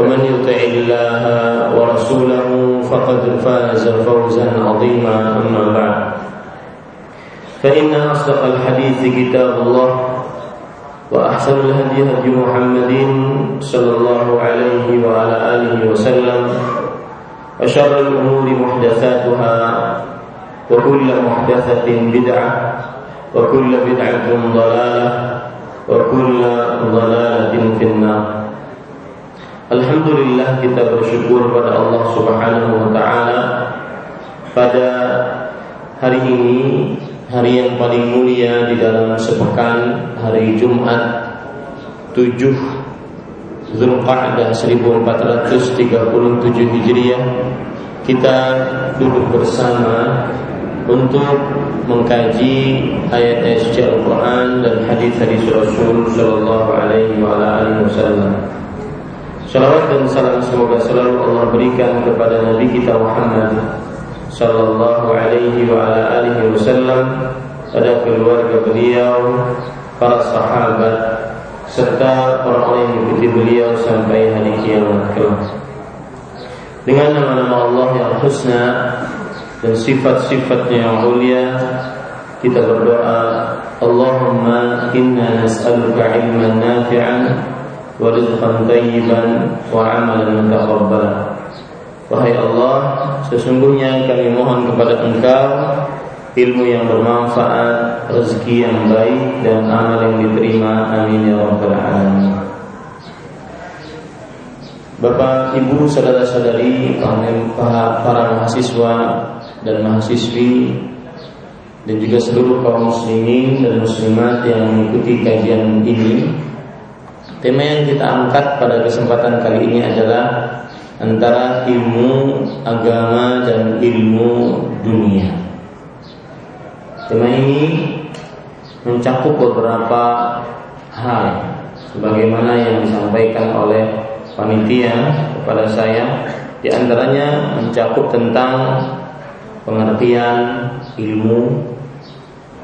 ومن يطع الله ورسوله فقد فاز فوزا عظيما أما بعد. فإن أصدق الحديث كتاب الله وأحسن الهدي هدي محمد صلى الله عليه وعلى آله وسلم وشر الأمور محدثاتها وكل محدثة بدعة وكل بدعة ضلالة وكل ضلالة في النار. Alhamdulillah kita bersyukur pada Allah Subhanahu wa taala pada hari ini hari yang paling mulia di dalam sepekan hari Jumat 7 Zulqa'dah 1437 Hijriah kita duduk bersama untuk mengkaji ayat-ayat Al-Quran dan hadis-hadis Rasul Sallallahu Alaihi Wasallam. Salawat dan salam semoga selalu Allah berikan kepada Nabi kita Muhammad Sallallahu alaihi wa ala alihi wasallam Pada keluarga beliau Para sahabat Serta orang-orang yang mengikuti beliau Sampai hari kiamat kelak. Dengan nama-nama Allah yang husna Dan sifat-sifatnya yang mulia Kita berdoa Allahumma inna nas'aluka ilman nafi'an ورزقا طيبا وعملا متقبلا Wahai Allah, sesungguhnya kami mohon kepada Engkau ilmu yang bermanfaat, rezeki yang baik dan amal yang diterima. Amin ya rabbal alamin. Bapak, Ibu, saudara-saudari, para, para mahasiswa dan mahasiswi dan juga seluruh kaum muslimin dan muslimat yang mengikuti kajian ini Tema yang kita angkat pada kesempatan kali ini adalah antara ilmu agama dan ilmu dunia. Tema ini mencakup beberapa hal sebagaimana yang disampaikan oleh panitia kepada saya di antaranya mencakup tentang pengertian ilmu,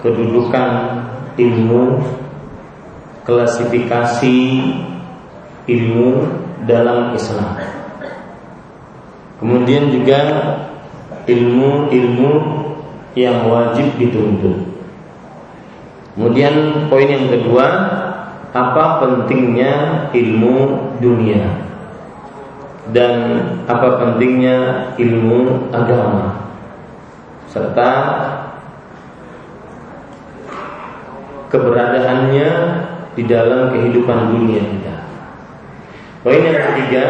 kedudukan ilmu, klasifikasi ilmu dalam Islam. Kemudian juga ilmu-ilmu yang wajib dituntut. Kemudian poin yang kedua, apa pentingnya ilmu dunia dan apa pentingnya ilmu agama serta keberadaannya di dalam kehidupan dunia kita. Poin yang ketiga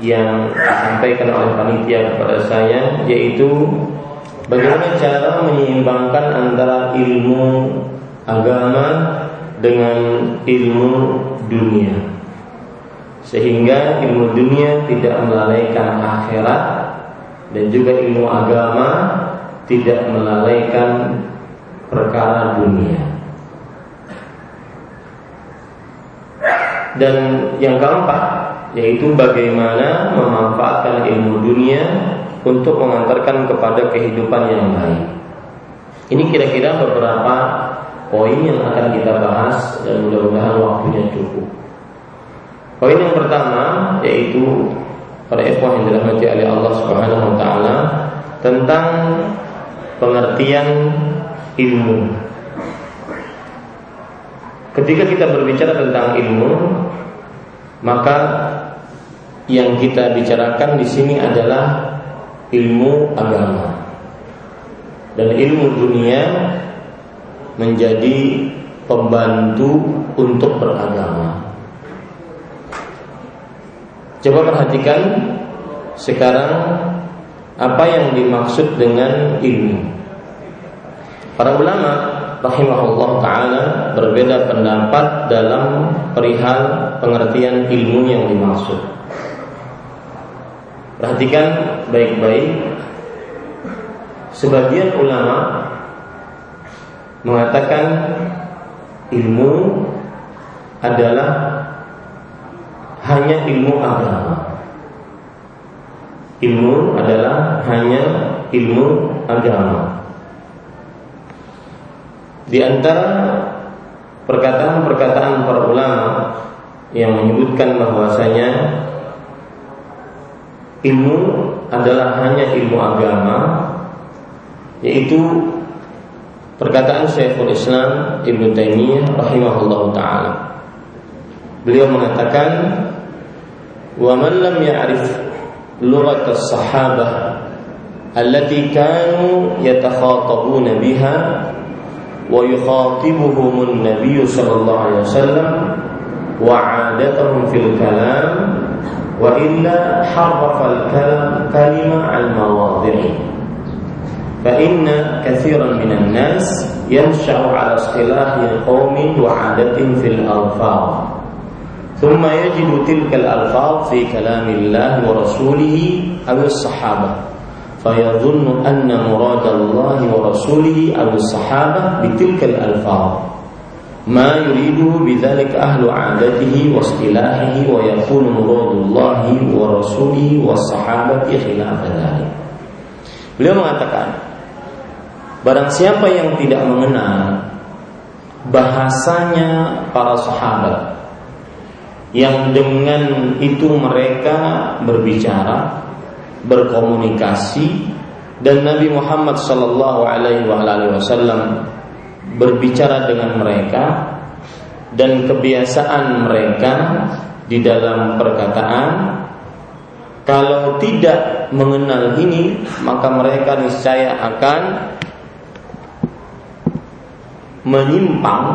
yang disampaikan oleh panitia kepada saya yaitu bagaimana cara menyeimbangkan antara ilmu agama dengan ilmu dunia sehingga ilmu dunia tidak melalaikan akhirat dan juga ilmu agama tidak melalaikan perkara dunia. Dan yang keempat yaitu bagaimana memanfaatkan ilmu dunia untuk mengantarkan kepada kehidupan yang baik. Ini kira-kira beberapa poin yang akan kita bahas dan mudah-mudahan waktunya cukup. Poin yang pertama yaitu para ikhwah yang dirahmati oleh Allah Subhanahu wa taala tentang pengertian ilmu. Ketika kita berbicara tentang ilmu, maka yang kita bicarakan di sini adalah ilmu agama dan ilmu dunia menjadi pembantu untuk beragama. Coba perhatikan sekarang apa yang dimaksud dengan ilmu. Para ulama rahimahullah taala berbeda pendapat dalam perihal pengertian ilmu yang dimaksud. Perhatikan baik-baik Sebagian ulama mengatakan ilmu adalah hanya ilmu agama. Ilmu adalah hanya ilmu agama. Di antara perkataan-perkataan para ulama yang menyebutkan bahwasanya ilmu adalah hanya ilmu agama yaitu perkataan Syekhul Islam Ibn Taimiyah rahimahullah taala. Beliau mengatakan, "Wa man lam ya'rif lughat as-sahabah allati kanu yatakhatabuna biha ويخاطبهم النبي صلى الله عليه وسلم وعادتهم في الكلام وإلا حرف الكلام كلمة عن مواضعه فإن كثيرا من الناس ينشأ على اصطلاح قوم وعادتهم في الألفاظ. ثم يجد تلك الألفاظ في كلام الله ورسوله أو الصحابة. فيظن أن مراد الله ورسوله أو الصحابة بتلك الألفاظ ما يريده بذلك أهل عادته واصطلاحه ويكون مراد الله ورسوله والصحابة خلاف ذلك Beliau mengatakan Barang siapa yang tidak mengenal bahasanya para sahabat yang dengan itu mereka berbicara, berkomunikasi dan Nabi Muhammad Shallallahu Alaihi Wasallam berbicara dengan mereka dan kebiasaan mereka di dalam perkataan kalau tidak mengenal ini maka mereka niscaya akan menyimpang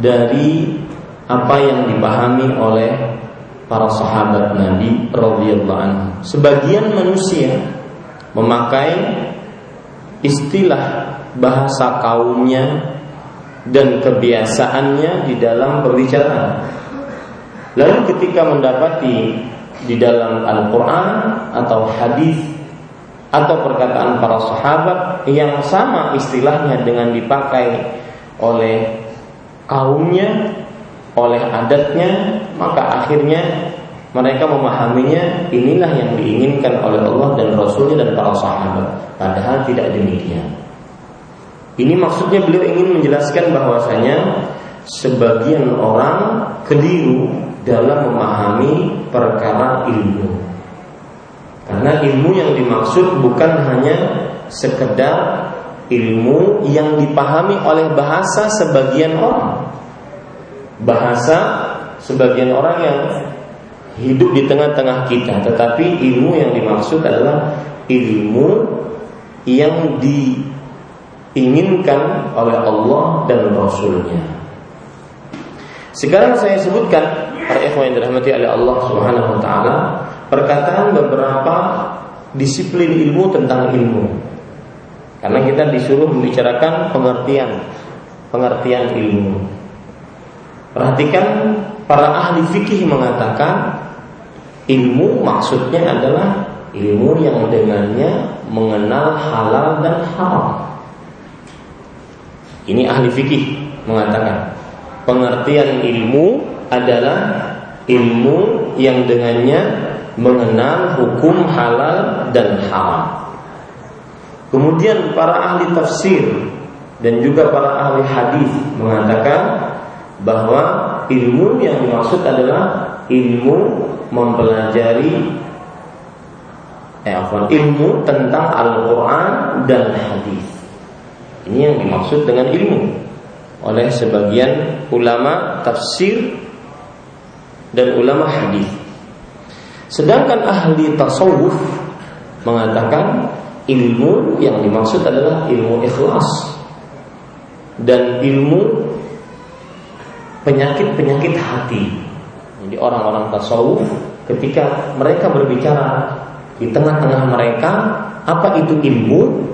dari apa yang dipahami oleh para sahabat Nabi radhiyallahu anhu. Sebagian manusia memakai istilah bahasa kaumnya dan kebiasaannya di dalam berbicara. Lalu ketika mendapati di dalam Al-Quran atau hadis atau perkataan para sahabat yang sama istilahnya dengan dipakai oleh kaumnya, oleh adatnya, maka akhirnya mereka memahaminya inilah yang diinginkan oleh Allah dan Rasulnya dan para sahabat. Padahal tidak demikian. Ini maksudnya beliau ingin menjelaskan bahwasanya sebagian orang keliru dalam memahami perkara ilmu. Karena ilmu yang dimaksud bukan hanya sekedar ilmu yang dipahami oleh bahasa sebagian orang. Bahasa sebagian orang yang hidup di tengah-tengah kita, tetapi ilmu yang dimaksud adalah ilmu yang diinginkan oleh Allah dan Rasulnya. Sekarang saya sebutkan para ikhwan yang dirahmati oleh Allah Subhanahu wa taala perkataan beberapa disiplin ilmu tentang ilmu karena kita disuruh membicarakan pengertian pengertian ilmu. Perhatikan para ahli fikih mengatakan ilmu maksudnya adalah ilmu yang dengannya mengenal halal dan haram. Ini ahli fikih mengatakan pengertian ilmu adalah ilmu yang dengannya mengenal hukum halal dan haram. Kemudian para ahli tafsir dan juga para ahli hadis mengatakan bahwa ilmu yang dimaksud adalah ilmu mempelajari eh, ilmu tentang Al-Quran dan hadis. Ini yang dimaksud dengan ilmu oleh sebagian ulama tafsir dan ulama hadis. Sedangkan ahli tasawuf mengatakan ilmu yang dimaksud adalah ilmu ikhlas dan ilmu penyakit-penyakit hati. Jadi orang-orang tasawuf ketika mereka berbicara di tengah-tengah mereka apa itu ilmu?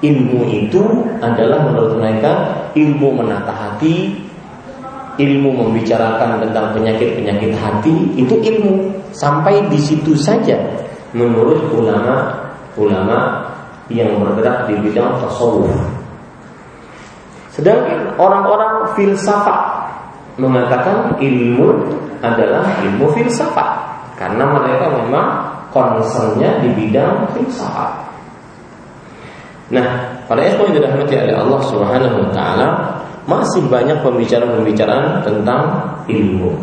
Ilmu itu adalah menurut mereka ilmu menata hati, ilmu membicarakan tentang penyakit-penyakit hati itu ilmu sampai di situ saja menurut ulama-ulama yang bergerak di bidang tasawuf. Sedangkan orang-orang filsafat mengatakan ilmu adalah ilmu filsafat karena mereka memang concernnya di bidang filsafat. Nah, pada ikhwan yang dirahmati oleh Allah Subhanahu wa taala, masih banyak pembicaraan-pembicaraan tentang ilmu.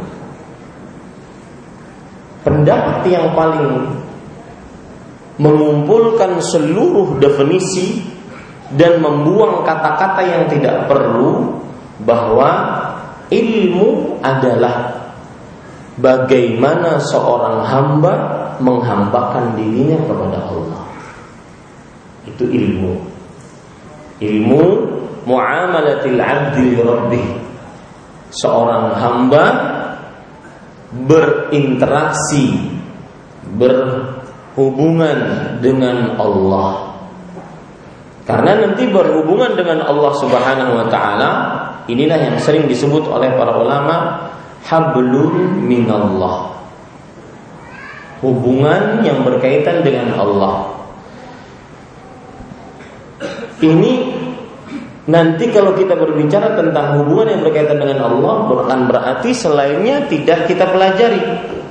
Pendapat yang paling mengumpulkan seluruh definisi dan membuang kata-kata yang tidak perlu bahwa ilmu adalah bagaimana seorang hamba menghambakan dirinya kepada Allah. Itu ilmu. Ilmu muamalatil abdi rabbih. Seorang hamba berinteraksi berhubungan dengan Allah. Karena nanti berhubungan dengan Allah Subhanahu wa taala inilah yang sering disebut oleh para ulama hablum minallah. Hubungan yang berkaitan dengan Allah. Ini nanti kalau kita berbicara tentang hubungan yang berkaitan dengan Allah bukan berarti selainnya tidak kita pelajari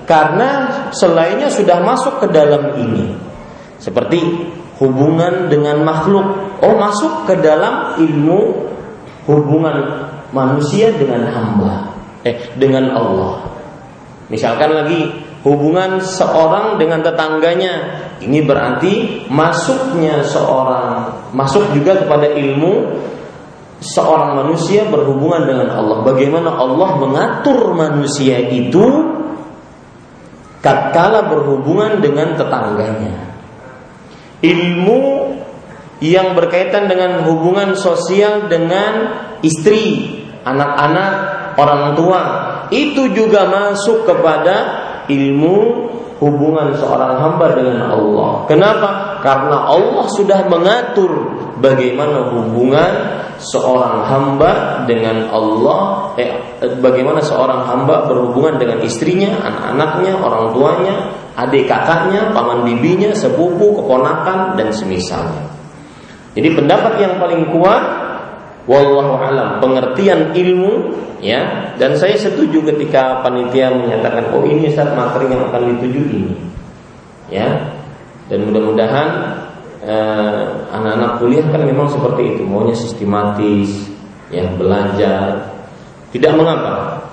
karena selainnya sudah masuk ke dalam ini. Seperti hubungan dengan makhluk. Oh, masuk ke dalam ilmu hubungan manusia dengan hamba eh dengan Allah. Misalkan lagi hubungan seorang dengan tetangganya, ini berarti masuknya seorang masuk juga kepada ilmu seorang manusia berhubungan dengan Allah. Bagaimana Allah mengatur manusia itu tatkala berhubungan dengan tetangganya. Ilmu yang berkaitan dengan hubungan sosial dengan istri, anak-anak, orang tua itu juga masuk kepada ilmu hubungan seorang hamba dengan Allah. Kenapa? Karena Allah sudah mengatur bagaimana hubungan seorang hamba dengan Allah, eh, bagaimana seorang hamba berhubungan dengan istrinya, anak-anaknya, orang tuanya, adik kakaknya, paman bibinya, sepupu, keponakan dan semisalnya. Jadi pendapat yang paling kuat Wallahu alam pengertian ilmu ya. Dan saya setuju ketika panitia menyatakan oh ini saat materi yang akan dituju ini ya. Dan mudah-mudahan eh, anak-anak kuliah kan memang seperti itu maunya sistematis yang belajar. Tidak mengapa.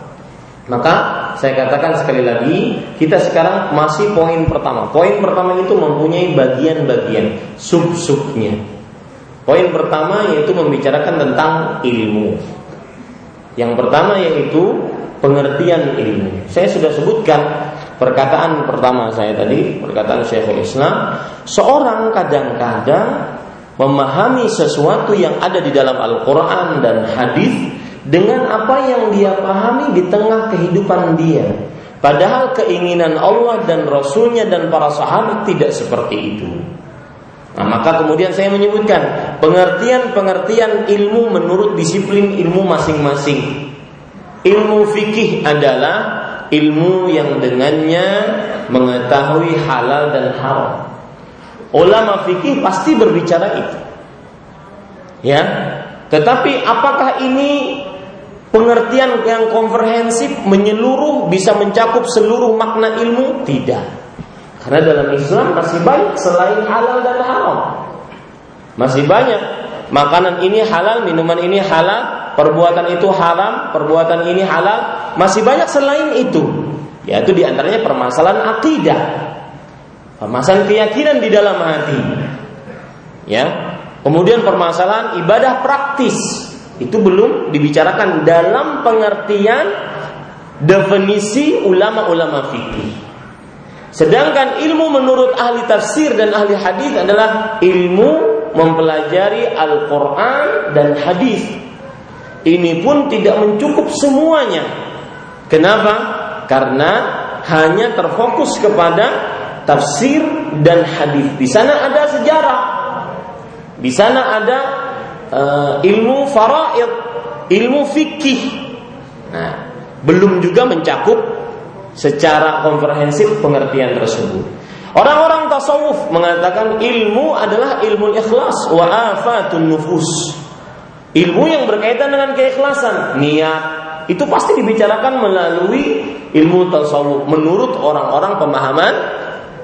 Maka saya katakan sekali lagi kita sekarang masih poin pertama. Poin pertama itu mempunyai bagian-bagian sub-subnya Poin pertama yaitu membicarakan tentang ilmu. Yang pertama yaitu pengertian ilmu. Saya sudah sebutkan perkataan pertama saya tadi, perkataan Syekhul Islam, seorang kadang-kadang memahami sesuatu yang ada di dalam Al-Qur'an dan hadis dengan apa yang dia pahami di tengah kehidupan dia. Padahal keinginan Allah dan Rasulnya dan para sahabat tidak seperti itu. Nah, maka kemudian saya menyebutkan pengertian-pengertian ilmu menurut disiplin ilmu masing-masing. Ilmu fikih adalah ilmu yang dengannya mengetahui halal dan haram. Ulama fikih pasti berbicara itu. Ya. Tetapi apakah ini pengertian yang komprehensif, menyeluruh, bisa mencakup seluruh makna ilmu? Tidak. Karena dalam Islam masih banyak selain halal dan haram. Masih banyak makanan ini halal, minuman ini halal, perbuatan itu haram, perbuatan ini halal, masih banyak selain itu. Yaitu di antaranya permasalahan akidah, permasalahan keyakinan di dalam hati. Ya, kemudian permasalahan ibadah praktis, itu belum dibicarakan dalam pengertian definisi ulama-ulama fikih. Sedangkan ilmu menurut ahli tafsir dan ahli hadis adalah ilmu mempelajari Al-Quran dan hadis. Ini pun tidak mencukup semuanya. Kenapa? Karena hanya terfokus kepada tafsir dan hadis. Di sana ada sejarah. Di sana ada uh, ilmu faraid, ilmu fikih. Nah, belum juga mencakup secara komprehensif pengertian tersebut. Orang-orang tasawuf mengatakan ilmu adalah ilmu ikhlas wa afatun nufus. Ilmu yang berkaitan dengan keikhlasan, niat, itu pasti dibicarakan melalui ilmu tasawuf menurut orang-orang pemahaman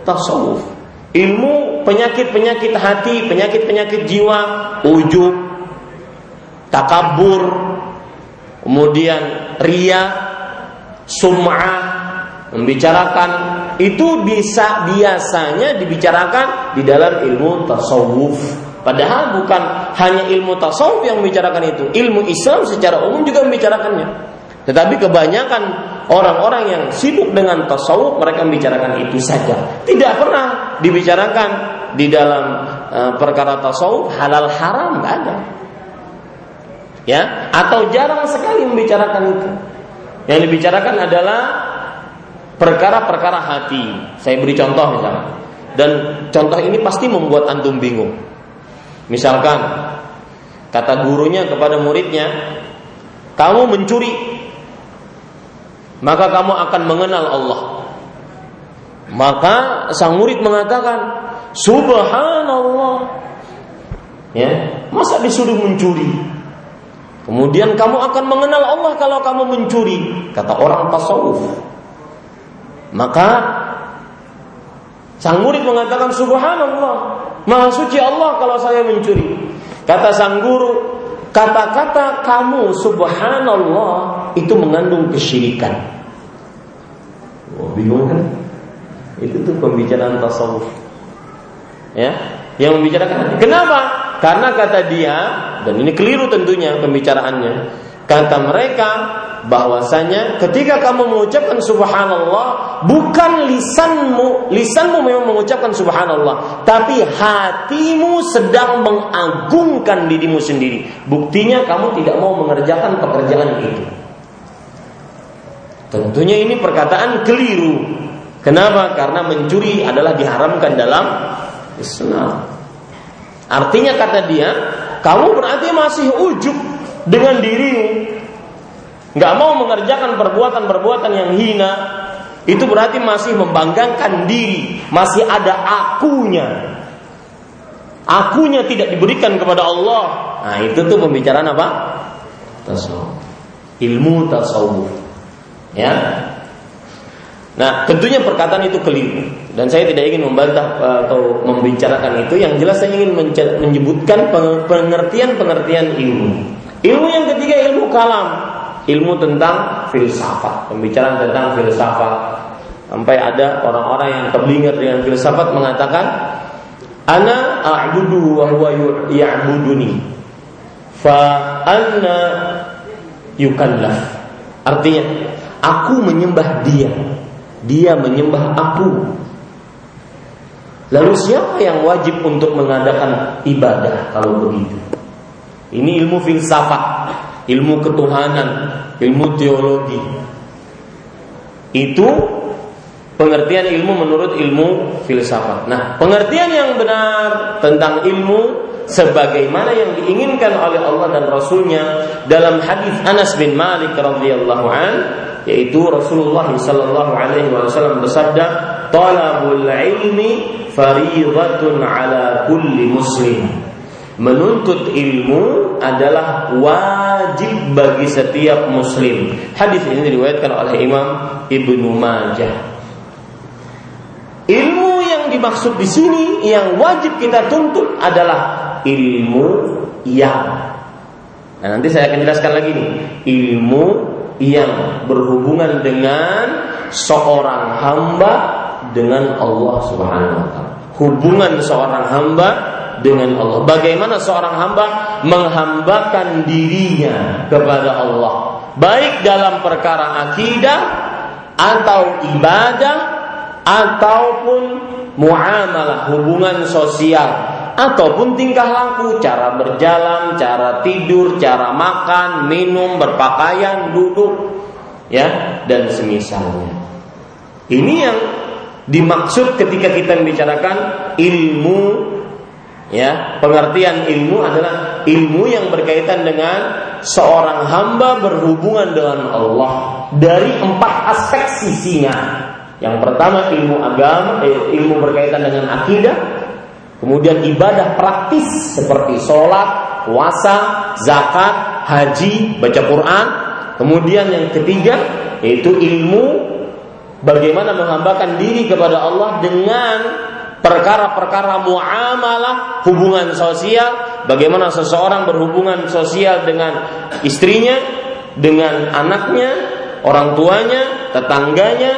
tasawuf. Ilmu penyakit-penyakit hati, penyakit-penyakit jiwa, ujub, takabur, kemudian ria, sum'ah, membicarakan itu bisa biasanya dibicarakan di dalam ilmu tasawuf. Padahal bukan hanya ilmu tasawuf yang membicarakan itu, ilmu Islam secara umum juga membicarakannya. Tetapi kebanyakan orang-orang yang sibuk dengan tasawuf mereka membicarakan itu saja. Tidak pernah dibicarakan di dalam uh, perkara tasawuf halal haram nggak ada ya atau jarang sekali membicarakan itu. Yang dibicarakan adalah perkara-perkara hati. Saya beri contoh misalnya. Dan contoh ini pasti membuat antum bingung. Misalkan kata gurunya kepada muridnya, "Kamu mencuri, maka kamu akan mengenal Allah." Maka sang murid mengatakan, "Subhanallah." Ya, masa disuruh mencuri? Kemudian kamu akan mengenal Allah kalau kamu mencuri, kata orang tasawuf. Maka sang murid mengatakan subhanallah, maha suci Allah kalau saya mencuri. Kata sang guru, kata-kata kamu subhanallah itu mengandung kesyirikan. Bingung kan? Itu tuh pembicaraan tasawuf. Ya, yang membicarakan. Kenapa? Karena kata dia, dan ini keliru tentunya pembicaraannya, kata mereka bahwasanya ketika kamu mengucapkan subhanallah bukan lisanmu lisanmu memang mengucapkan subhanallah tapi hatimu sedang mengagungkan dirimu sendiri. Buktinya kamu tidak mau mengerjakan pekerjaan itu. Tentunya ini perkataan keliru. Kenapa? Karena mencuri adalah diharamkan dalam Islam. Artinya kata dia, kamu berarti masih ujuk dengan dirimu. Nggak mau mengerjakan perbuatan-perbuatan yang hina. Itu berarti masih membanggakan diri, masih ada akunya. Akunya tidak diberikan kepada Allah. Nah, itu tuh pembicaraan apa? Tasawuf. Ilmu tasawuf. Ya, Nah, tentunya perkataan itu keliru dan saya tidak ingin membantah eh, atau membicarakan itu. Yang jelas saya ingin menyebutkan pengertian-pengertian ilmu. Ilmu yang ketiga ilmu kalam, ilmu tentang filsafat, pembicaraan tentang filsafat. Sampai ada orang-orang yang terbingat dengan filsafat mengatakan, "Ana a'budu wa huwa ya'buduni." Fa anna yukallaf. Artinya, aku menyembah dia dia menyembah aku. Lalu siapa yang wajib untuk mengadakan ibadah kalau begitu? Ini ilmu filsafat, ilmu ketuhanan, ilmu teologi. Itu pengertian ilmu menurut ilmu filsafat. Nah, pengertian yang benar tentang ilmu sebagaimana yang diinginkan oleh Allah dan Rasulnya dalam hadis Anas bin Malik radhiyallahu an yaitu Rasulullah sallallahu alaihi wasallam bersabda talabul ilmi fariidatun ala kulli muslim menuntut ilmu adalah wajib bagi setiap muslim. Hadis ini diriwayatkan oleh Imam Ibnu Majah. Ilmu yang dimaksud di sini yang wajib kita tuntut adalah ilmu yang Nah, nanti saya akan jelaskan lagi nih, ilmu yang berhubungan dengan seorang hamba dengan Allah Subhanahu wa taala. Hubungan seorang hamba dengan Allah. Bagaimana seorang hamba menghambakan dirinya kepada Allah, baik dalam perkara akidah atau ibadah ataupun muamalah hubungan sosial ataupun tingkah laku, cara berjalan, cara tidur, cara makan, minum, berpakaian, duduk, ya, dan semisalnya. Ini yang dimaksud ketika kita membicarakan ilmu ya pengertian ilmu adalah ilmu yang berkaitan dengan seorang hamba berhubungan dengan Allah dari empat aspek sisinya yang pertama ilmu agama eh, ilmu berkaitan dengan akidah Kemudian ibadah praktis seperti sholat, puasa, zakat, haji, baca Quran. Kemudian yang ketiga yaitu ilmu bagaimana menghambakan diri kepada Allah dengan perkara-perkara muamalah hubungan sosial, bagaimana seseorang berhubungan sosial dengan istrinya, dengan anaknya, orang tuanya, tetangganya,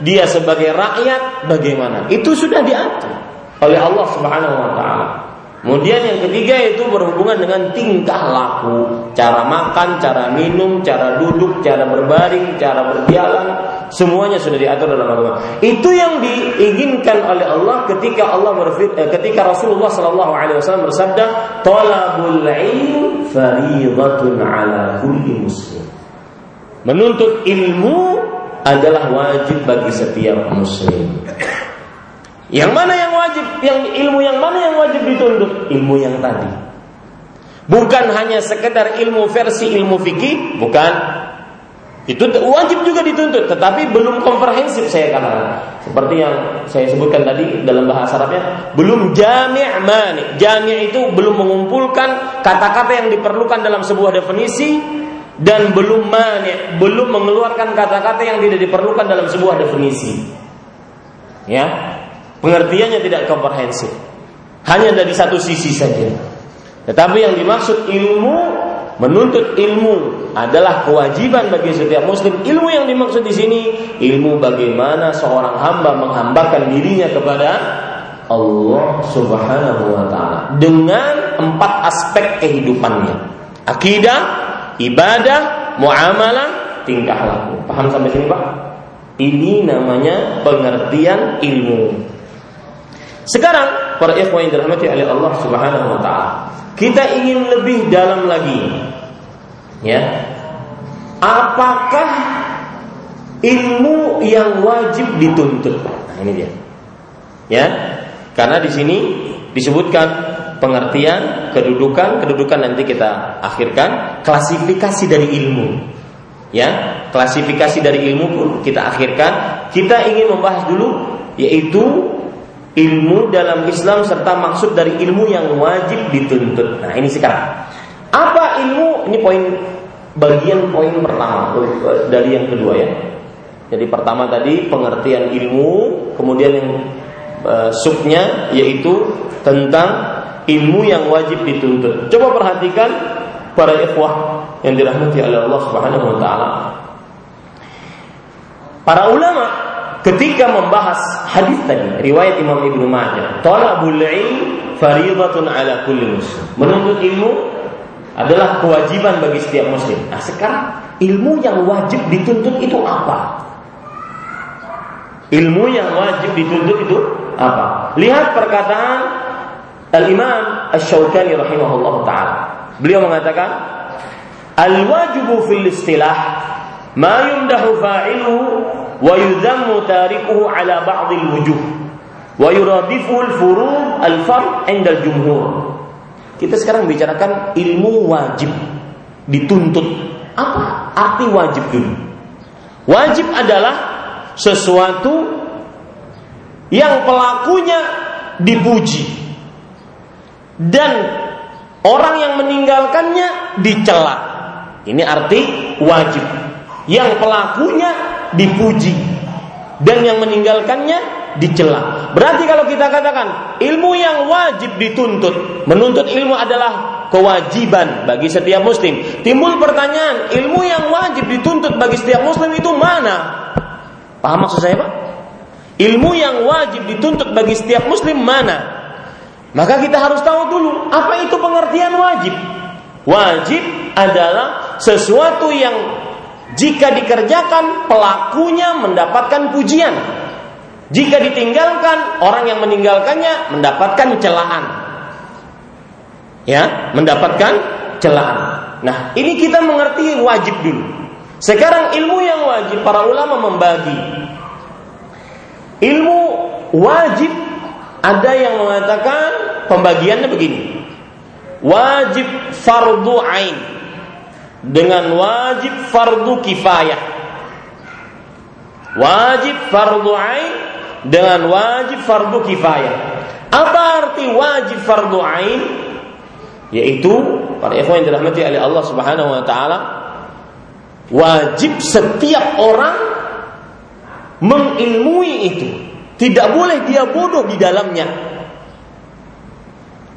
dia sebagai rakyat bagaimana? Itu sudah diatur oleh Allah Subhanahu wa taala. Kemudian yang ketiga itu berhubungan dengan tingkah laku, cara makan, cara minum, cara duduk, cara berbaring, cara berjalan, semuanya sudah diatur dalam agama. Itu yang diinginkan oleh Allah ketika Allah berfir, eh, ketika Rasulullah Shallallahu Alaihi Wasallam bersabda, "Talabul ilm faridatun ala kulli muslim." Menuntut ilmu adalah wajib bagi setiap muslim. Yang mana yang wajib, yang ilmu yang mana yang wajib dituntut? Ilmu yang tadi. Bukan hanya sekedar ilmu versi ilmu fikih, bukan. Itu wajib juga dituntut, tetapi belum komprehensif saya katakan. Seperti yang saya sebutkan tadi dalam bahasa Arabnya, belum jami' mani. Jami' itu belum mengumpulkan kata-kata yang diperlukan dalam sebuah definisi dan belum mani, belum mengeluarkan kata-kata yang tidak diperlukan dalam sebuah definisi. Ya, Pengertiannya tidak komprehensif. Hanya dari satu sisi saja. Tetapi yang dimaksud ilmu menuntut ilmu adalah kewajiban bagi setiap muslim. Ilmu yang dimaksud di sini ilmu bagaimana seorang hamba menghambakan dirinya kepada Allah Subhanahu wa taala dengan empat aspek kehidupannya. Akidah, ibadah, muamalah, tingkah laku. Paham sampai sini, Pak? Ini namanya pengertian ilmu. Sekarang para ikhwan yang dirahmati oleh Allah Subhanahu wa taala, kita ingin lebih dalam lagi. Ya. Apakah ilmu yang wajib dituntut? Nah, ini dia. Ya. Karena di sini disebutkan pengertian, kedudukan, kedudukan nanti kita akhirkan, klasifikasi dari ilmu. Ya, klasifikasi dari ilmu pun kita akhirkan. Kita ingin membahas dulu yaitu ilmu dalam Islam serta maksud dari ilmu yang wajib dituntut. Nah, ini sekarang. Apa ilmu? Ini poin bagian poin pertama dari yang kedua ya. Jadi pertama tadi pengertian ilmu, kemudian yang uh, subnya yaitu tentang ilmu yang wajib dituntut. Coba perhatikan para ikhwah yang dirahmati oleh Allah Subhanahu wa taala. Para ulama ketika membahas hadis tadi riwayat Imam Ibnu Majah talabul ilm faridatun ala kulli muslim. Menuntut ilmu adalah kewajiban bagi setiap muslim. Nah sekarang ilmu yang wajib dituntut itu apa? Ilmu yang wajib dituntut itu apa? Lihat perkataan Al-Imam Asy-Syaukani rahimahullah taala. Beliau mengatakan al-wajibu fil istilah ma yumdahu fa'iluhu wa yudhammu tarikuhu ala ba'dil wujuh al-fard 'inda al-jumhur. Kita sekarang bicarakan ilmu wajib dituntut. Apa arti wajib dulu? Wajib adalah sesuatu yang pelakunya dipuji dan Orang yang meninggalkannya dicela. Ini arti wajib. Yang pelakunya dipuji dan yang meninggalkannya dicela. Berarti kalau kita katakan ilmu yang wajib dituntut, menuntut ilmu adalah kewajiban bagi setiap muslim. Timbul pertanyaan, ilmu yang wajib dituntut bagi setiap muslim itu mana? Paham maksud saya, Pak? Ilmu yang wajib dituntut bagi setiap muslim mana? Maka kita harus tahu dulu apa itu pengertian wajib. Wajib adalah sesuatu yang jika dikerjakan pelakunya mendapatkan pujian. Jika ditinggalkan orang yang meninggalkannya mendapatkan celaan. Ya, mendapatkan celaan. Nah, ini kita mengerti wajib dulu. Sekarang ilmu yang wajib para ulama membagi. Ilmu wajib ada yang mengatakan pembagiannya begini. Wajib fardu ain dengan wajib fardu kifayah. Wajib fardu ain dengan wajib fardu kifayah. Apa arti wajib fardu ain? Yaitu para ikhwan yang dirahmati oleh Allah Subhanahu wa taala wajib setiap orang mengilmui itu tidak boleh dia bodoh di dalamnya.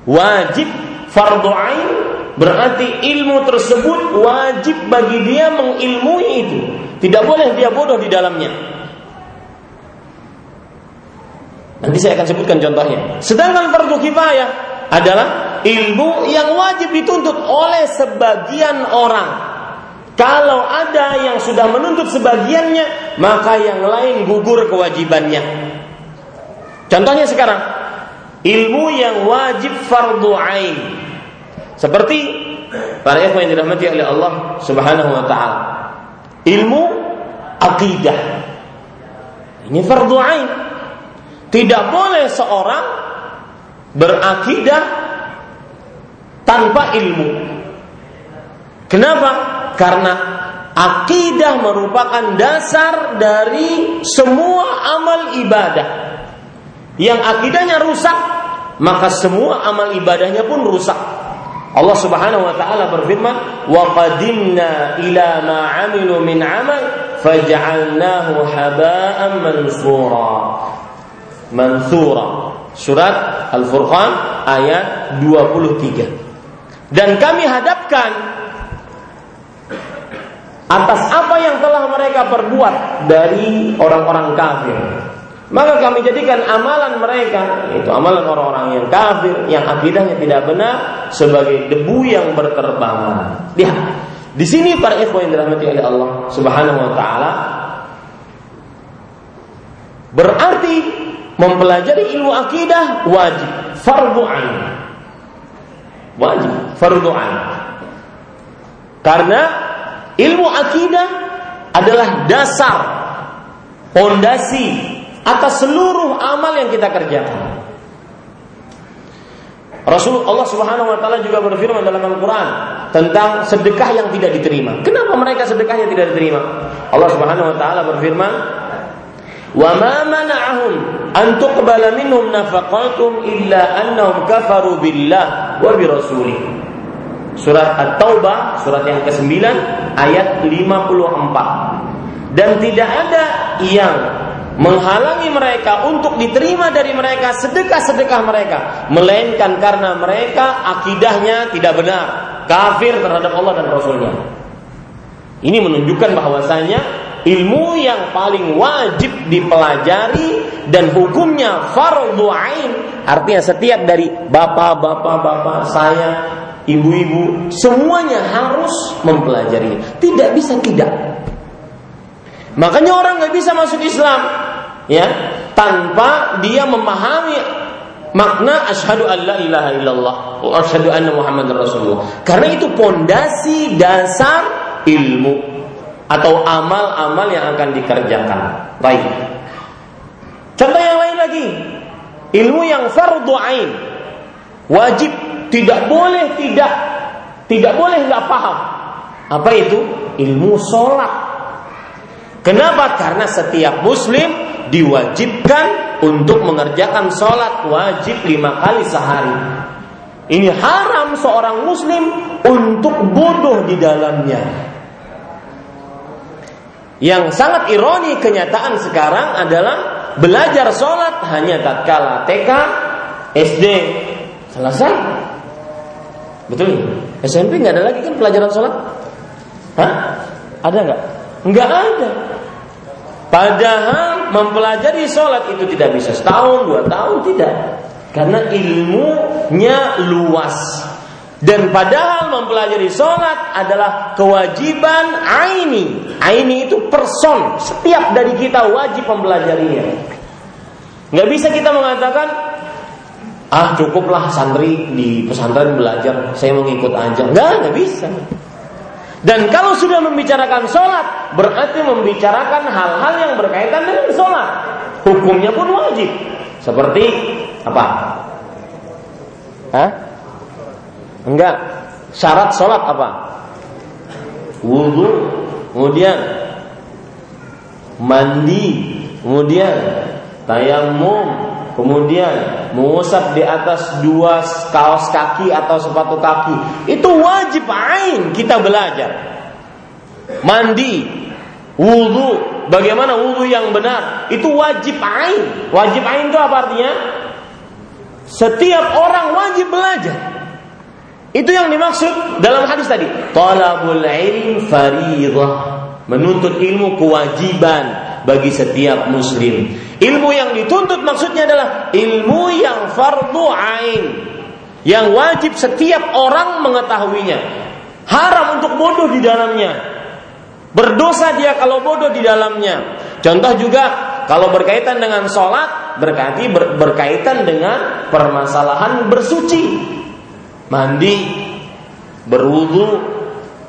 Wajib fardu ain berarti ilmu tersebut wajib bagi dia mengilmui itu. Tidak boleh dia bodoh di dalamnya. Nanti saya akan sebutkan contohnya. Sedangkan fardu kifayah adalah ilmu yang wajib dituntut oleh sebagian orang. Kalau ada yang sudah menuntut sebagiannya, maka yang lain gugur kewajibannya. Contohnya sekarang, ilmu yang wajib fardu ain. Seperti para ikhwan yang dirahmati oleh Allah Subhanahu wa taala. Ilmu akidah. Ini fardu ain. Tidak boleh seorang berakidah tanpa ilmu. Kenapa? Karena akidah merupakan dasar dari semua amal ibadah yang akidahnya rusak, maka semua amal ibadahnya pun rusak. Allah Subhanahu wa taala berfirman, "Wa qadimna ila ma 'amilu min 'amal faj'alnahu haba'an mansura." Mansura. Surat Al-Furqan ayat 23. Dan kami hadapkan atas apa yang telah mereka perbuat dari orang-orang kafir maka kami jadikan amalan mereka, itu amalan orang-orang yang kafir, yang akidahnya tidak benar, sebagai debu yang berterbangan. Lihat, di sini para ikhwan yang dirahmati oleh Allah Subhanahu wa taala berarti mempelajari ilmu akidah wajib, fardu ain. Wajib, fardu ain. Karena ilmu akidah adalah dasar, pondasi atas seluruh amal yang kita kerjakan. Rasulullah Subhanahu wa taala juga berfirman dalam Al-Qur'an tentang sedekah yang tidak diterima. Kenapa mereka sedekahnya tidak diterima? Allah Subhanahu wa taala berfirman, "Wa ma mana'ahum an tuqbala minhum nafaqatum illa annahum kafaru billah wa bi rasulih." Surat At-Taubah, surat yang ke-9 ayat 54. Dan tidak ada yang menghalangi mereka untuk diterima dari mereka sedekah-sedekah mereka melainkan karena mereka akidahnya tidak benar kafir terhadap Allah dan Rasulnya. Ini menunjukkan bahwasanya ilmu yang paling wajib dipelajari dan hukumnya fardu ain artinya setiap dari bapak-bapak bapak saya ibu-ibu semuanya harus mempelajari tidak bisa tidak. Makanya orang nggak bisa masuk Islam ya tanpa dia memahami makna asyhadu an la ilaha illallah wa asyhadu anna muhammadar rasulullah. Karena itu pondasi dasar ilmu atau amal-amal yang akan dikerjakan. Baik. Contoh yang lain lagi. Ilmu yang fardu ain. Wajib tidak boleh tidak tidak boleh nggak paham. Apa itu? Ilmu sholat. Kenapa? Karena setiap muslim diwajibkan untuk mengerjakan sholat wajib lima kali sehari. Ini haram seorang muslim untuk bodoh di dalamnya. Yang sangat ironi kenyataan sekarang adalah belajar sholat hanya tatkala TK, SD, selesai. Betul? SMP nggak ada lagi kan pelajaran sholat? Hah? Ada nggak? Nggak ada. Padahal mempelajari sholat itu tidak bisa setahun, dua tahun, tidak. Karena ilmunya luas. Dan padahal mempelajari sholat adalah kewajiban aini. Aini itu person. Setiap dari kita wajib mempelajarinya. Nggak bisa kita mengatakan, ah cukuplah santri di pesantren belajar, saya mau ngikut aja. Nggak, nggak bisa. Dan kalau sudah membicarakan sholat, berarti membicarakan hal-hal yang berkaitan dengan sholat. Hukumnya pun wajib. Seperti apa? Hah? Enggak. Syarat sholat apa? Wudhu, kemudian mandi, kemudian tayamum, kemudian mengusap di atas dua kaos kaki atau sepatu kaki, itu wajib ain kita belajar. Mandi, wudhu, bagaimana wudhu yang benar, itu wajib ain. Wajib ain itu apa artinya? Setiap orang wajib belajar. Itu yang dimaksud dalam hadis tadi. Talabul ilm faridah. Menuntut ilmu kewajiban bagi setiap muslim. Ilmu yang dituntut maksudnya adalah ilmu yang fardu ain. Yang wajib setiap orang mengetahuinya. Haram untuk bodoh di dalamnya. Berdosa dia kalau bodoh di dalamnya. Contoh juga kalau berkaitan dengan sholat berarti ber, berkaitan dengan permasalahan bersuci, mandi, berwudu,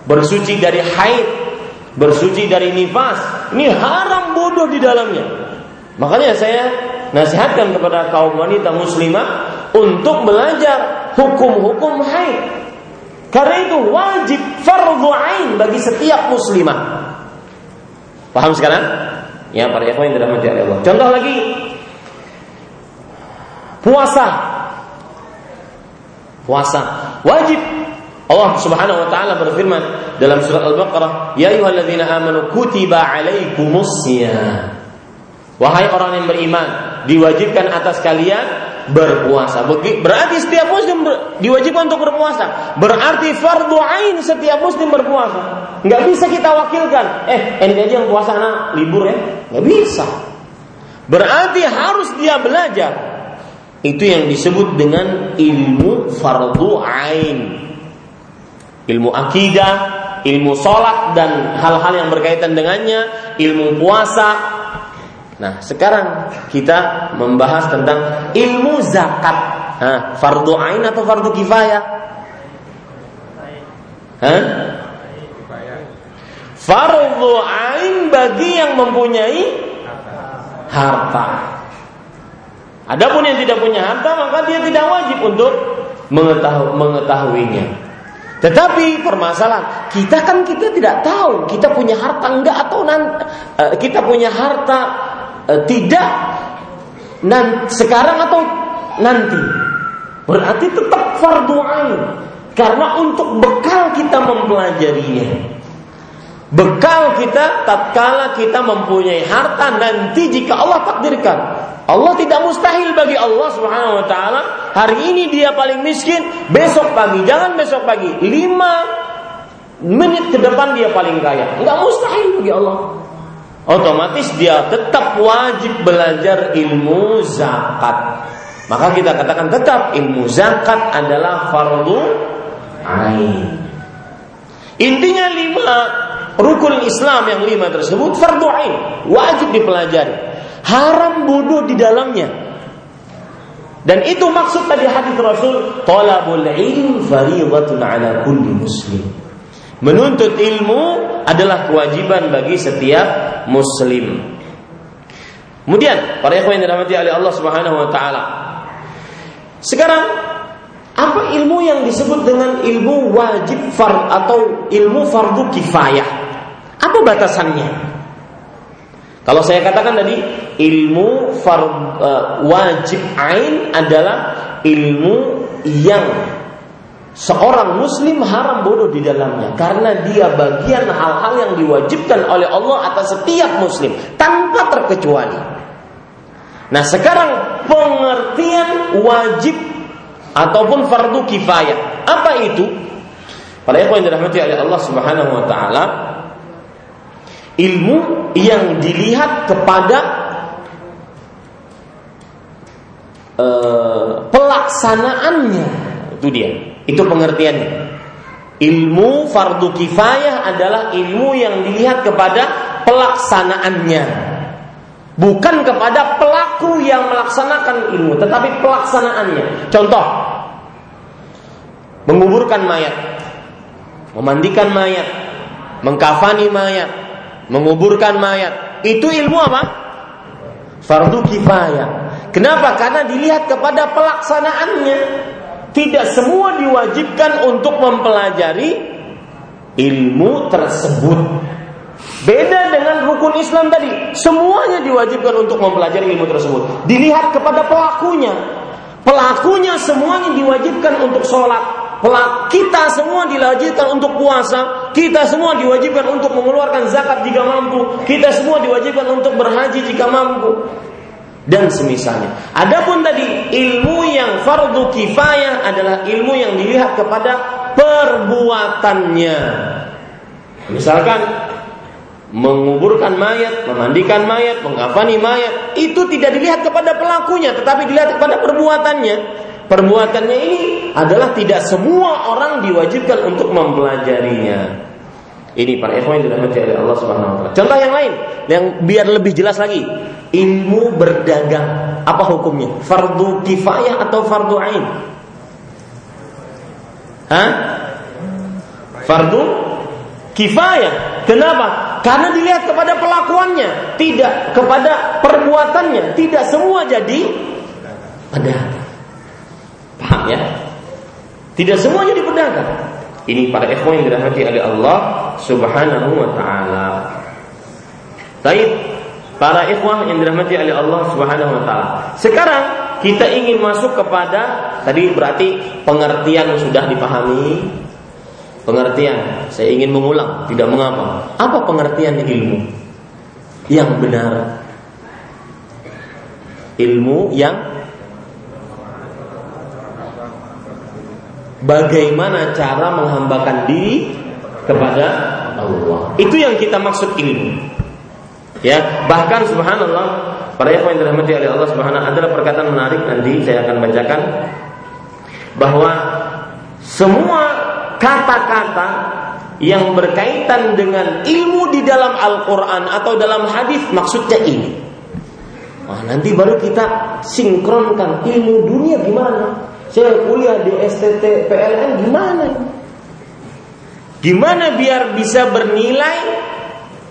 bersuci dari haid, bersuci dari nifas. Ini haram bodoh di dalamnya. Makanya saya nasihatkan kepada kaum wanita muslimah untuk belajar hukum-hukum haid. Karena itu wajib fardhu ain bagi setiap muslimah. Paham sekarang? Ya, para ikhwan yang dirahmati Allah. Contoh lagi puasa. Puasa wajib Allah Subhanahu wa taala berfirman dalam surat Al-Baqarah, "Ya ayyuhalladzina amanu kutiba alaikumusiyam." Wahai orang yang beriman, diwajibkan atas kalian berpuasa. Berarti setiap muslim diwajibkan untuk berpuasa. Berarti fardu ain setiap muslim berpuasa. Nggak bisa kita wakilkan. Eh, ini aja yang puasa anak libur ya. Nggak bisa. Berarti harus dia belajar. Itu yang disebut dengan ilmu fardu ain. Ilmu akidah, ilmu sholat dan hal-hal yang berkaitan dengannya, ilmu puasa, Nah, sekarang kita membahas tentang ilmu zakat. Nah, fardu ain atau fardu kifayah? Hah? Fardu ain bagi yang mempunyai harta. Adapun yang tidak punya harta maka dia tidak wajib untuk mengetahui, mengetahuinya. Tetapi permasalahan kita kan kita tidak tahu kita punya harta enggak atau nanti, eh, kita punya harta e, tidak nanti, sekarang atau nanti. Berarti tetap fardu ain. Karena untuk bekal kita mempelajarinya. Bekal kita tatkala kita mempunyai harta nanti jika Allah takdirkan. Allah tidak mustahil bagi Allah Subhanahu wa taala. Hari ini dia paling miskin, besok pagi jangan besok pagi, lima menit ke depan dia paling kaya. Enggak mustahil bagi Allah otomatis dia tetap wajib belajar ilmu zakat. Maka kita katakan tetap ilmu zakat adalah fardu ain. Intinya lima rukun Islam yang lima tersebut fardu ain, wajib dipelajari. Haram bodoh di dalamnya. Dan itu maksud tadi hadis Rasul, talabul ilm fardhatun ala kulli muslim. Menuntut ilmu adalah kewajiban bagi setiap muslim. Kemudian, para ikhwan yang dirahmati oleh Allah Subhanahu wa taala. Sekarang apa ilmu yang disebut dengan ilmu wajib fard atau ilmu fardu kifayah? Apa batasannya? Kalau saya katakan tadi ilmu fard, uh, wajib ain adalah ilmu yang seorang muslim haram bodoh di dalamnya karena dia bagian hal-hal yang diwajibkan oleh Allah atas setiap muslim tanpa terkecuali. Nah, sekarang pengertian wajib ataupun fardu kifayah. Apa itu? Para ikhwan yang dirahmati oleh Allah Subhanahu wa taala, ilmu yang dilihat kepada uh, pelaksanaannya. Itu dia. Itu pengertiannya. Ilmu fardu kifayah adalah ilmu yang dilihat kepada pelaksanaannya. Bukan kepada pelaku yang melaksanakan ilmu tetapi pelaksanaannya. Contoh menguburkan mayat memandikan mayat mengkafani mayat menguburkan mayat. Itu ilmu apa? Fardu kifayah. Kenapa? Karena dilihat kepada pelaksanaannya. Tidak semua diwajibkan untuk mempelajari ilmu tersebut. Beda dengan rukun Islam tadi, semuanya diwajibkan untuk mempelajari ilmu tersebut. Dilihat kepada pelakunya. Pelakunya semuanya diwajibkan untuk sholat, kita semua diwajibkan untuk puasa, kita semua diwajibkan untuk mengeluarkan zakat jika mampu, kita semua diwajibkan untuk berhaji jika mampu dan semisalnya. Adapun tadi ilmu yang fardu kifayah adalah ilmu yang dilihat kepada perbuatannya. Misalkan menguburkan mayat, memandikan mayat, mengkafani mayat, itu tidak dilihat kepada pelakunya, tetapi dilihat kepada perbuatannya perbuatannya ini adalah tidak semua orang diwajibkan untuk mempelajarinya. Ini para ikhwan yang dirahmati oleh Allah Subhanahu wa taala. Contoh yang lain yang biar lebih jelas lagi. Ilmu berdagang apa hukumnya? Fardu kifayah atau fardu ain? Hah? Fardu kifayah. Kenapa? Karena dilihat kepada pelakuannya, tidak kepada perbuatannya. Tidak semua jadi pedagang. Paham ya? Tidak semuanya pedagang. Ini para ikhwan yang dirahmati oleh Allah Subhanahu wa taala. Baik, para ikhwan yang dirahmati oleh Allah Subhanahu wa taala. Sekarang kita ingin masuk kepada tadi berarti pengertian sudah dipahami. Pengertian, saya ingin mengulang, tidak mengapa. Apa pengertian ilmu yang benar? Ilmu yang bagaimana cara menghambakan diri kepada Allah. Itu yang kita maksud ilmu. Ya, bahkan subhanallah, para yang dirahmati oleh Allah Subhanahu adalah perkataan menarik nanti saya akan bacakan bahwa semua kata-kata yang berkaitan dengan ilmu di dalam Al-Qur'an atau dalam hadis maksudnya ini. Nah, nanti baru kita sinkronkan ilmu dunia gimana? Saya kuliah di STT PLN gimana? Gimana biar bisa bernilai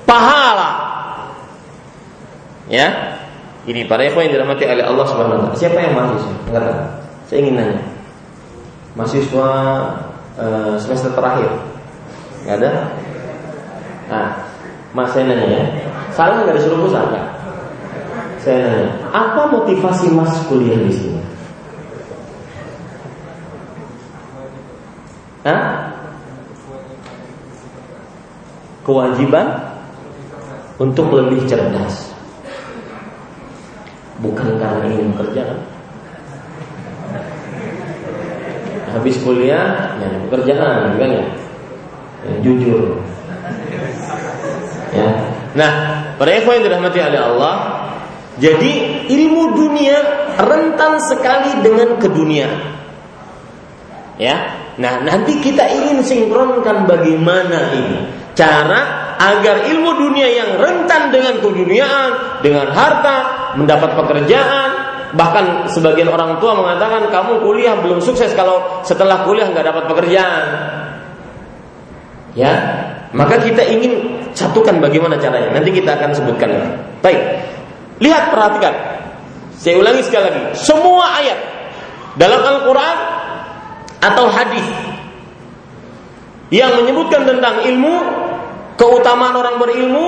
pahala? Ya, ini para ikhwan yang dirahmati oleh Allah Subhanahu wa taala. Siapa yang mahasiswa? Enggak tahu. Saya ingin nanya. Mahasiswa uh, semester terakhir. Enggak ada? Nah, Mas saya nanya ya. Salah nggak disuruh pusaka? Saya nanya, apa motivasi Mas kuliah di sini? Hah? Kewajiban untuk lebih cerdas. Bukan karena ingin bekerja kan? Habis kuliah, ya pekerjaan kan ya? ya jujur. Ya. Nah, para ikhwan yang dirahmati oleh Allah, jadi ilmu dunia rentan sekali dengan keduniaan. Ya, Nah, nanti kita ingin sinkronkan bagaimana ini cara agar ilmu dunia yang rentan dengan keduniaan, dengan harta, mendapat pekerjaan, bahkan sebagian orang tua mengatakan kamu kuliah belum sukses kalau setelah kuliah nggak dapat pekerjaan. Ya, maka kita ingin satukan bagaimana caranya. Nanti kita akan sebutkan. Baik, lihat perhatikan. Saya ulangi sekali lagi. Semua ayat dalam Al-Quran atau hadis yang menyebutkan tentang ilmu, keutamaan orang berilmu,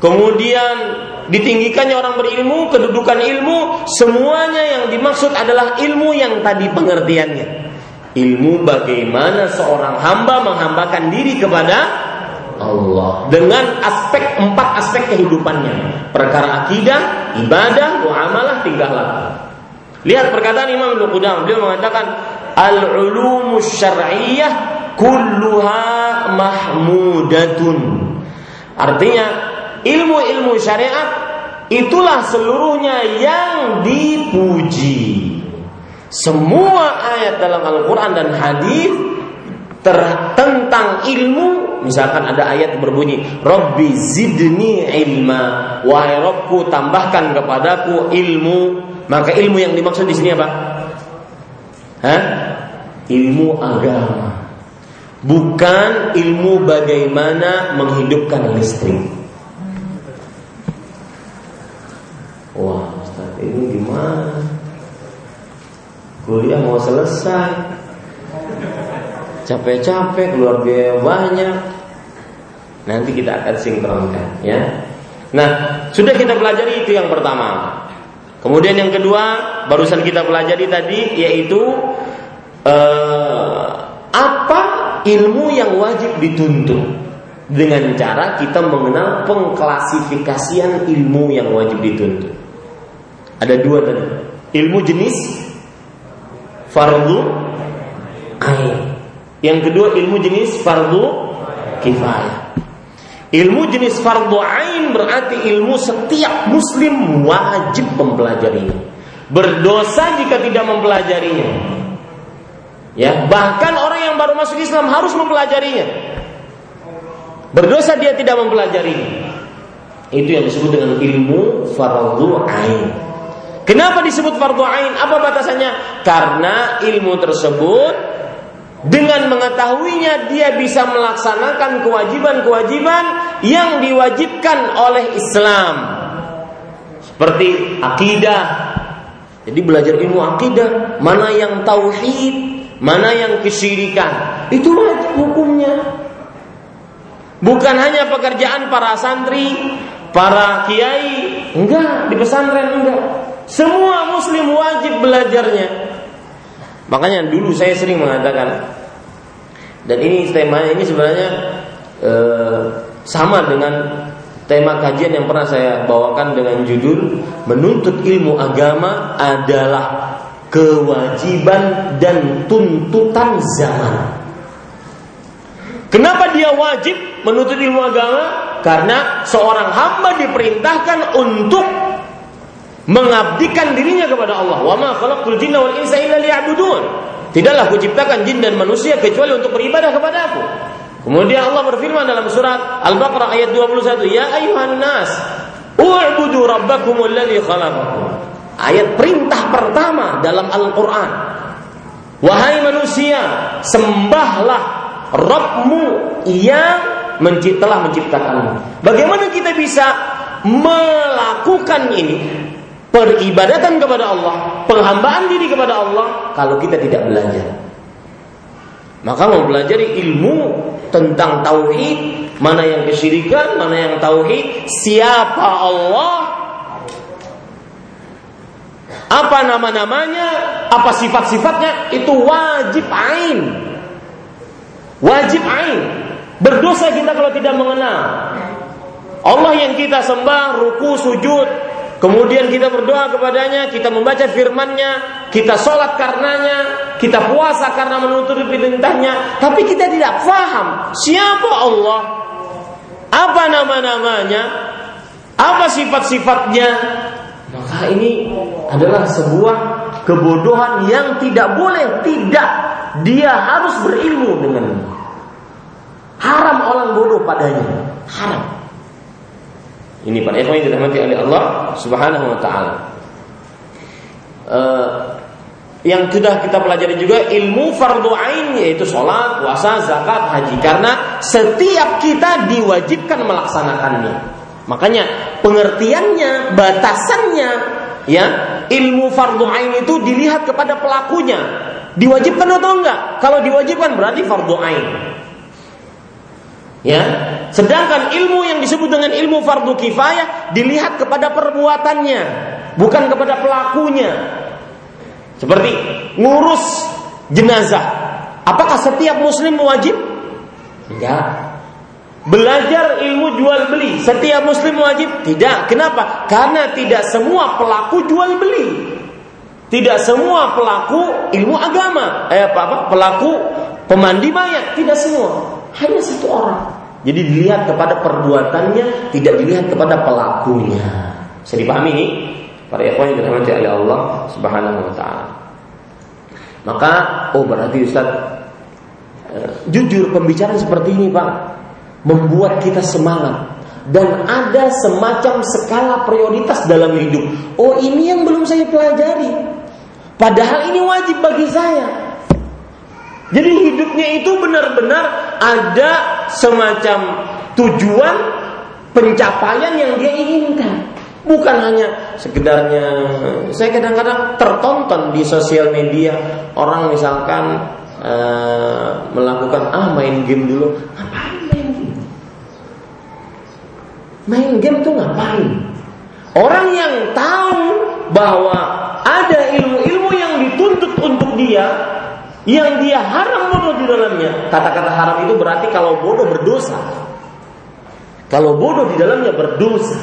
kemudian ditinggikannya orang berilmu, kedudukan ilmu, semuanya yang dimaksud adalah ilmu yang tadi pengertiannya. Ilmu bagaimana seorang hamba menghambakan diri kepada Allah dengan aspek empat aspek kehidupannya perkara akidah ibadah muamalah tingkah laku lihat perkataan Imam Ibnu Qudam beliau mengatakan al ulumus syar'iyyah kulluha mahmudatun artinya ilmu-ilmu syariat itulah seluruhnya yang dipuji semua ayat dalam Al-Quran dan hadis tentang ilmu misalkan ada ayat berbunyi Robbi zidni ilma wahai Robku tambahkan kepadaku ilmu maka ilmu yang dimaksud di sini apa? Hah? Ilmu agama bukan ilmu bagaimana menghidupkan listrik. Wah Ustaz ini gimana? Kuliah mau selesai. Capek-capek keluar biaya banyak. Nanti kita akan sinkronkan ya. Nah sudah kita pelajari itu yang pertama. Kemudian yang kedua barusan kita pelajari tadi yaitu eh, apa ilmu yang wajib dituntut dengan cara kita mengenal pengklasifikasian ilmu yang wajib dituntut ada dua tadi ilmu jenis fardu ain. Yang kedua ilmu jenis fardu kifayah. Ilmu jenis fardu ain berarti ilmu setiap muslim wajib mempelajarinya. Berdosa jika tidak mempelajarinya. Ya, bahkan orang yang baru masuk Islam harus mempelajarinya. Berdosa dia tidak mempelajarinya. Itu yang disebut dengan ilmu fardu ain. Kenapa disebut fardu ain? Apa batasannya? Karena ilmu tersebut dengan mengetahuinya dia bisa melaksanakan kewajiban-kewajiban yang diwajibkan oleh Islam. Seperti akidah. Jadi belajar ilmu akidah, mana yang tauhid, mana yang kesyirikan. Itu hukumnya. Bukan hanya pekerjaan para santri, para kiai, enggak di pesantren enggak. Semua muslim wajib belajarnya. Makanya dulu saya sering mengatakan dan ini temanya ini sebenarnya eh, sama dengan tema kajian yang pernah saya bawakan dengan judul menuntut ilmu agama adalah kewajiban dan tuntutan zaman. Kenapa dia wajib menuntut ilmu agama? Karena seorang hamba diperintahkan untuk mengabdikan dirinya kepada Allah. Wa ma khalaqtul jinna wal insa illa liya'budun. Tidaklah kuciptakan jin dan manusia kecuali untuk beribadah kepada aku. Kemudian Allah berfirman dalam surat Al-Baqarah ayat 21, "Ya ayuhan nas, u'budu rabbakum alladhi khalaqakum." Ayat perintah pertama dalam Al-Qur'an. Wahai manusia, sembahlah Rabbmu yang telah menciptakanmu. Bagaimana kita bisa melakukan ini? peribadatan kepada Allah, penghambaan diri kepada Allah kalau kita tidak belajar. Maka mempelajari ilmu tentang tauhid, mana yang kesyirikan, mana yang tauhid, siapa Allah, apa nama-namanya, apa sifat-sifatnya, itu wajib ain. Wajib ain. Berdosa kita kalau tidak mengenal. Allah yang kita sembah, ruku, sujud, Kemudian kita berdoa kepadanya, kita membaca firman-Nya, kita sholat karenanya, kita puasa karena menutupi perintahnya, tapi kita tidak paham siapa Allah, apa nama-namanya, apa sifat-sifatnya. Maka ini adalah sebuah kebodohan yang tidak boleh, tidak dia harus berilmu dengan haram orang bodoh padanya, haram. Ini para ikhwan yang dirahmati oleh Allah Subhanahu wa taala. Uh, yang sudah kita pelajari juga ilmu fardu ain yaitu sholat, puasa, zakat, haji karena setiap kita diwajibkan melaksanakannya. Makanya pengertiannya, batasannya ya, ilmu fardu ain itu dilihat kepada pelakunya. Diwajibkan atau enggak? Kalau diwajibkan berarti fardu ain. Ya, sedangkan ilmu yang disebut dengan ilmu fardu kifayah dilihat kepada perbuatannya, bukan kepada pelakunya. Seperti ngurus jenazah. Apakah setiap muslim wajib? Enggak. Belajar ilmu jual beli setiap muslim wajib? Tidak. Kenapa? Karena tidak semua pelaku jual beli. Tidak semua pelaku ilmu agama, eh apa apa? Pelaku pemandi mayat, tidak semua. Hanya satu orang. Jadi dilihat kepada perbuatannya, tidak dilihat kepada pelakunya. Bisa dipahami ini? Para ikhwan yang dirahmati oleh Allah Subhanahu wa taala. Maka oh berarti Ustaz eh, jujur pembicaraan seperti ini Pak membuat kita semangat dan ada semacam skala prioritas dalam hidup. Oh ini yang belum saya pelajari. Padahal ini wajib bagi saya. Jadi hidupnya itu benar-benar ada semacam tujuan pencapaian yang dia inginkan. Bukan hanya sekedarnya saya kadang-kadang tertonton di sosial media orang misalkan uh, melakukan ah main game dulu. Ngapain main game? Main game tuh ngapain? Orang yang tahu bahwa ada ilmu-ilmu yang dituntut untuk dia yang dia haram bodoh di dalamnya. Kata-kata haram itu berarti kalau bodoh berdosa. Kalau bodoh di dalamnya berdosa.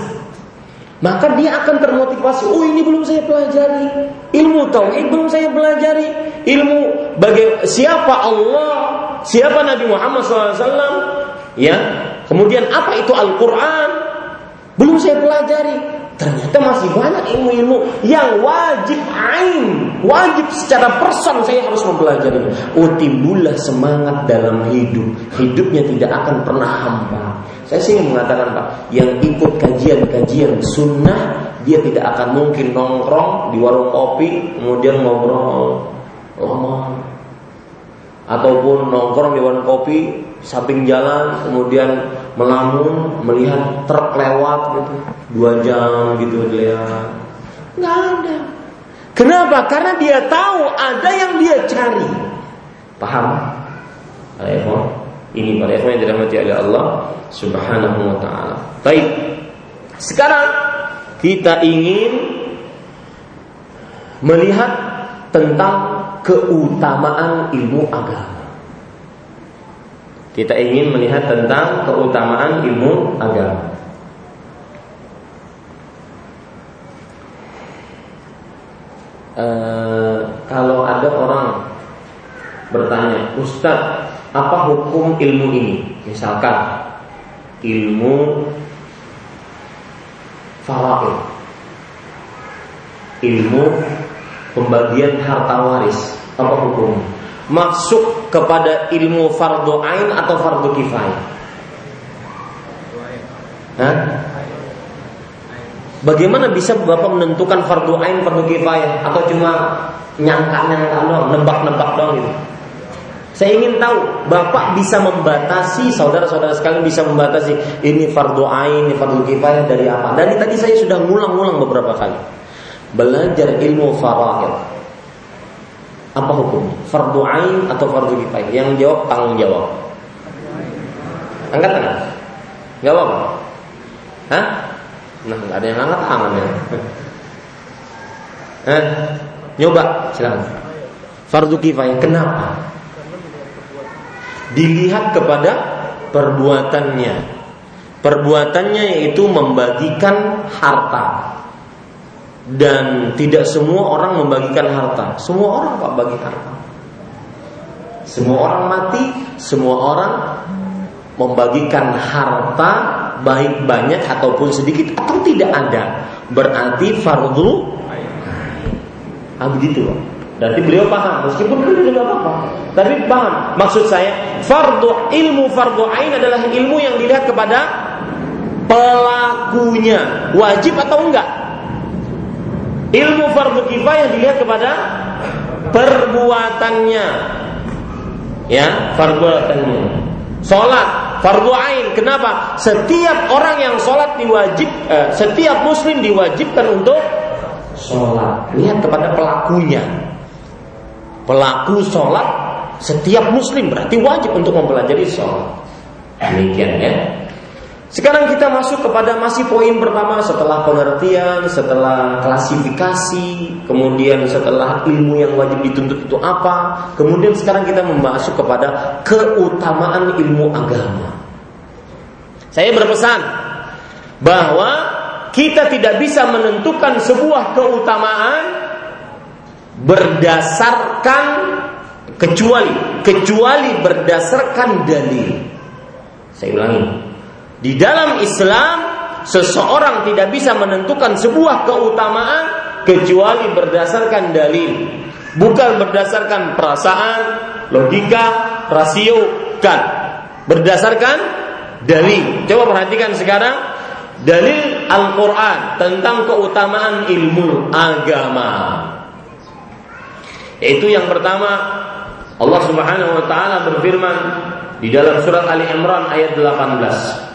Maka dia akan termotivasi, oh ini belum saya pelajari. Ilmu tauhid belum saya pelajari. Ilmu bagi siapa Allah, siapa Nabi Muhammad SAW, ya. Kemudian apa itu Al-Quran? Belum saya pelajari. Ternyata masih banyak ilmu-ilmu yang wajib ain, wajib secara person saya harus mempelajari. Oh semangat dalam hidup. Hidupnya tidak akan pernah hampa. Saya sih mengatakan Pak, yang ikut kajian-kajian sunnah dia tidak akan mungkin nongkrong di warung kopi kemudian ngobrol ngomong ataupun nongkrong di warung kopi samping jalan kemudian melamun melihat truk lewat gitu. Dua jam gitu lihat nggak ada. Kenapa? Karena dia tahu ada yang dia cari. Paham? Ayo, ini para ikhwan yang dirahmati oleh Allah Subhanahu wa taala. Baik. Sekarang kita ingin melihat tentang keutamaan ilmu agama. Kita ingin melihat tentang keutamaan ilmu agama. E, kalau ada orang bertanya, Ustadz, apa hukum ilmu ini? Misalkan ilmu faraid, ilmu pembagian harta waris, apa hukumnya? Masuk kepada ilmu fardu ain atau fardu kifayah? Bagaimana bisa Bapak menentukan fardu ain, fardu kifayah atau cuma nyangka-nyangka doang, nebak-nebak doang gitu? Saya ingin tahu Bapak bisa membatasi saudara-saudara sekalian bisa membatasi ini fardu ain, ini fardu kifayah dari apa? Dari tadi saya sudah ngulang-ngulang beberapa kali. Belajar ilmu faraid apa hukumnya? Fardu ain atau fardu kifayah? Yang jawab tanggung jawab. Angkat tangan. Gak apa-apa. Hah? Nah, nggak ada yang angkat tangan ya. Hah? Nyoba, silakan. Fardu kifayah. Kenapa? Dilihat kepada perbuatannya. Perbuatannya yaitu membagikan harta dan tidak semua orang membagikan harta. Semua orang Pak bagi harta. Semua orang mati, semua orang membagikan harta baik banyak ataupun sedikit atau tidak ada. Berarti fardu Ah begitu Pak. Berarti beliau paham meskipun beliau tidak apa-apa. Tapi paham. Maksud saya fardu ilmu fardu ain adalah ilmu yang dilihat kepada pelakunya. Wajib atau enggak? Ilmu fardu kifayah dilihat kepada perbuatannya. Ya, perbuatannya. Salat fardu ain. Kenapa? Setiap orang yang salat diwajib eh, setiap muslim diwajibkan untuk salat. Lihat kepada pelakunya. Pelaku salat setiap muslim berarti wajib untuk mempelajari salat. Demikian ya. Sekarang kita masuk kepada masih poin pertama setelah pengertian, setelah klasifikasi, kemudian setelah ilmu yang wajib dituntut itu apa, kemudian sekarang kita masuk kepada keutamaan ilmu agama. Saya berpesan bahwa kita tidak bisa menentukan sebuah keutamaan berdasarkan kecuali kecuali berdasarkan dalil. Saya ulangi, di dalam Islam seseorang tidak bisa menentukan sebuah keutamaan kecuali berdasarkan dalil, bukan berdasarkan perasaan, logika, rasio, kan. Berdasarkan dalil. Coba perhatikan sekarang dalil Al-Qur'an tentang keutamaan ilmu agama. Itu yang pertama Allah Subhanahu wa taala berfirman di dalam surat Ali Imran ayat 18.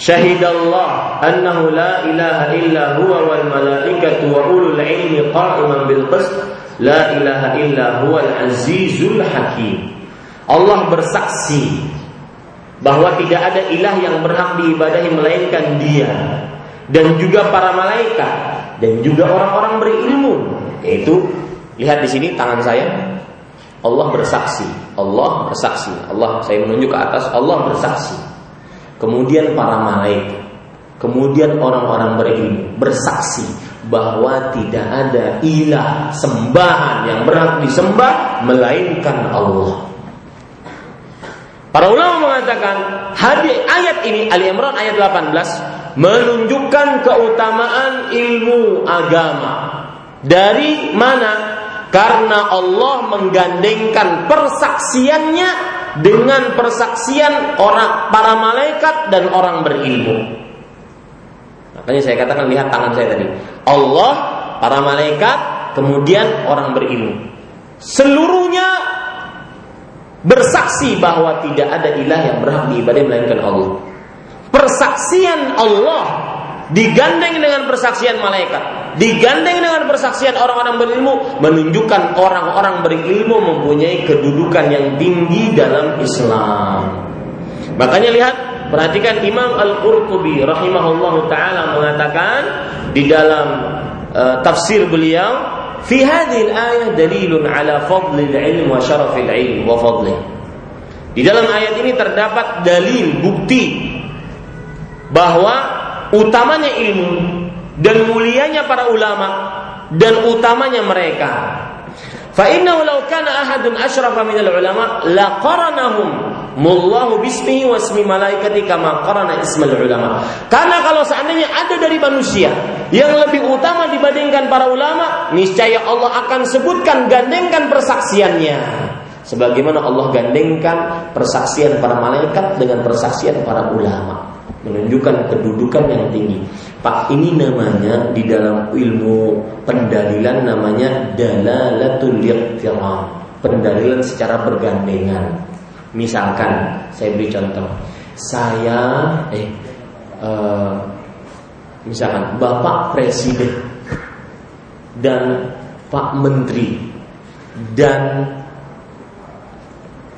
شهد الله أنه لا إله إلا هو والملائكة وأولو العلم قائما بالقسط لا إله إلا هو العزيز الحكيم Allah bersaksi bahwa tidak ada ilah yang berhak diibadahi melainkan Dia dan juga para malaikat dan juga orang-orang berilmu. Yaitu lihat di sini tangan saya. Allah bersaksi. Allah bersaksi. Allah saya menunjuk ke atas. Allah bersaksi kemudian para malaikat, kemudian orang-orang berilmu bersaksi bahwa tidak ada ilah sembahan yang berhak disembah melainkan Allah. Para ulama mengatakan hadis ayat ini Ali Imran ayat 18 menunjukkan keutamaan ilmu agama. Dari mana? Karena Allah menggandengkan persaksiannya dengan persaksian orang para malaikat dan orang berilmu. Makanya saya katakan lihat tangan saya tadi. Allah, para malaikat, kemudian orang berilmu. Seluruhnya bersaksi bahwa tidak ada ilah yang berhak diibadai melainkan Allah. Persaksian Allah digandeng dengan persaksian malaikat, digandeng dengan persaksian orang-orang berilmu, menunjukkan orang-orang berilmu mempunyai kedudukan yang tinggi dalam Islam. Makanya lihat, perhatikan Imam Al-Qurtubi rahimahullah taala mengatakan di dalam uh, tafsir beliau, fi hadhihi al-ayah dalilun ala fadlil ilm wa syarafil ilm wa fadlih. Di dalam ayat ini terdapat dalil bukti bahwa utamanya ilmu dan mulianya para ulama dan utamanya mereka. Fa innahu law kana ahadun asyrafa minal ulama la qaranahum mullahu bismihi wa ismi malaikati kama qarana ismal ulama. Karena kalau seandainya ada dari manusia yang lebih utama dibandingkan para ulama, niscaya Allah akan sebutkan gandengkan persaksiannya. Sebagaimana Allah gandengkan persaksian para malaikat dengan persaksian para ulama menunjukkan kedudukan yang tinggi. Pak ini namanya di dalam ilmu pendalilan namanya dalalatul iqtiram. Pendalilan secara bergandengan. Misalkan saya beri contoh. Saya eh uh, misalkan Bapak Presiden dan Pak Menteri dan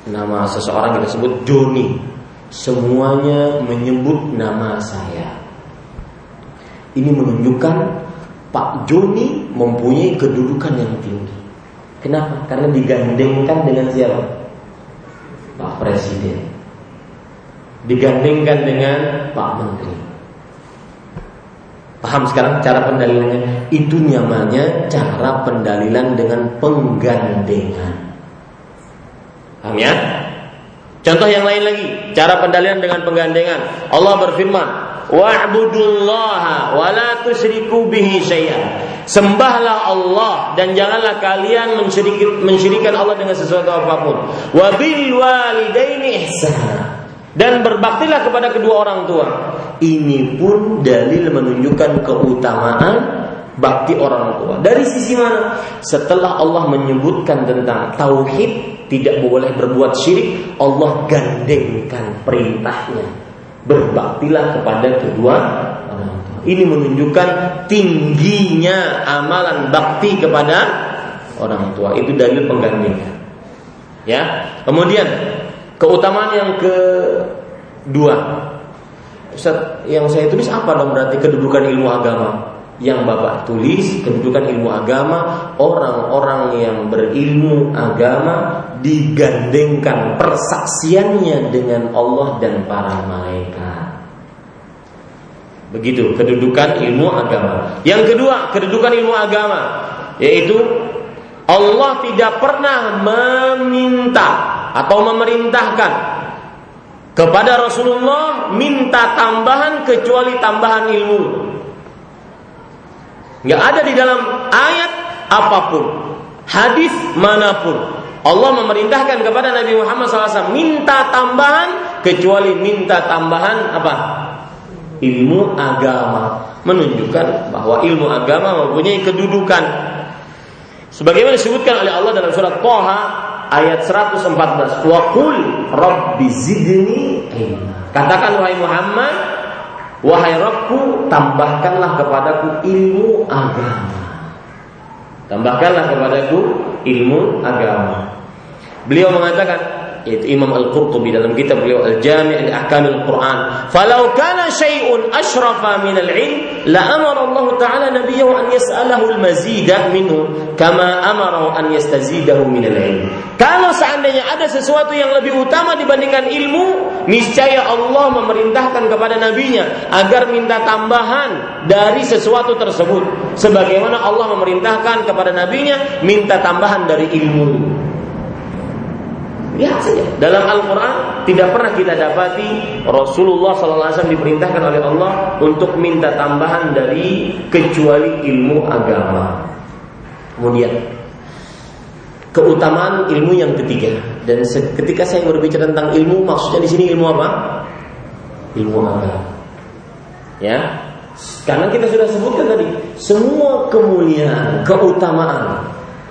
nama seseorang kita sebut Joni semuanya menyebut nama saya. Ini menunjukkan Pak Joni mempunyai kedudukan yang tinggi. Kenapa? Karena digandengkan dengan siapa? Pak Presiden. Digandengkan dengan Pak Menteri. Paham sekarang cara pendalilannya? Itu namanya cara pendalilan dengan penggandengan. Paham ya? Contoh yang lain lagi, cara pendalilan dengan penggandengan. Allah berfirman, "Wa'budullaha wa la tusyriku bihi syai'an." Sembahlah Allah dan janganlah kalian mensyirikan Allah dengan sesuatu apa pun. Wa bil walidaini ihsana. Dan berbaktilah kepada kedua orang tua. Ini pun dalil menunjukkan keutamaan bakti orang tua. Dari sisi mana? Setelah Allah menyebutkan tentang tauhid, tidak boleh berbuat syirik, Allah gandengkan perintahnya. Berbaktilah kepada kedua. Ini menunjukkan tingginya amalan bakti kepada orang tua. Itu dalil penggandengan. Ya. Kemudian keutamaan yang kedua Ustaz, yang saya tulis apa dong berarti kedudukan ilmu agama? Yang Bapak tulis kedudukan ilmu agama orang-orang yang berilmu agama digandengkan persaksiannya dengan Allah dan para malaikat. Begitu kedudukan ilmu agama. Yang kedua, kedudukan ilmu agama yaitu Allah tidak pernah meminta atau memerintahkan kepada Rasulullah minta tambahan kecuali tambahan ilmu. Nggak ada di dalam ayat apa pun, hadis mana pun. Allah memerintahkan kepada Nabi Muhammad SAW minta tambahan kecuali minta tambahan apa? Ilmu agama menunjukkan bahwa ilmu agama mempunyai kedudukan. Sebagaimana disebutkan oleh Allah dalam surat Toha ayat 114 wa qul rabbi zidni ilma katakan wahai Muhammad wahai Rabbku tambahkanlah kepadaku ilmu agama. Tambahkanlah kepadaku ilmu agama. Beliau mengatakan yaitu Imam Al-Qurtubi dalam kitab beliau Al-Jami' li Ahkamil Quran. Falau kana syai'un asyrafa min al-'ilm la amara Allah Ta'ala nabiyahu an yas'alahu al-mazida minhu kama amara an yastazidahu min al-'ilm. Kalau seandainya ada sesuatu yang lebih utama dibandingkan ilmu, niscaya Allah memerintahkan kepada nabinya agar minta tambahan dari sesuatu tersebut sebagaimana Allah memerintahkan kepada nabinya minta tambahan dari ilmu. Lihat saja dalam Al-Quran tidak pernah kita dapati Rasulullah SAW diperintahkan oleh Allah untuk minta tambahan dari kecuali ilmu agama. Kemudian keutamaan ilmu yang ketiga dan ketika saya berbicara tentang ilmu maksudnya di sini ilmu apa? Ilmu agama. Ya, karena kita sudah sebutkan tadi semua kemuliaan, keutamaan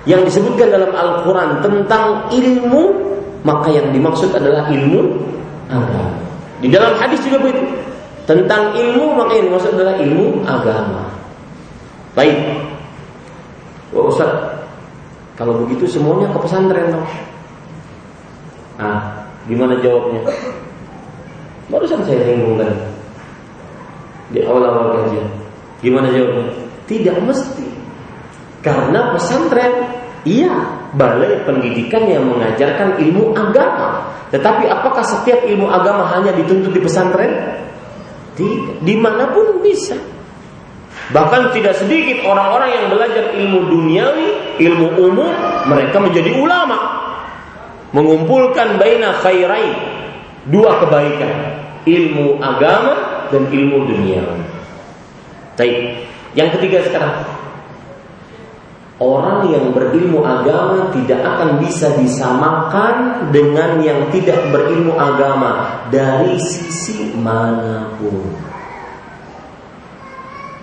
yang disebutkan dalam Al-Quran tentang ilmu maka yang dimaksud adalah ilmu agama. Di dalam hadis juga begitu. Tentang ilmu maka yang dimaksud adalah ilmu agama. Baik. Wah Ustaz, kalau begitu semuanya ke pesantren dong. Ah, gimana jawabnya? Barusan saya bingung di awal-awal kajian. Gimana jawabnya? Tidak mesti. Karena pesantren iya balai pendidikan yang mengajarkan ilmu agama. Tetapi apakah setiap ilmu agama hanya dituntut di pesantren? Tidak, di mana pun bisa. Bahkan tidak sedikit orang-orang yang belajar ilmu duniawi, ilmu umum, mereka menjadi ulama. Mengumpulkan baina khairai, dua kebaikan, ilmu agama dan ilmu duniawi. Baik, yang ketiga sekarang Orang yang berilmu agama tidak akan bisa disamakan dengan yang tidak berilmu agama dari sisi mana pun.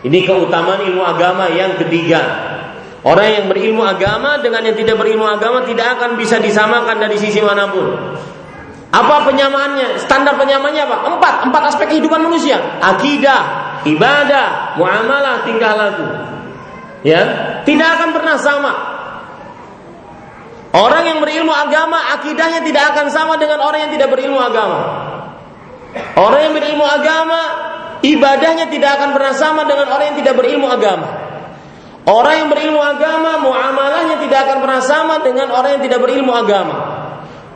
Ini keutamaan ilmu agama yang ketiga. Orang yang berilmu agama dengan yang tidak berilmu agama tidak akan bisa disamakan dari sisi mana pun. Apa penyamaannya? Standar penyamaannya apa? Empat, empat aspek kehidupan manusia. Akidah, ibadah, muamalah, tingkah laku ya tidak akan pernah sama. Orang yang berilmu agama akidahnya tidak akan sama dengan orang yang tidak berilmu agama. Orang yang berilmu agama ibadahnya tidak akan pernah sama dengan orang yang tidak berilmu agama. Orang yang berilmu agama muamalahnya tidak akan pernah sama dengan orang yang tidak berilmu agama.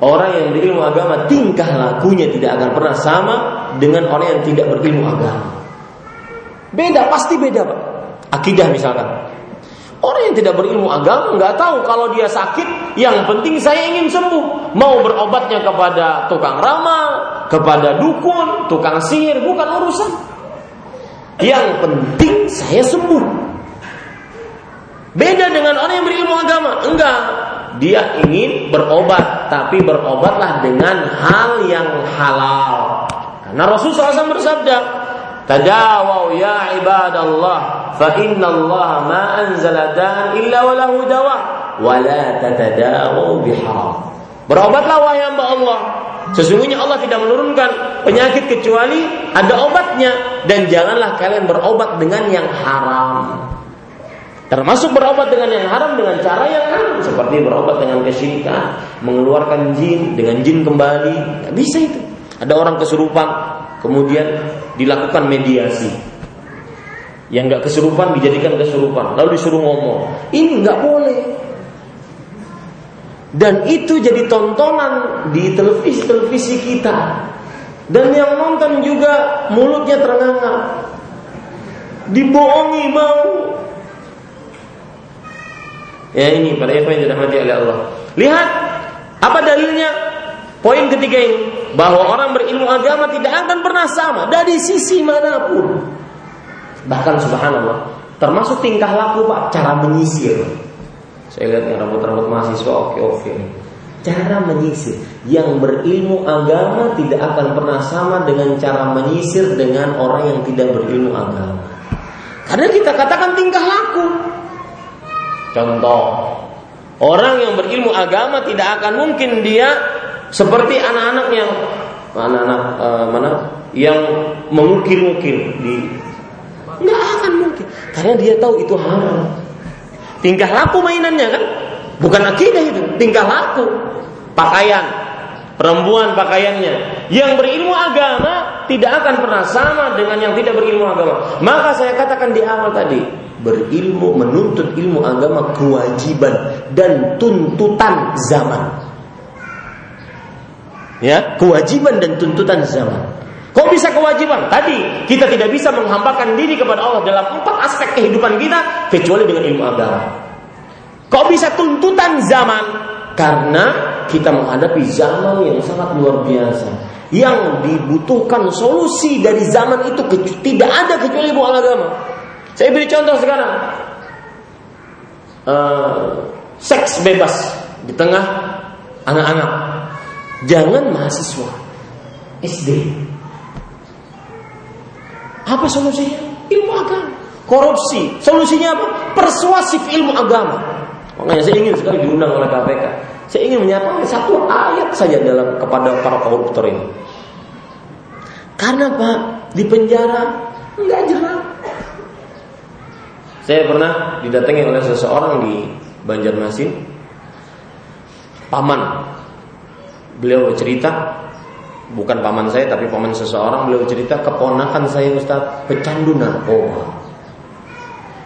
Orang yang berilmu agama tingkah lakunya tidak akan pernah sama dengan orang yang tidak berilmu agama. Beda, pasti beda, Pak. Akidah misalkan. Orang yang tidak berilmu agama nggak tahu kalau dia sakit, yang penting saya ingin sembuh. Mau berobatnya kepada tukang ramal, kepada dukun, tukang sihir, bukan urusan. Yang penting saya sembuh. Beda dengan orang yang berilmu agama, enggak. Dia ingin berobat, tapi berobatlah dengan hal yang halal. Karena Rasulullah SAW bersabda, Tadawau ya ibadallah fa inna Allah ma anzala dan illa wa lahu dawa wa la biharam. Berobatlah wahai hamba Allah. Sesungguhnya Allah tidak menurunkan penyakit kecuali ada obatnya dan janganlah kalian berobat dengan yang haram. Termasuk berobat dengan yang haram dengan cara yang haram seperti berobat dengan kesyirikan, mengeluarkan jin dengan jin kembali. Gak bisa itu. Ada orang kesurupan, kemudian dilakukan mediasi. Yang nggak kesurupan dijadikan kesurupan, lalu disuruh ngomong. Ini nggak boleh. Dan itu jadi tontonan di televisi-televisi kita. Dan yang nonton juga mulutnya terengah Dibohongi mau. Ya ini para ikhwan yang dirahmati oleh Allah. Lihat apa dalilnya? Poin ketiga ini bahwa orang berilmu agama tidak akan pernah sama dari sisi mana pun. Bahkan subhanallah, termasuk tingkah laku Pak, cara menyisir. Saya lihat yang rambut-rambut mahasiswa oke-oke. Cara menyisir yang berilmu agama tidak akan pernah sama dengan cara menyisir dengan orang yang tidak berilmu agama. Karena kita katakan tingkah laku. Contoh, orang yang berilmu agama tidak akan mungkin dia seperti anak-anak yang anak-anak uh, mana yang mengukir-ukir di nggak akan mungkin karena dia tahu itu haram. Tingkah laku mainannya kan, bukan akidah itu, tingkah laku, pakaian, perempuan pakaiannya. Yang berilmu agama tidak akan pernah sama dengan yang tidak berilmu agama. Maka saya katakan di awal tadi, berilmu menuntut ilmu agama kewajiban dan tuntutan zaman. Ya, kewajiban dan tuntutan zaman. Kok bisa kewajiban? Tadi kita tidak bisa menghambakan diri kepada Allah dalam empat aspek kehidupan kita kecuali dengan ilmu agama. Kok bisa tuntutan zaman? Karena kita menghadapi zaman yang sangat luar biasa. Yang dibutuhkan solusi dari zaman itu tidak ada kecuali ilmu agama. Saya beri contoh sekarang. Uh, seks bebas di tengah anak-anak. Jangan mahasiswa SD apa solusinya? Ilmu agama. Korupsi. Solusinya apa? Persuasif ilmu agama. Makanya saya ingin sekali diundang oleh KPK. Saya ingin menyampaikan satu ayat saja dalam kepada para koruptor ini. Karena Pak di penjara nggak jelas. Saya pernah didatangi oleh seseorang di Banjarmasin. Paman. Beliau cerita bukan paman saya tapi paman seseorang beliau cerita keponakan saya Ustaz pecandu narkoba.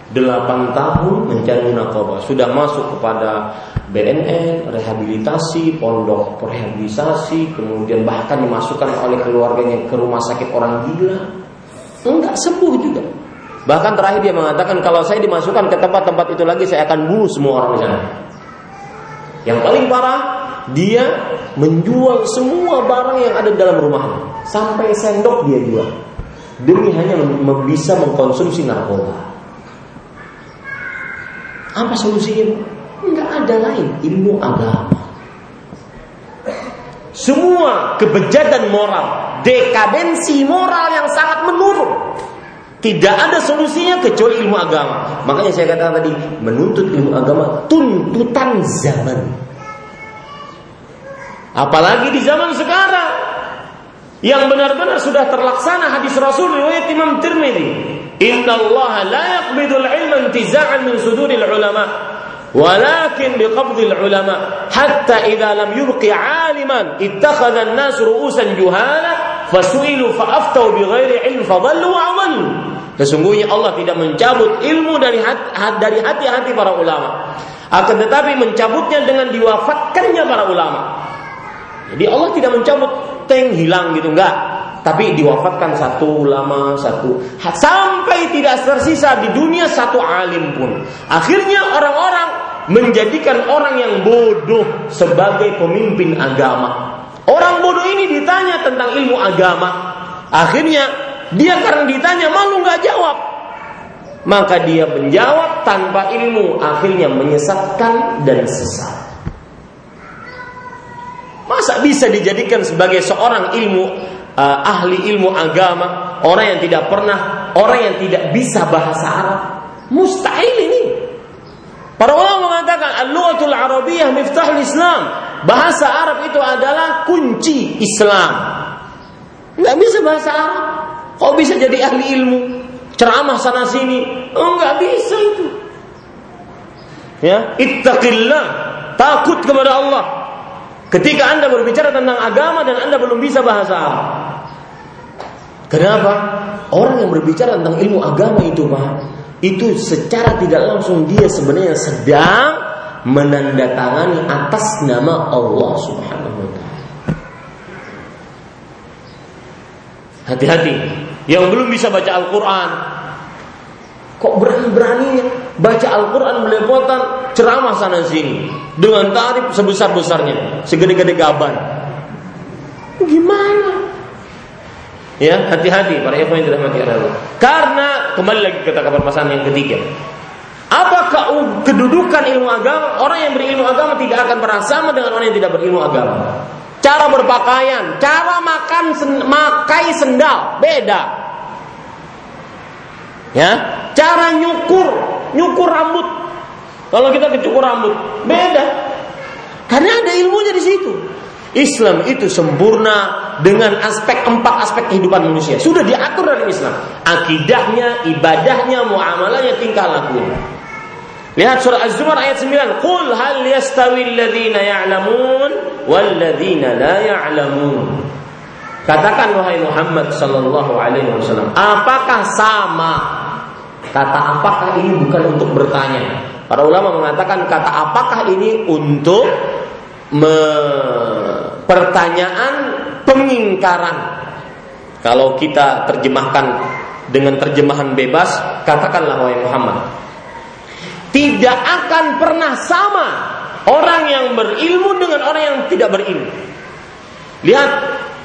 Delapan tahun mencandu narkoba sudah masuk kepada BNN, rehabilitasi, pondok rehabilitasi, kemudian bahkan dimasukkan oleh keluarganya ke rumah sakit orang gila. Enggak sembuh juga. Bahkan terakhir dia mengatakan kalau saya dimasukkan ke tempat-tempat itu lagi saya akan bunuh semua orang di sana. Yang paling parah dia menjual semua barang yang ada dalam rumahnya sampai sendok dia jual demi hanya bisa mengkonsumsi narkoba. Apa solusinya? Enggak ada lain ilmu agama. Semua kebejatan moral, dekadensi moral yang sangat menurun. Tidak ada solusinya kecuali ilmu agama. Makanya saya katakan tadi, menuntut ilmu agama tuntutan zaman. Apalagi di zaman sekarang yang benar-benar sudah terlaksana hadis Rasul riwayat Imam Tirmidzi. Inna Allah la yaqbidul ilma intiza'an min suduril ulama. ولكن بقبض العلماء حتى إذا لم يبق عالما اتخذ الناس رؤوسا جهالا فسئلوا فأفتوا بغير علم فضلوا وأضلوا Sesungguhnya Allah tidak mencabut ilmu dari hati, dari hati-hati para ulama. Akan tetapi mencabutnya dengan diwafatkannya para ulama. Jadi Allah tidak mencabut teng hilang gitu enggak. Tapi diwafatkan satu ulama satu sampai tidak tersisa di dunia satu alim pun. Akhirnya orang-orang menjadikan orang yang bodoh sebagai pemimpin agama. Orang bodoh ini ditanya tentang ilmu agama. Akhirnya dia karena ditanya malu nggak jawab. Maka dia menjawab tanpa ilmu, akhirnya menyesatkan dan sesat. Masa bisa dijadikan sebagai seorang ilmu uh, ahli ilmu agama, orang yang tidak pernah, orang yang tidak bisa bahasa Arab? Mustahil ini. Para ulama mengatakan al-lughatul arabiyyah miftahul Islam. Bahasa Arab itu adalah kunci Islam. Enggak bisa bahasa Arab. Kok bisa jadi ahli ilmu? Ceramah sana sini. Enggak bisa itu. Ya, ittaqillah. Takut kepada Allah. Ketika Anda berbicara tentang agama dan Anda belum bisa bahasa Arab. Kenapa? Orang yang berbicara tentang ilmu agama itu, Pak, itu secara tidak langsung dia sebenarnya sedang menandatangani atas nama Allah Subhanahu wa taala. Hati-hati. Yang belum bisa baca Al-Qur'an, kok berani-beraninya baca Al-Qur'an belepotan, ceramah sana sini dengan tarif sebesar-besarnya, segede-gede gaban. Gimana? Ya, hati-hati para ikhwan yang dirahmati Allah. Karena kembali lagi kabar permasalahan yang ketiga. Apakah kedudukan ilmu agama orang yang berilmu agama tidak akan pernah sama dengan orang yang tidak berilmu agama? Cara berpakaian, cara makan, sen, makai sendal beda. Ya, cara nyukur, nyukur rambut. Kalau kita kecukur rambut, beda. Karena ada ilmunya di situ. Islam itu sempurna dengan aspek empat aspek kehidupan manusia. Sudah diatur dalam Islam. Akidahnya, ibadahnya, muamalahnya, tingkah lakunya. Lihat surah Az-Zumar ayat 9. Qul hal yastawi alladhina ya'lamun wal ladzina la ya'lamun. Katakan wahai Muhammad sallallahu alaihi wasallam, apakah sama? Kata apakah ini bukan untuk bertanya. Para ulama mengatakan kata apakah ini untuk me pertanyaan pengingkaran. Kalau kita terjemahkan dengan terjemahan bebas, katakanlah wahai Muhammad, tidak akan pernah sama orang yang berilmu dengan orang yang tidak berilmu. Lihat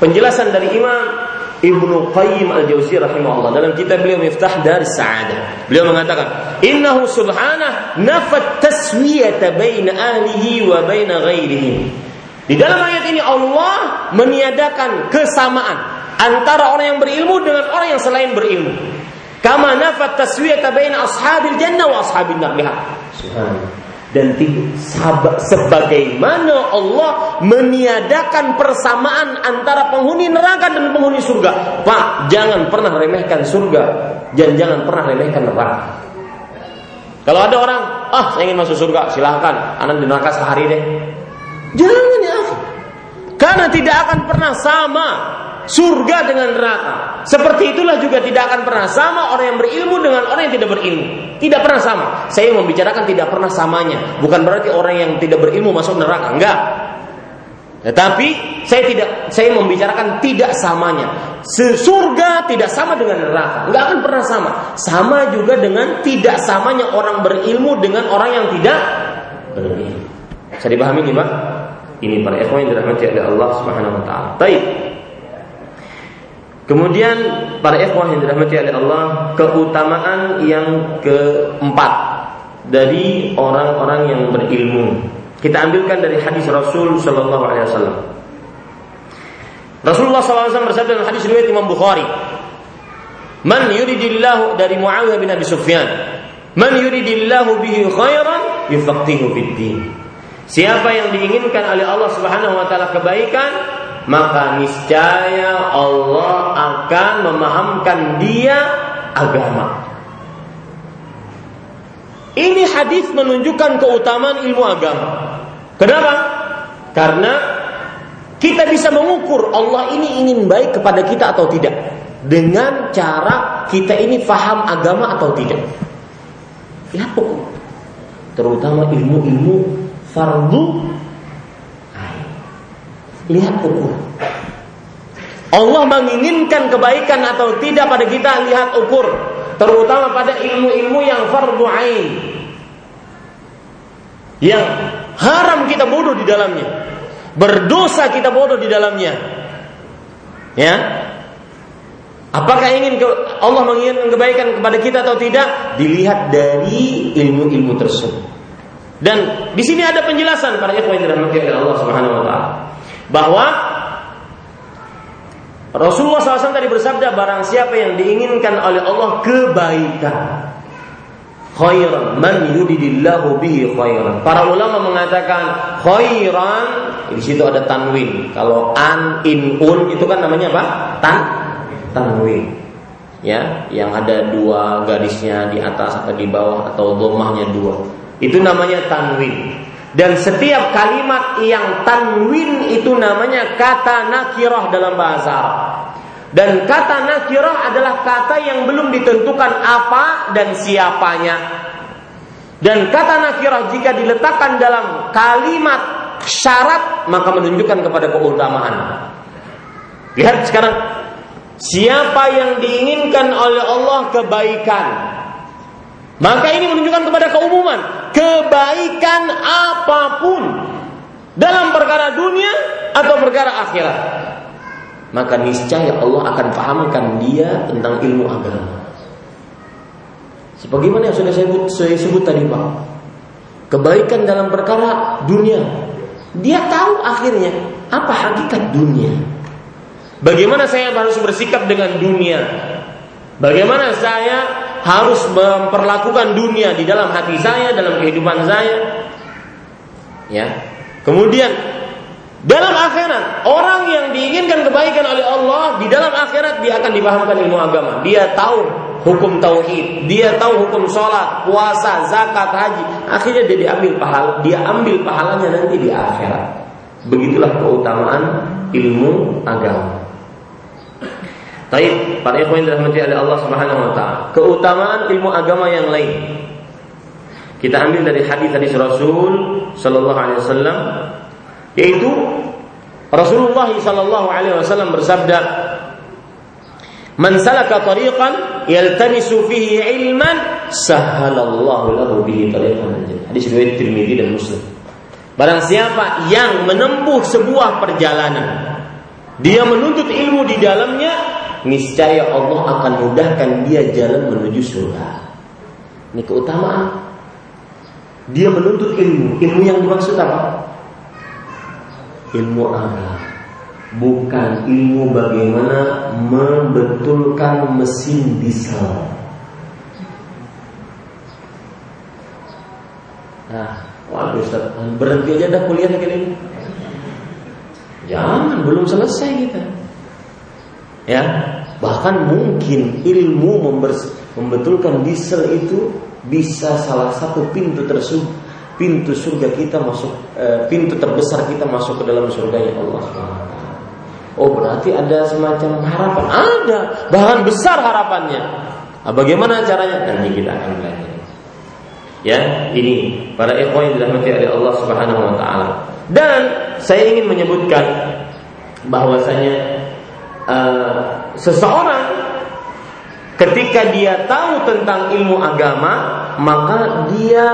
penjelasan dari Imam Ibnu Qayyim Al-Jauziyah rahimahullah dalam kitab beliau Miftah dari Sa'adah. Beliau mengatakan, "Innahu subhanah nafat taswiyata baina ahlihi wa baina ghairihi." Di dalam ayat ini Allah meniadakan kesamaan antara orang yang berilmu dengan orang yang selain berilmu. Kama nafat taswiyata baina ashabil jannah wa ashabin nar. Subhanallah dan sebagaimana Allah meniadakan persamaan antara penghuni neraka dan penghuni surga. Pak, jangan pernah remehkan surga dan jangan pernah remehkan neraka. Kalau ada orang, ah saya ingin masuk surga, silahkan, anak di neraka sehari deh. Jangan ya, karena tidak akan pernah sama surga dengan neraka. Seperti itulah juga tidak akan pernah sama orang yang berilmu dengan orang yang tidak berilmu. Tidak pernah sama. Saya membicarakan tidak pernah samanya. Bukan berarti orang yang tidak berilmu masuk neraka. Enggak. Tetapi saya tidak saya membicarakan tidak samanya. Surga tidak sama dengan neraka. Enggak akan pernah sama. Sama juga dengan tidak samanya orang berilmu dengan orang yang tidak berilmu. Bisa dipahami nih, Pak? Ini para ikhwan yang dirahmati oleh Allah Subhanahu wa taala. Baik. Kemudian para ikhwah yang dirahmati oleh Allah, keutamaan yang keempat dari orang-orang yang berilmu. Kita ambilkan dari hadis Rasul Shallallahu Alaihi Wasallam. Rasulullah SAW bersabda dalam hadis riwayat Imam Bukhari, "Man yuridillahu dari Muawiyah bin Abi Sufyan, man yuridillahu bihi khairan yufaqihu fid din." Siapa yang diinginkan oleh Allah Subhanahu wa taala kebaikan, maka niscaya Allah akan memahamkan dia agama. Ini hadis menunjukkan keutamaan ilmu agama. Kenapa? Karena kita bisa mengukur Allah ini ingin baik kepada kita atau tidak dengan cara kita ini faham agama atau tidak. Pokok. Terutama ilmu-ilmu fardu lihat ukur. Allah menginginkan kebaikan atau tidak pada kita lihat ukur, terutama pada ilmu-ilmu yang fardu ain. Yang haram kita bodoh di dalamnya. Berdosa kita bodoh di dalamnya. Ya. Apakah ingin ke, Allah menginginkan kebaikan kepada kita atau tidak? Dilihat dari ilmu-ilmu tersebut. Dan di sini ada penjelasan para ikhwan yang dirahmati oleh Allah Subhanahu wa taala bahwa Rasulullah SAW tadi bersabda barang siapa yang diinginkan oleh Allah kebaikan khairan man yuridillahu bihi khairan. Para ulama mengatakan khairan di situ ada tanwin. Kalau an in un itu kan namanya apa? Tan tanwin. Ya, yang ada dua garisnya di atas atau di bawah atau domahnya dua. Itu namanya tanwin. Dan setiap kalimat yang tanwin itu namanya kata nakirah dalam bahasa Arab. Dan kata nakirah adalah kata yang belum ditentukan apa dan siapanya. Dan kata nakirah jika diletakkan dalam kalimat syarat maka menunjukkan kepada keutamaan. Lihat sekarang siapa yang diinginkan oleh Allah kebaikan maka ini menunjukkan kepada keumuman kebaikan apa pun dalam perkara dunia atau perkara akhirat maka niscaya Allah akan pahamkan dia tentang ilmu agama. Sebagaimana yang sudah saya sebut, saya sebut tadi Pak. Kebaikan dalam perkara dunia. Dia tahu akhirnya apa hakikat dunia. Bagaimana saya harus bersikap dengan dunia. Bagaimana saya harus memperlakukan dunia di dalam hati saya, dalam kehidupan saya. Ya. Kemudian dalam akhirat, orang yang diinginkan kebaikan oleh Allah di dalam akhirat dia akan dipahamkan ilmu agama. Dia tahu hukum tauhid, dia tahu hukum sholat, puasa, zakat, haji. Akhirnya dia diambil pahala, dia ambil pahalanya nanti di akhirat. Begitulah keutamaan ilmu agama. Baik, para ikhwan yang dirahmati oleh Allah Subhanahu wa taala. Keutamaan ilmu agama yang lain. Kita ambil dari hadis hadis Rasul sallallahu alaihi wasallam yaitu Rasulullah sallallahu alaihi wasallam bersabda Man salaka tariqan yaltamisu fihi ilman sahhalallahu lahu bihi tariqan Hadis riwayat Tirmizi dan Muslim. Barang siapa yang menempuh sebuah perjalanan dia menuntut ilmu di dalamnya niscaya Allah akan mudahkan dia jalan menuju surga. Ini keutamaan. Dia menuntut ilmu. Ilmu yang dimaksud apa? ilmu agama bukan ilmu bagaimana membetulkan mesin diesel. Nah, waduh Ustaz, berhenti aja dah kuliah kayak ini. Jangan, belum selesai kita. Ya, bahkan mungkin ilmu membetulkan diesel itu bisa salah satu pintu tersebut pintu surga kita masuk eh, pintu terbesar kita masuk ke dalam surga ya Allah. Oh berarti ada semacam harapan. Ada bahkan besar harapannya. Nah, bagaimana caranya? Nanti kita akan belajar. Ya ini para ikhwan yang dirahmati oleh Allah Subhanahu wa taala. Dan saya ingin menyebutkan bahwasanya uh, seseorang ketika dia tahu tentang ilmu agama maka dia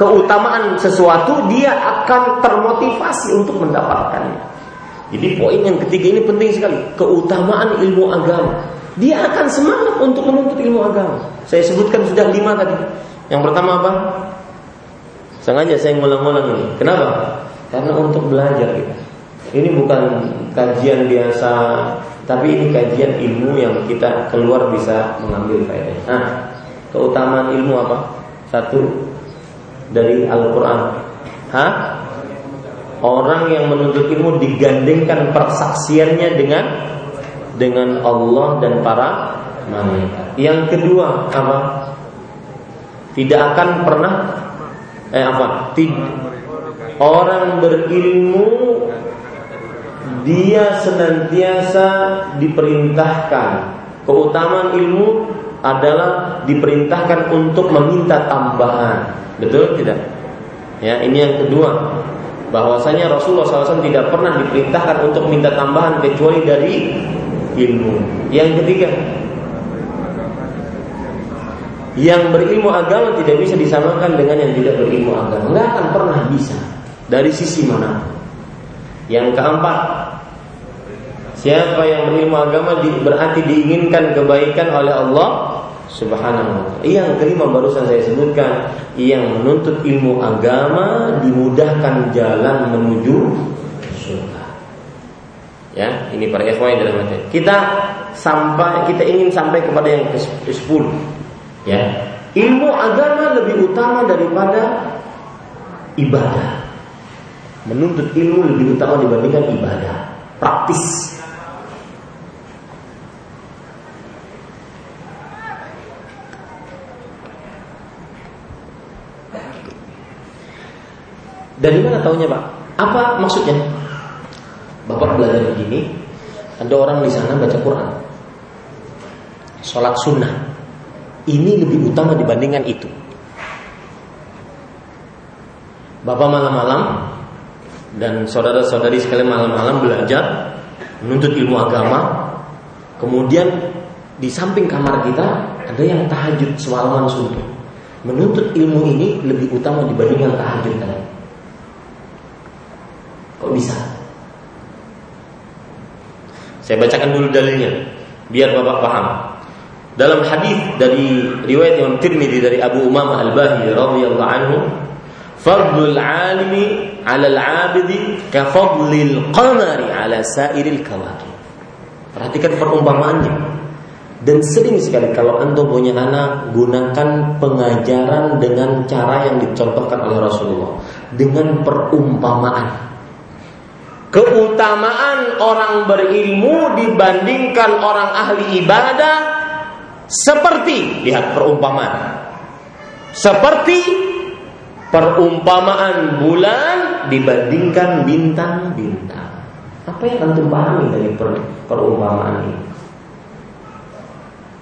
keutamaan sesuatu dia akan termotivasi untuk mendapatkannya. Jadi poin yang ketiga ini penting sekali, keutamaan ilmu agama. Dia akan semangat untuk menuntut ilmu agama. Saya sebutkan sudah lima tadi. Yang pertama apa? Sengaja saya ngulang-ngulang ini. Kenapa? Karena untuk belajar kita. Ini bukan kajian biasa, tapi ini kajian ilmu yang kita keluar bisa mengambil faedah. Nah, keutamaan ilmu apa? Satu, dari Al-Quran. Hah? Orang yang menuntut ilmu digandengkan persaksiannya dengan dengan Allah dan para malaikat. Yang kedua apa? Tidak akan pernah eh apa? Tidak. Orang berilmu dia senantiasa diperintahkan keutamaan ilmu adalah diperintahkan untuk meminta tambahan Betul tidak? Ya, ini yang kedua. Bahwasanya Rasulullah SAW tidak pernah diperintahkan untuk minta tambahan kecuali dari ilmu. Yang ketiga, yang berilmu agama tidak bisa disamakan dengan yang tidak berilmu agama. Nggak akan pernah bisa dari sisi mana. Yang keempat, siapa yang berilmu agama berarti diinginkan kebaikan oleh Allah Subhanahu wa taala. Yang kelima barusan saya sebutkan, yang menuntut ilmu agama dimudahkan jalan menuju surga. Ya, ini para ikhwan yang dirahmati. Kita sampai kita ingin sampai kepada yang ke-10. Ya. Ilmu agama lebih utama daripada ibadah. Menuntut ilmu lebih utama dibandingkan ibadah. Praktis. Dari mana tahunya Pak? Apa maksudnya? Bapak belajar begini, ada orang di sana baca Quran. sholat sunnah. Ini lebih utama dibandingkan itu. Bapak malam-malam dan saudara-saudari sekalian malam-malam belajar menuntut ilmu agama. Kemudian di samping kamar kita ada yang tahajud semalaman suntuk. Menuntut ilmu ini lebih utama dibandingkan tahajud tadi. Kok bisa? Saya bacakan dulu dalilnya biar Bapak paham. Dalam hadis dari riwayat Imam Tirmidzi dari Abu Umamah Al-Bahili radhiyallahu anhu Fadlul alimi ala al-abidi ka fadlil qamari ala sairil kawakib. Perhatikan perumpamaannya. Dan sering sekali kalau anda punya anak gunakan pengajaran dengan cara yang dicontohkan oleh Rasulullah dengan perumpamaan. Keutamaan orang berilmu dibandingkan orang ahli ibadah seperti lihat perumpamaan. Seperti perumpamaan bulan dibandingkan bintang-bintang. Apa yang antum pahami dari per, perumpamaan ini?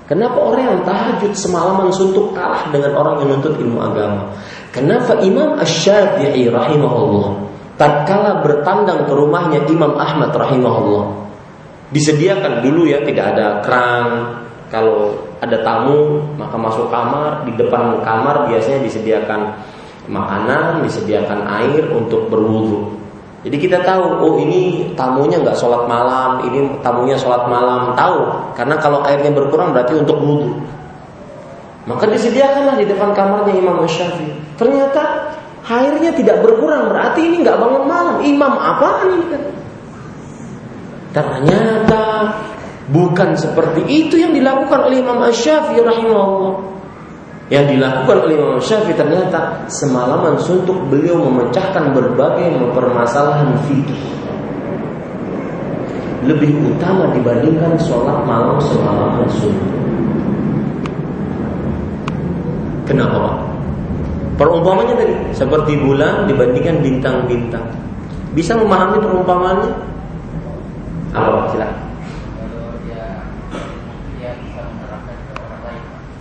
Kenapa orang yang tahajud semalaman suntuk kalah dengan orang yang menuntut ilmu agama? Kenapa Imam Ash-Syafi'i rahimahullah tatkala bertandang ke rumahnya Imam Ahmad rahimahullah disediakan dulu ya tidak ada keran kalau ada tamu maka masuk kamar di depan kamar biasanya disediakan makanan, disediakan air untuk berwudu. Jadi kita tahu, oh ini tamunya nggak sholat malam, ini tamunya sholat malam, tahu. Karena kalau airnya berkurang berarti untuk wudhu. Maka disediakanlah di depan kamarnya Imam Syafi'i. Ternyata airnya tidak berkurang, berarti ini nggak bangun malam. Imam apa ini? Ternyata bukan seperti itu yang dilakukan oleh Imam Syafi'i rahimahullah yang dilakukan oleh Imam Syafi'i ternyata semalaman suntuk beliau memecahkan berbagai permasalahan fikih lebih utama dibandingkan sholat malam semalaman suntuk. Kenapa? Perumpamannya tadi seperti bulan dibandingkan bintang-bintang. Bisa memahami perumpamannya? Apa? Silakan.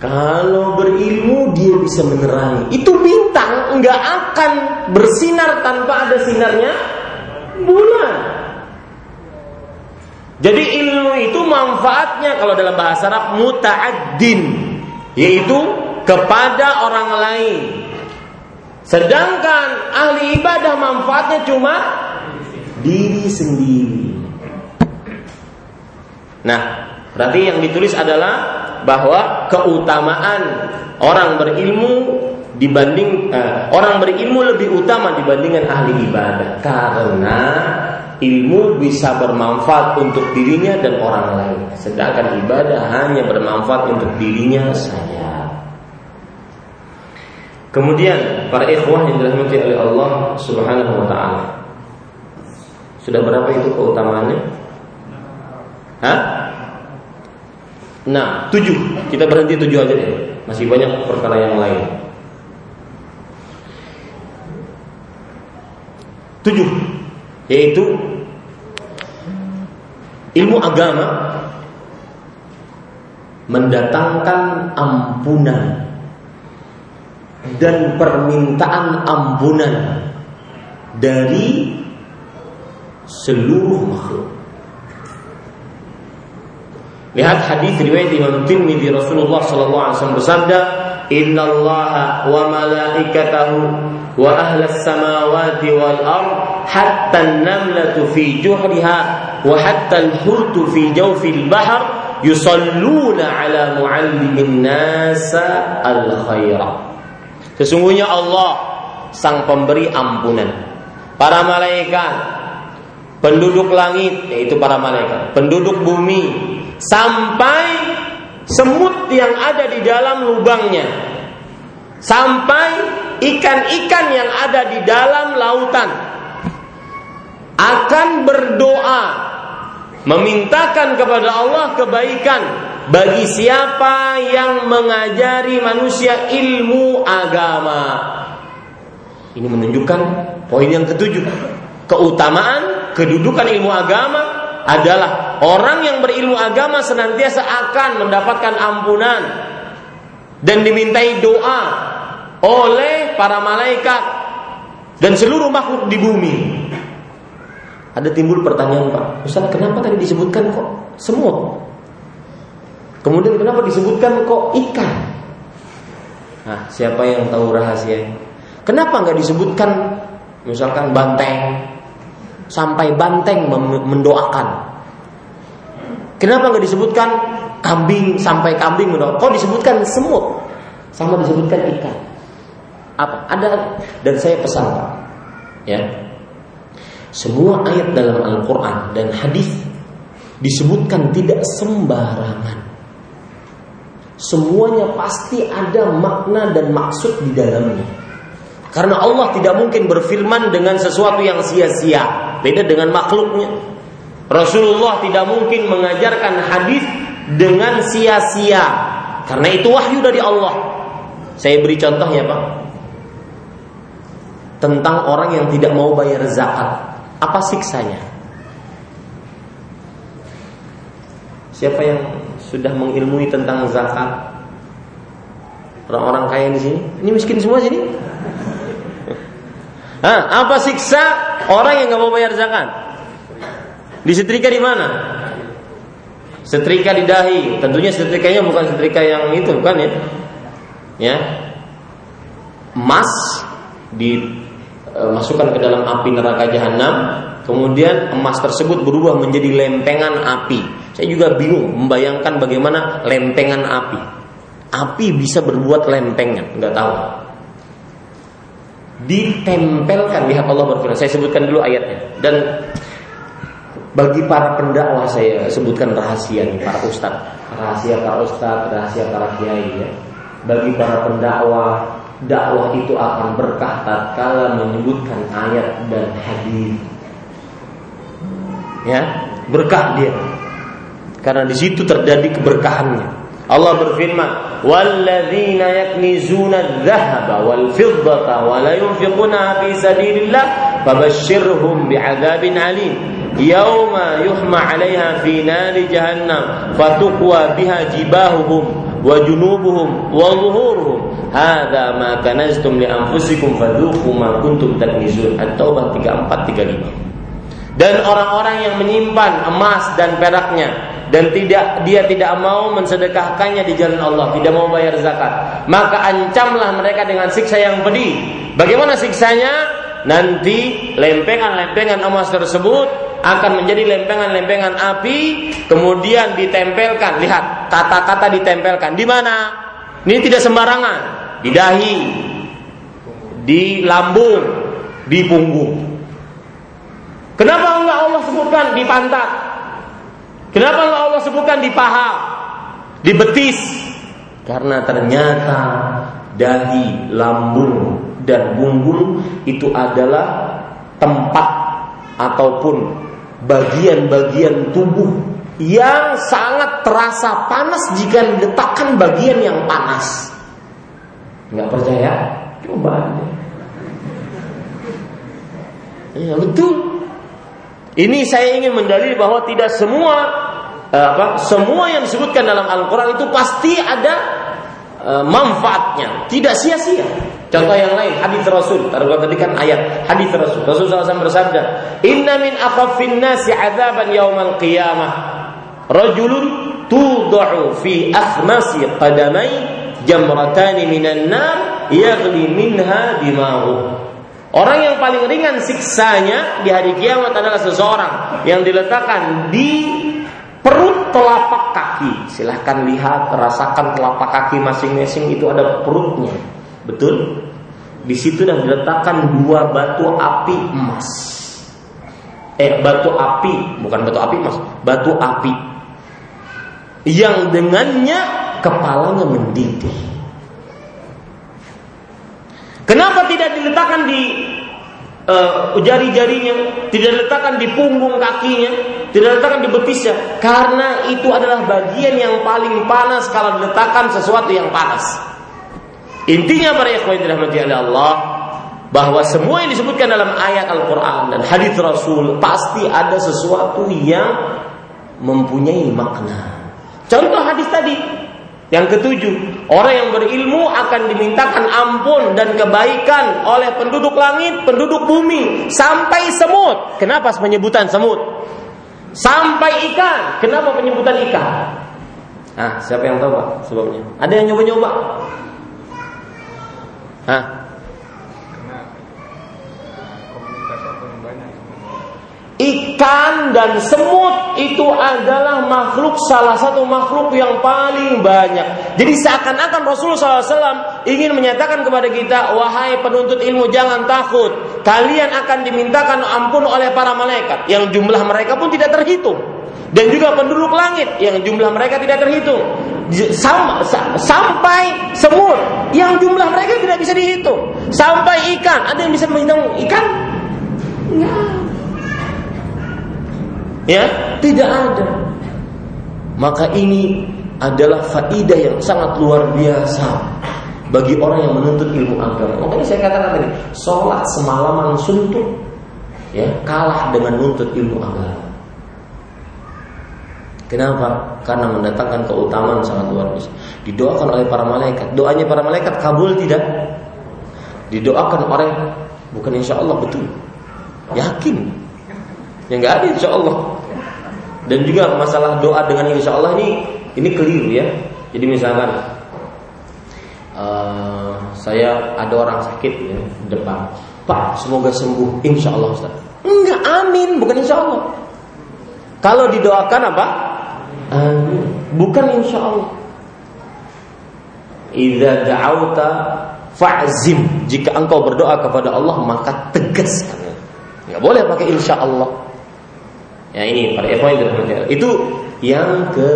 Kalau berilmu dia bisa menerangi. Itu bintang nggak akan bersinar tanpa ada sinarnya bulan. Jadi ilmu itu manfaatnya kalau dalam bahasa Arab muta'addin yaitu kepada orang lain. Sedangkan ahli ibadah manfaatnya cuma diri sendiri. Nah, berarti yang ditulis adalah bahwa keutamaan orang berilmu dibanding uh, orang berilmu lebih utama dibandingkan ahli ibadah. Karena ilmu bisa bermanfaat untuk dirinya dan orang lain. Sedangkan ibadah hanya bermanfaat untuk dirinya saja. Kemudian para ikhwah yang dirahmati oleh Allah Subhanahu wa taala. Sudah berapa itu keutamaannya? Hah? Nah, tujuh. Kita berhenti tujuh aja deh. Masih banyak perkara yang lain. Tujuh. Yaitu ilmu agama mendatangkan ampunan dan permintaan ampunan dari seluruh makhluk. Lihat hadis riwayat Imam Tirmidzi Rasulullah sallallahu alaihi wasallam bersabda, "Inna Allah wa malaikatahu wa ahlas samawati wal ard hatta an-namlatu fi juhriha wa hatta al-hutu fi jawfil bahr yusalluna ala muallimin nasa al-khaira." Sesungguhnya Allah sang pemberi ampunan. Para malaikat, penduduk langit yaitu para malaikat, penduduk bumi. Sampai semut yang ada di dalam lubangnya, sampai ikan-ikan yang ada di dalam lautan. Akan berdoa. Memintakan kepada Allah kebaikan. Bagi siapa yang mengajari manusia ilmu agama. Ini menunjukkan poin yang ketujuh. Keutamaan kedudukan ilmu agama adalah orang yang berilmu agama senantiasa akan mendapatkan ampunan dan dimintai doa oleh para malaikat dan seluruh makhluk di bumi. Ada timbul pertanyaan Pak, Ustaz kenapa tadi disebutkan kok semua? Kemudian kenapa disebutkan kok ikan? Nah, siapa yang tahu rahasia ini? Kenapa nggak disebutkan misalkan banteng sampai banteng mendoakan? Kenapa nggak disebutkan kambing sampai kambing mendoakan? Kok disebutkan semut sama disebutkan ikan? Apa? Ada dan saya pesan ya. Semua ayat dalam Al-Quran dan hadis disebutkan tidak sembarangan. Semuanya pasti ada makna dan maksud di dalamnya. Karena Allah tidak mungkin berfirman dengan sesuatu yang sia-sia. Beda dengan makhluknya. Rasulullah tidak mungkin mengajarkan hadis dengan sia-sia. Karena itu wahyu dari Allah. Saya beri contoh ya Pak. Tentang orang yang tidak mau bayar zakat. Apa siksanya? Siapa yang sudah mengilmui tentang zakat. Orang-orang kaya di sini, ini miskin semua sini. Hah, apa siksa orang yang nggak mau bayar zakat? Disetrika di mana? Setrika di dahi. Tentunya setrikanya bukan setrika yang itu, bukan ya? Ya. Emas dimasukkan e, ke dalam api neraka jahanam, kemudian emas tersebut berubah menjadi lempengan api. Saya juga bingung membayangkan bagaimana lempengan api. Api bisa berbuat lempengan, nggak tahu. Ditempelkan lihat Allah berfirman. Saya sebutkan dulu ayatnya. Dan bagi para pendakwah saya sebutkan rahasia nih para ustadz, rahasia para ustadz, rahasia para kiai ya. Bagi para pendakwah, dakwah itu akan berkah tatkala menyebutkan ayat dan hadis. Ya, berkah dia. Karena di situ terjadi keberkahannya. Allah berfirman, "Walladzina yaknizuna adh-dhahaba wal fiddata wa la yunfiquna fi sabilillah fabashshirhum bi'adzabin 'alim." Yauma yuhma fi nari jahannam fatuqwa biha jibahuhum wa junubuhum wa zuhuruhum. Hadza ma kanaztum li anfusikum fadhuqu ma kuntum taknizun. At-Taubah 34 35 dan orang-orang yang menyimpan emas dan peraknya dan tidak dia tidak mau mensedekahkannya di jalan Allah, tidak mau bayar zakat, maka ancamlah mereka dengan siksa yang pedih. Bagaimana siksanya? Nanti lempengan-lempengan emas tersebut akan menjadi lempengan-lempengan api, kemudian ditempelkan. Lihat, kata-kata ditempelkan di mana? Ini tidak sembarangan, di dahi, di lambung, di punggung. Kenapa enggak Allah sebutkan di pantat? Kenapa Allah sebutkan di paha? Di betis? Karena ternyata dahi, lambung, dan bumbung itu adalah tempat ataupun bagian-bagian tubuh yang sangat terasa panas jika diletakkan bagian yang panas. Enggak percaya? Coba aja. Ya betul. Ini saya ingin mendalil bahwa tidak semua eh, apa semua yang disebutkan dalam Al-Qur'an itu pasti ada uh, manfaatnya, tidak sia-sia. Contoh yang lain, hadis Rasul. Kalau tadi kan ayat hadis Rasul. Rasul SAW bersabda, "Inna min akhaffin nasi 'adzaban yaumal qiyamah rajulun tud'u fi akhmasi qadamai jamratan minan nar yaghli minha dimaghu." Orang yang paling ringan siksanya di hari kiamat adalah seseorang yang diletakkan di perut telapak kaki. Silahkan lihat, rasakan telapak kaki masing-masing itu ada perutnya. Betul? Di situ dan diletakkan dua batu api emas. Eh, batu api, bukan batu api emas, batu api. Yang dengannya kepalanya mendidih. Kenapa tidak diletakkan di uh, jari-jarinya, tidak diletakkan di punggung kakinya, tidak diletakkan di betisnya? Karena itu adalah bagian yang paling panas kalau diletakkan sesuatu yang panas. Intinya para ikhwan dirahmati oleh Allah bahwa semua yang disebutkan dalam ayat Al-Quran dan hadis Rasul pasti ada sesuatu yang mempunyai makna. Contoh hadis tadi yang ketujuh, orang yang berilmu akan dimintakan ampun dan kebaikan oleh penduduk langit, penduduk bumi, sampai semut. Kenapa penyebutan semut? Sampai ikan. Kenapa penyebutan ikan? Ah, siapa yang tahu Pak sebabnya? Ada yang nyoba-nyoba? Hah? Ikan dan semut itu adalah makhluk salah satu makhluk yang paling banyak. Jadi seakan-akan Rasulullah SAW ingin menyatakan kepada kita, wahai penuntut ilmu jangan takut. Kalian akan dimintakan ampun oleh para malaikat yang jumlah mereka pun tidak terhitung. Dan juga penduduk langit yang jumlah mereka tidak terhitung. Sam, sampai semut yang jumlah mereka tidak bisa dihitung. Sampai ikan, ada yang bisa menghitung ikan? Enggak. Ya, tidak ada. Maka ini adalah faidah yang sangat luar biasa bagi orang yang menuntut ilmu agama. Makanya saya katakan tadi, sholat semalaman suntuk ya kalah dengan menuntut ilmu agama. Kenapa? Karena mendatangkan keutamaan sangat luar biasa. Didoakan oleh para malaikat. Doanya para malaikat kabul tidak? Didoakan oleh bukan insya Allah betul. Yakin Ya nggak ada insya Allah. Dan juga masalah doa dengan insya Allah ini ini keliru ya. Jadi misalkan uh, saya ada orang sakit ya depan, Pak semoga sembuh insya Allah Ustaz. Enggak amin bukan insya Allah. Kalau didoakan apa? Amin. Bukan insya Allah. Idza da'auta fa'zim. Jika engkau berdoa kepada Allah maka tegaskan. Enggak boleh pakai insya Allah. Ya ini para ikhwan yang Itu yang ke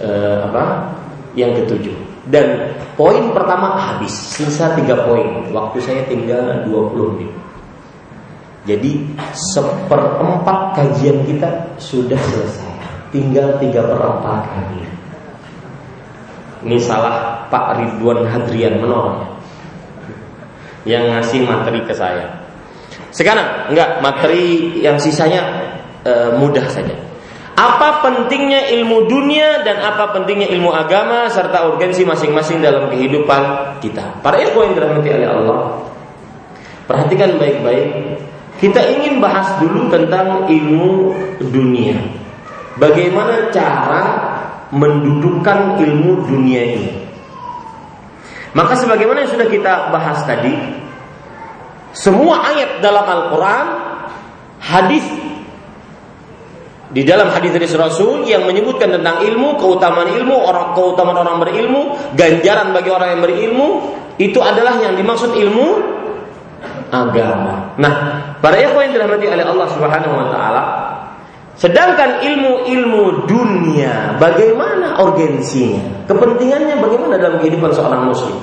eh, apa? Yang ketujuh. Dan poin pertama habis, sisa tiga poin. Waktu saya tinggal 20 menit. Jadi seperempat kajian kita sudah selesai. Tinggal tiga perempat lagi. Ini salah Pak Ridwan Hadrian menolongnya. Yang ngasih materi ke saya. Sekarang enggak materi yang sisanya e, mudah saja. Apa pentingnya ilmu dunia dan apa pentingnya ilmu agama serta urgensi masing-masing dalam kehidupan kita. Para ikhwan yang dirahmati oleh Allah. Perhatikan baik-baik. Kita ingin bahas dulu tentang ilmu dunia. Bagaimana cara mendudukkan ilmu dunia ini. Maka sebagaimana yang sudah kita bahas tadi, semua ayat dalam Al-Quran, hadis di dalam hadis dari Rasul yang menyebutkan tentang ilmu, keutamaan ilmu, orang keutamaan orang berilmu, ganjaran bagi orang yang berilmu, itu adalah yang dimaksud ilmu agama. Nah, para ikhwan yang dirahmati oleh Allah Subhanahu wa taala, sedangkan ilmu-ilmu dunia bagaimana urgensinya? Kepentingannya bagaimana dalam kehidupan seorang muslim?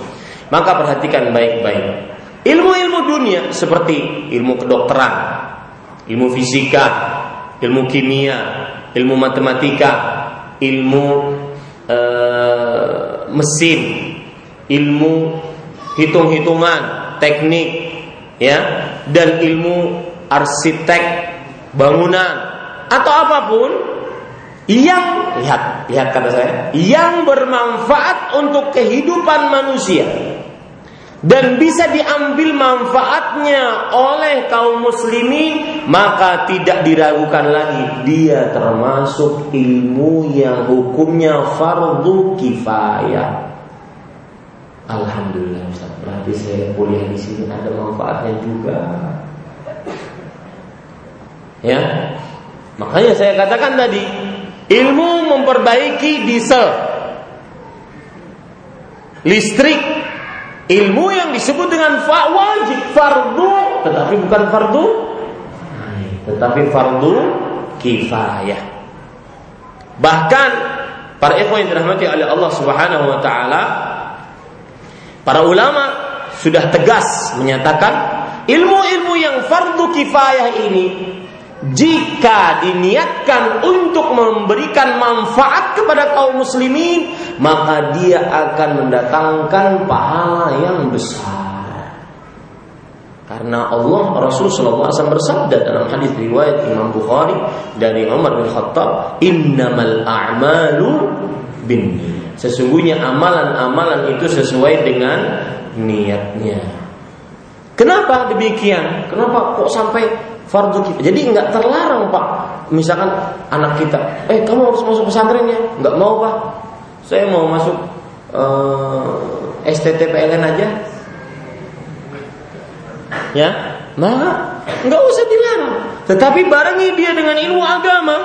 Maka perhatikan baik-baik. Ilmu-ilmu dunia seperti ilmu kedokteran, ilmu fisika, ilmu kimia, ilmu matematika, ilmu uh, mesin, ilmu hitung-hitungan, teknik, ya, dan ilmu arsitek bangunan atau apa pun yang lihat lihat kata saya yang bermanfaat untuk kehidupan manusia dan bisa diambil manfaatnya oleh kaum muslimin maka tidak diragukan lagi. Dia termasuk ilmu yang hukumnya fardu kifayah. Alhamdulillah Ustaz. Berarti saya kuliah di sini ada manfaatnya juga. Ya? Makanya saya katakan tadi ilmu memperbaiki diesel. Listrik Ilmu yang disebut dengan fa wajib fardu, tetapi bukan fardu, tetapi fardu kifayah. Bahkan para ikhwan yang dirahmati oleh Allah Subhanahu wa taala, para ulama sudah tegas menyatakan ilmu-ilmu yang fardu kifayah ini jika diniatkan untuk memberikan manfaat kepada kaum muslimin, maka dia akan mendatangkan pahala yang besar. Karena Allah Rasul Wasallam bersabda dalam hadis riwayat Imam Bukhari dari Umar bin Khattab, Innamal a'malu bin Sesungguhnya amalan-amalan itu sesuai dengan niatnya. Kenapa demikian? Kenapa kok sampai fardu kifayah? Jadi nggak terlarang pak. Misalkan anak kita, eh kamu harus masuk pesantren ya? Nggak mau pak. Saya mau masuk uh, eh, STTPLN aja ya maka nggak usah dilarang tetapi barengi dia dengan ilmu agama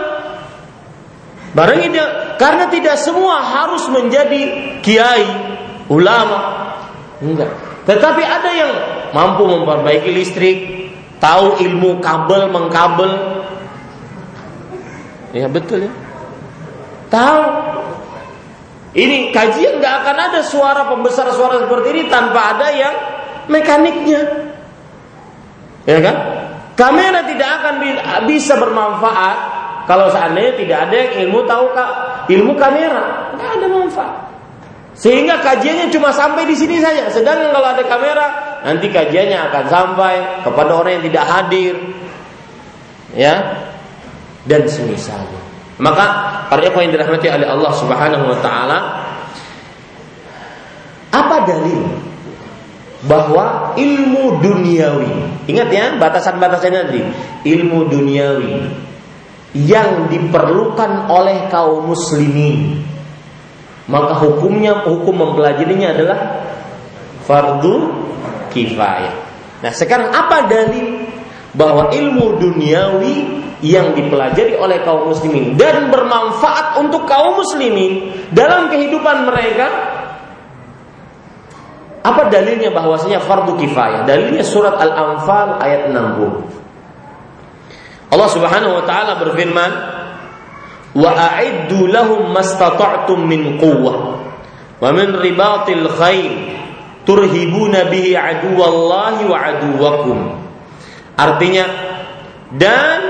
barengi dia karena tidak semua harus menjadi kiai ulama enggak tetapi ada yang mampu memperbaiki listrik tahu ilmu kabel mengkabel ya betul ya tahu ini kajian nggak akan ada suara pembesar suara seperti ini tanpa ada yang mekaniknya Ya kan? Kamera tidak akan bisa bermanfaat kalau seandainya tidak ada yang ilmu tahu ilmu kamera, nggak ada manfaat. Sehingga kajiannya cuma sampai di sini saja. Sedangkan kalau ada kamera, nanti kajiannya akan sampai kepada orang yang tidak hadir. Ya. Dan semisalnya. Maka para ikhwan yang dirahmati oleh Allah Subhanahu wa taala apa dalil bahwa ilmu duniawi, ingat ya batasan-batasannya tadi, ilmu duniawi yang diperlukan oleh kaum muslimin, maka hukumnya hukum mempelajarinya adalah fardu kifayah. Nah, sekarang apa dalil bahwa ilmu duniawi yang dipelajari oleh kaum muslimin dan bermanfaat untuk kaum muslimin dalam kehidupan mereka apa dalilnya bahwasanya fardu kifayah? Dalilnya surat Al-Anfal ayat 60. Allah Subhanahu wa taala berfirman, "Wa a'iddu lahum mastata'tum min quwwah wa min ribatil khair turhibuna bihi aduwallahi wa aduwakum." Artinya dan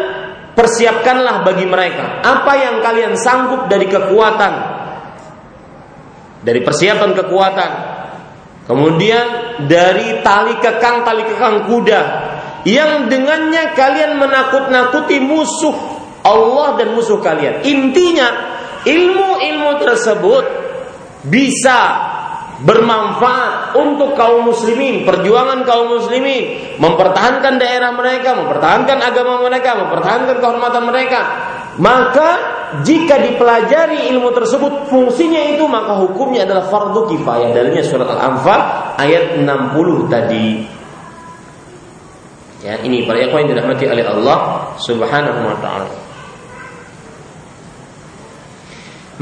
persiapkanlah bagi mereka apa yang kalian sanggup dari kekuatan dari persiapan kekuatan Kemudian dari tali kekang tali kekang kuda yang dengannya kalian menakut-nakuti musuh Allah dan musuh kalian. Intinya ilmu-ilmu tersebut bisa bermanfaat untuk kaum muslimin, perjuangan kaum muslimin, mempertahankan daerah mereka, mempertahankan agama mereka, mempertahankan kehormatan mereka. Maka jika dipelajari ilmu tersebut fungsinya itu maka hukumnya adalah fardu kifayah. Dalilnya surat Al-Anfal ayat 60 tadi. Ya, ini para ikhwan yang dirahmati oleh Allah Subhanahu wa taala.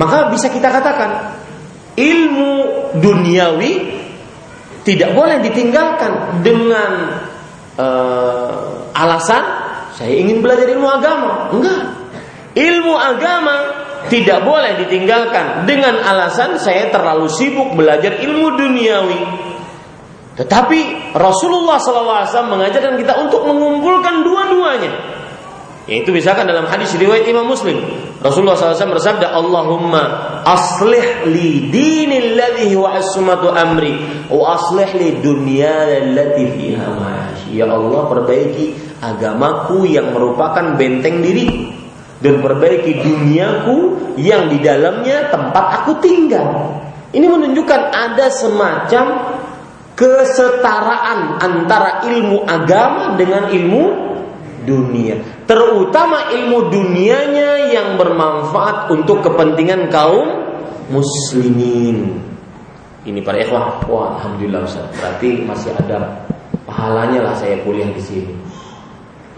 Maka bisa kita katakan ilmu duniawi tidak boleh ditinggalkan dengan uh, alasan saya ingin belajar ilmu agama. Enggak. Ilmu agama tidak boleh ditinggalkan dengan alasan saya terlalu sibuk belajar ilmu duniawi. Tetapi Rasulullah SAW mengajarkan kita untuk mengumpulkan dua-duanya. Yaitu misalkan dalam hadis riwayat Imam Muslim, Rasulullah SAW bersabda, Allahumma aslih li dini alladhi wa asmatu amri wa aslih li dunya allati fiha Ya Allah perbaiki agamaku yang merupakan benteng diri dan perbaiki duniaku yang di dalamnya tempat aku tinggal. Ini menunjukkan ada semacam kesetaraan antara ilmu agama dengan ilmu dunia. Terutama ilmu dunianya yang bermanfaat untuk kepentingan kaum muslimin. Ini para ikhwah, wah alhamdulillah Ustaz. Berarti masih ada pahalanya lah saya kuliah di sini.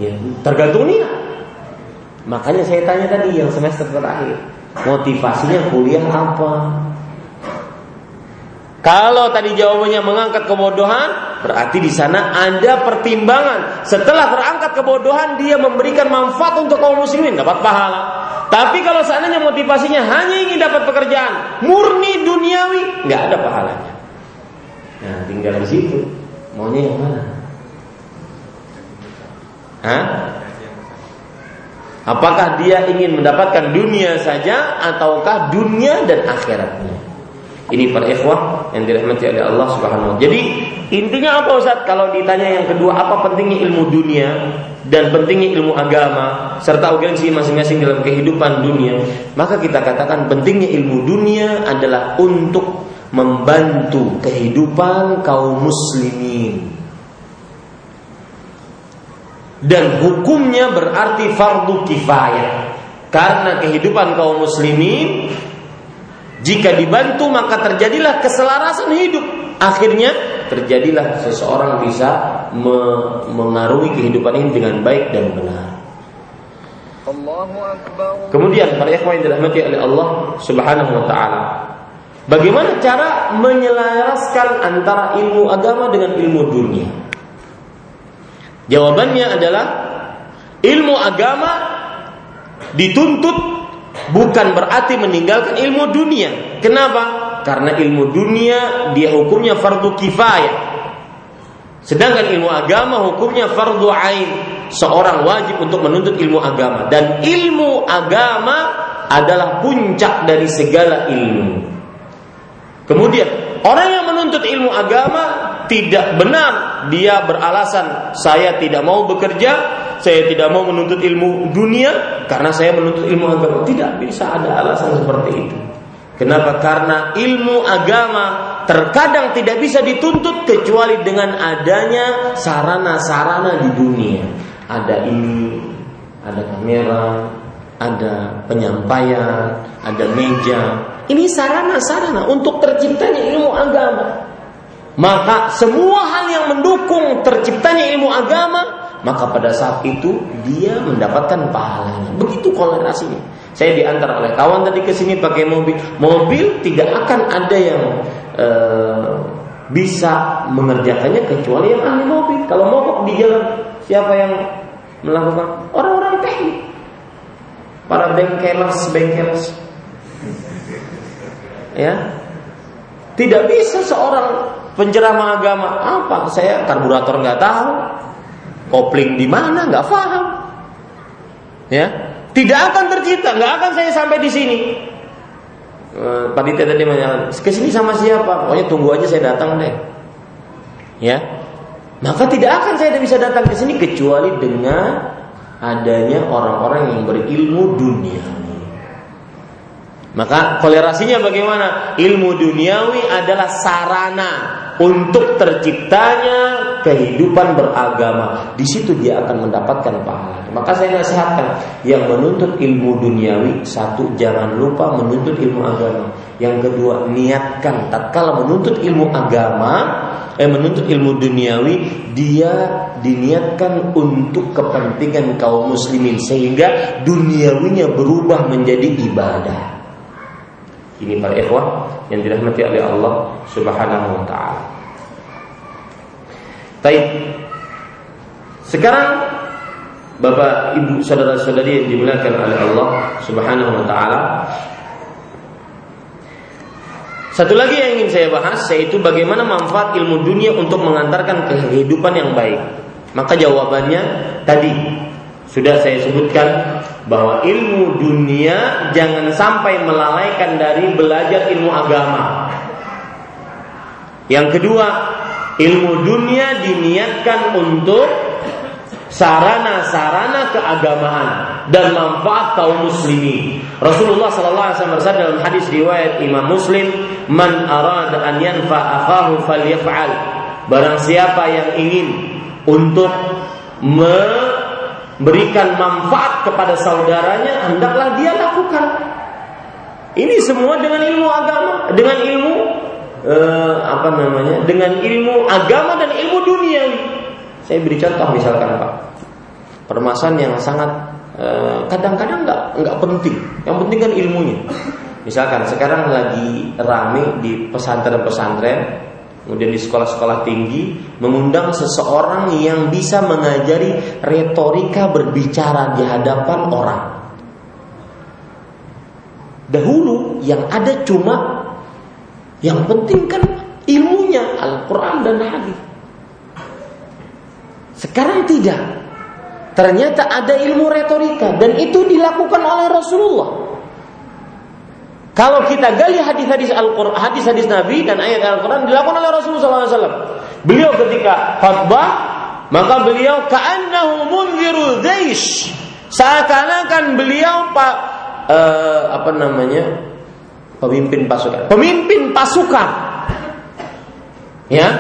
Ya, tergantung niat. Makanya saya tanya tadi yang semester terakhir, motivasinya kuliah apa? Kalau tadi jawabannya mengangkat kebodohan, berarti di sana ada pertimbangan. Setelah terangkat kebodohan, dia memberikan manfaat untuk kaum muslimin, dapat pahala. Tapi kalau seandainya motivasinya hanya ingin dapat pekerjaan, murni duniawi, nggak ada pahalanya. Nah, tinggal di situ. Maunya yang mana? Hah? Apakah dia ingin mendapatkan dunia saja ataukah dunia dan akhiratnya? Ini para ikhwah yang dirahmati oleh Allah Subhanahu Jadi Intinya apa Ustaz? Kalau ditanya yang kedua apa pentingnya ilmu dunia dan pentingnya ilmu agama serta urgensi masing-masing dalam kehidupan dunia, maka kita katakan pentingnya ilmu dunia adalah untuk membantu kehidupan kaum muslimin. Dan hukumnya berarti fardu kifayah. Karena kehidupan kaum muslimin jika dibantu maka terjadilah keselarasan hidup. Akhirnya terjadilah seseorang bisa me mengarungi kehidupan ini dengan baik dan benar. Kemudian para ikhwan yang dirahmati oleh Allah Subhanahu wa taala. Bagaimana cara menyelaraskan antara ilmu agama dengan ilmu dunia? Jawabannya adalah ilmu agama dituntut bukan berarti meninggalkan ilmu dunia. Kenapa? Karena ilmu dunia dia hukumnya fardu kifayah. Sedangkan ilmu agama hukumnya fardu ain. Seorang wajib untuk menuntut ilmu agama dan ilmu agama adalah puncak dari segala ilmu. Kemudian orang yang menuntut ilmu agama tidak benar dia beralasan saya tidak mau bekerja, saya tidak mau menuntut ilmu dunia karena saya menuntut ilmu agama. Tidak bisa ada alasan seperti itu. Kenapa? Karena ilmu agama terkadang tidak bisa dituntut kecuali dengan adanya sarana-sarana di dunia. Ada ini, ada kamera, ada penyampaian, ada meja. Ini sarana-sarana untuk terciptanya ilmu agama. Maka semua hal yang mendukung terciptanya ilmu agama, maka pada saat itu dia mendapatkan pahalanya. Begitu kolerasinya. Saya diantar oleh kawan tadi ke sini pakai mobil. Mobil tidak akan ada yang e, bisa mengerjakannya kecuali yang ahli mobil. Kalau mogok di jalan, siapa yang melakukan? Orang-orang teknik. Para bengkelers, bengkelers. Ya. Tidak bisa seorang penceramah agama apa saya karburator nggak tahu kopling di mana nggak paham ya tidak akan tercipta, nggak akan saya sampai di sini. Uh, Panitia tadi menyampaikan, ke sini sama siapa? Pokoknya tunggu aja saya datang deh. Ya, maka tidak akan saya bisa datang ke sini kecuali dengan adanya orang-orang yang berilmu dunia. Maka kolerasinya bagaimana? Ilmu duniawi adalah sarana untuk terciptanya kehidupan beragama. Di situ dia akan mendapatkan pahala. Maka saya nasihatkan yang menuntut ilmu duniawi satu jangan lupa menuntut ilmu agama. Yang kedua niatkan tatkala menuntut ilmu agama eh menuntut ilmu duniawi dia diniatkan untuk kepentingan kaum muslimin sehingga duniawinya berubah menjadi ibadah. Ini para ikhwah yang dirahmati oleh Allah Subhanahu wa taala. Baik. Sekarang Bapak, Ibu, saudara-saudari yang dimuliakan oleh Allah Subhanahu wa taala. Satu lagi yang ingin saya bahas yaitu bagaimana manfaat ilmu dunia untuk mengantarkan kehidupan yang baik. Maka jawabannya tadi sudah saya sebutkan bahwa ilmu dunia jangan sampai melalaikan dari belajar ilmu agama. Yang kedua, ilmu dunia diniatkan untuk sarana-sarana keagamaan dan manfaat kaum muslimin. Rasulullah sallallahu alaihi wasallam bersabda dalam hadis riwayat Imam Muslim, "Man arada an yanfa akhahu falyaf'al." Barang siapa yang ingin untuk me berikan manfaat kepada saudaranya, hendaklah dia lakukan. Ini semua dengan ilmu agama, dengan ilmu eh, apa namanya? Dengan ilmu agama dan ilmu dunia. Saya beri contoh misalkan Pak, permasalahan yang sangat eh, kadang-kadang nggak nggak penting. Yang penting kan ilmunya. Misalkan sekarang lagi rame di pesantren-pesantren kemudian di sekolah-sekolah tinggi mengundang seseorang yang bisa mengajari retorika berbicara di hadapan orang. Dahulu yang ada cuma yang penting kan ilmunya Al-Quran dan hadis. Sekarang tidak. Ternyata ada ilmu retorika dan itu dilakukan oleh Rasulullah. Kalau kita gali hadis-hadis Al-Quran, hadis-hadis Nabi dan ayat Al-Quran dilakukan oleh Rasulullah SAW. Beliau ketika khutbah, maka beliau ka'annahu munziru zaish. Seakan-akan beliau pak uh, apa namanya pemimpin pasukan. Pemimpin pasukan. Ya.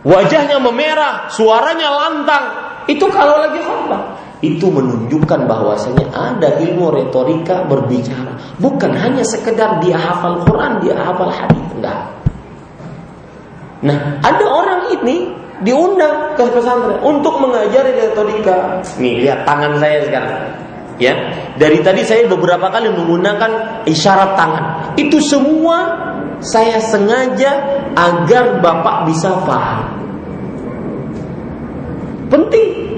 Wajahnya memerah, suaranya lantang. Itu kalau lagi khutbah itu menunjukkan bahwasanya ada ilmu retorika berbicara. Bukan hanya sekedar dia hafal Quran dia hafal hadis. Enggak. Nah ada orang ini diundang ke pesantren untuk mengajari retorika. Nih lihat tangan saya sekarang. Ya dari tadi saya beberapa kali menggunakan isyarat tangan. Itu semua saya sengaja agar bapak bisa paham. Penting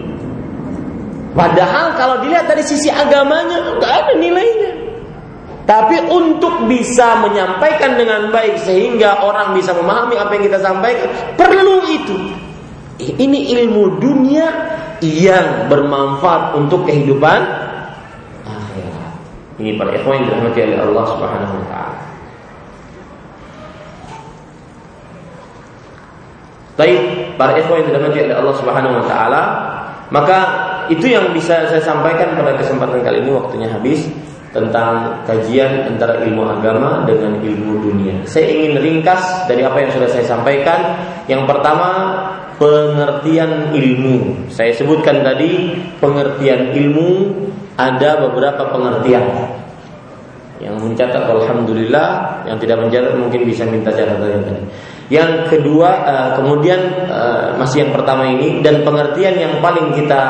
Padahal kalau dilihat dari sisi agamanya nggak ada nilainya. Tapi untuk bisa menyampaikan dengan baik sehingga orang bisa memahami apa yang kita sampaikan, perlu itu. Ini ilmu dunia yang bermanfaat untuk kehidupan. Ini para ikhwan yang dirahmati oleh Allah Subhanahu wa taala. Baik, para ikhwan yang dirahmati oleh Allah Subhanahu wa taala, maka itu yang bisa saya sampaikan pada kesempatan kali ini waktunya habis tentang kajian antara ilmu agama dengan ilmu dunia. Saya ingin ringkas dari apa yang sudah saya sampaikan. Yang pertama, pengertian ilmu. Saya sebutkan tadi pengertian ilmu ada beberapa pengertian. Yang mencatat alhamdulillah, yang tidak mencatat mungkin bisa minta catatan tadi. Yang kedua, uh, kemudian uh, masih yang pertama ini dan pengertian yang paling kita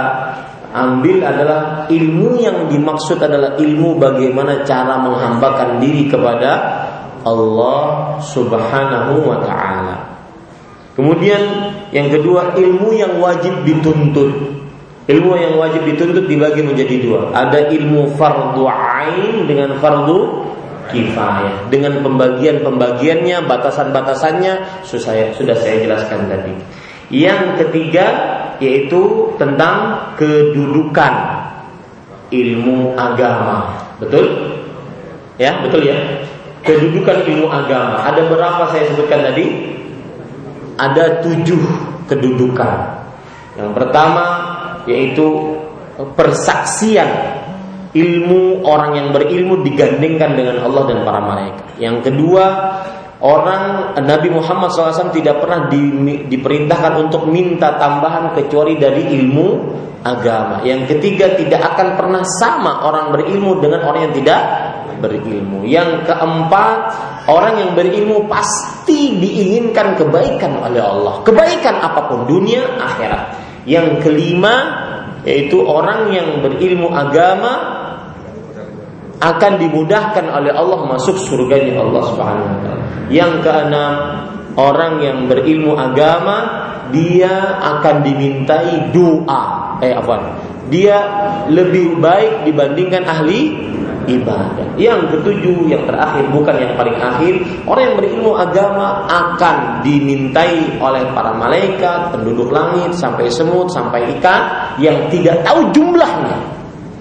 ambil adalah ilmu yang dimaksud adalah ilmu bagaimana cara menghambakan diri kepada Allah Subhanahu wa taala. Kemudian yang kedua ilmu yang wajib dituntut. Ilmu yang wajib dituntut dibagi menjadi dua. Ada ilmu fardu ain dengan fardu kifayah dengan pembagian-pembagiannya, batasan-batasannya sudah sudah saya jelaskan tadi. Yang ketiga yaitu tentang kedudukan ilmu agama. Betul? Ya, betul ya. Kedudukan ilmu agama. Ada berapa saya sebutkan tadi? Ada tujuh kedudukan. Yang pertama yaitu persaksian ilmu orang yang berilmu digandingkan dengan Allah dan para malaikat. Yang kedua, orang Nabi Muhammad SAW tidak pernah di, diperintahkan untuk minta tambahan kecuali dari ilmu agama. Yang ketiga, tidak akan pernah sama orang berilmu dengan orang yang tidak berilmu. Yang keempat, orang yang berilmu pasti diinginkan kebaikan oleh Allah. Kebaikan apa pun, dunia, akhirat. Yang kelima, yaitu orang yang berilmu agama akan dimudahkan oleh Allah masuk surganya Allah Subhanahu wa taala. Yang keenam, orang yang berilmu agama dia akan dimintai doa. Eh apa? Dia lebih baik dibandingkan ahli ibadah. Yang ketujuh, yang terakhir bukan yang paling akhir, orang yang berilmu agama akan dimintai oleh para malaikat, penduduk langit, sampai semut, sampai ikan yang tidak tahu jumlahnya.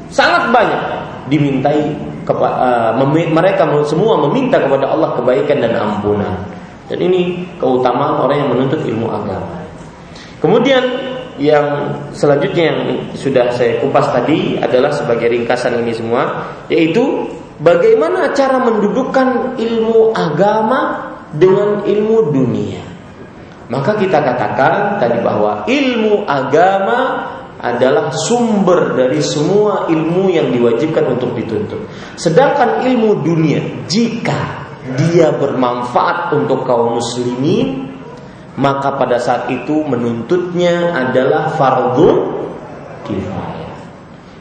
Sangat banyak dimintai uh, mereka semua meminta kepada Allah kebaikan dan ampunan. Dan ini keutamaan orang yang menuntut ilmu agama. Kemudian yang selanjutnya yang sudah saya kupas tadi adalah sebagai ringkasan ini semua yaitu bagaimana cara mendudukkan ilmu agama dengan ilmu dunia. Maka kita katakan tadi bahwa ilmu agama adalah sumber dari semua ilmu yang diwajibkan untuk dituntut. Sedangkan ilmu dunia, jika dia bermanfaat untuk kaum muslimin, maka pada saat itu menuntutnya adalah fardu kifayah.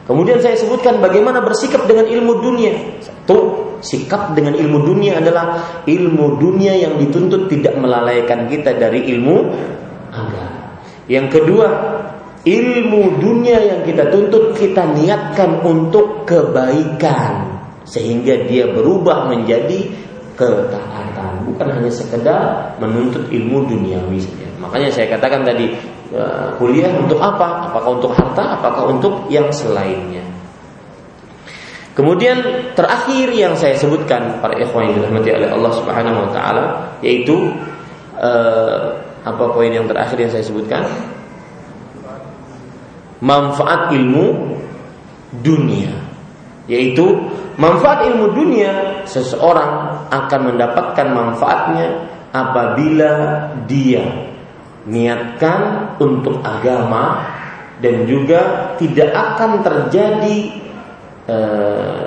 Kemudian saya sebutkan bagaimana bersikap dengan ilmu dunia. Satu, sikap dengan ilmu dunia adalah ilmu dunia yang dituntut tidak melalaikan kita dari ilmu agama. Yang kedua, ilmu dunia yang kita tuntut kita niatkan untuk kebaikan. Sehingga dia berubah menjadi ketaatan. Bukan hanya sekedar menuntut ilmu duniawi makanya saya katakan tadi uh, kuliah untuk apa? Apakah untuk harta? Apakah untuk yang selainnya? Kemudian terakhir yang saya sebutkan para ikhwan yang dirahmati oleh Allah Subhanahu wa taala yaitu uh, apa poin yang terakhir yang saya sebutkan? Manfaat ilmu dunia. Yaitu manfaat ilmu dunia seseorang akan mendapatkan manfaatnya apabila dia niatkan untuk agama dan juga tidak akan terjadi eh,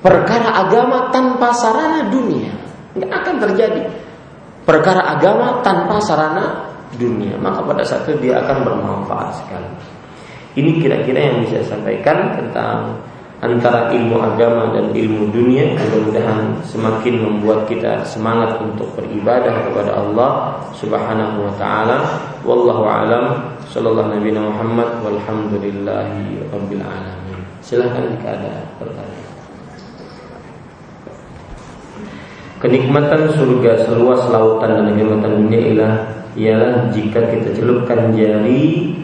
perkara agama tanpa sarana dunia. Nggak akan terjadi perkara agama tanpa sarana dunia. Maka pada saat itu dia akan bermanfaat sekali ini kira-kira yang bisa saya sampaikan tentang antara ilmu agama dan ilmu dunia. Mudah-mudahan semakin membuat kita semangat untuk beribadah kepada Allah Subhanahu wa taala. Wallahu alam. Sallallahu nabi Muhammad. Walhamdulillahi rabbil alamin. Silahkan jika ada pertanyaan. Kenikmatan surga seluas lautan dan kenikmatan dunia ialah ialah jika kita celupkan jari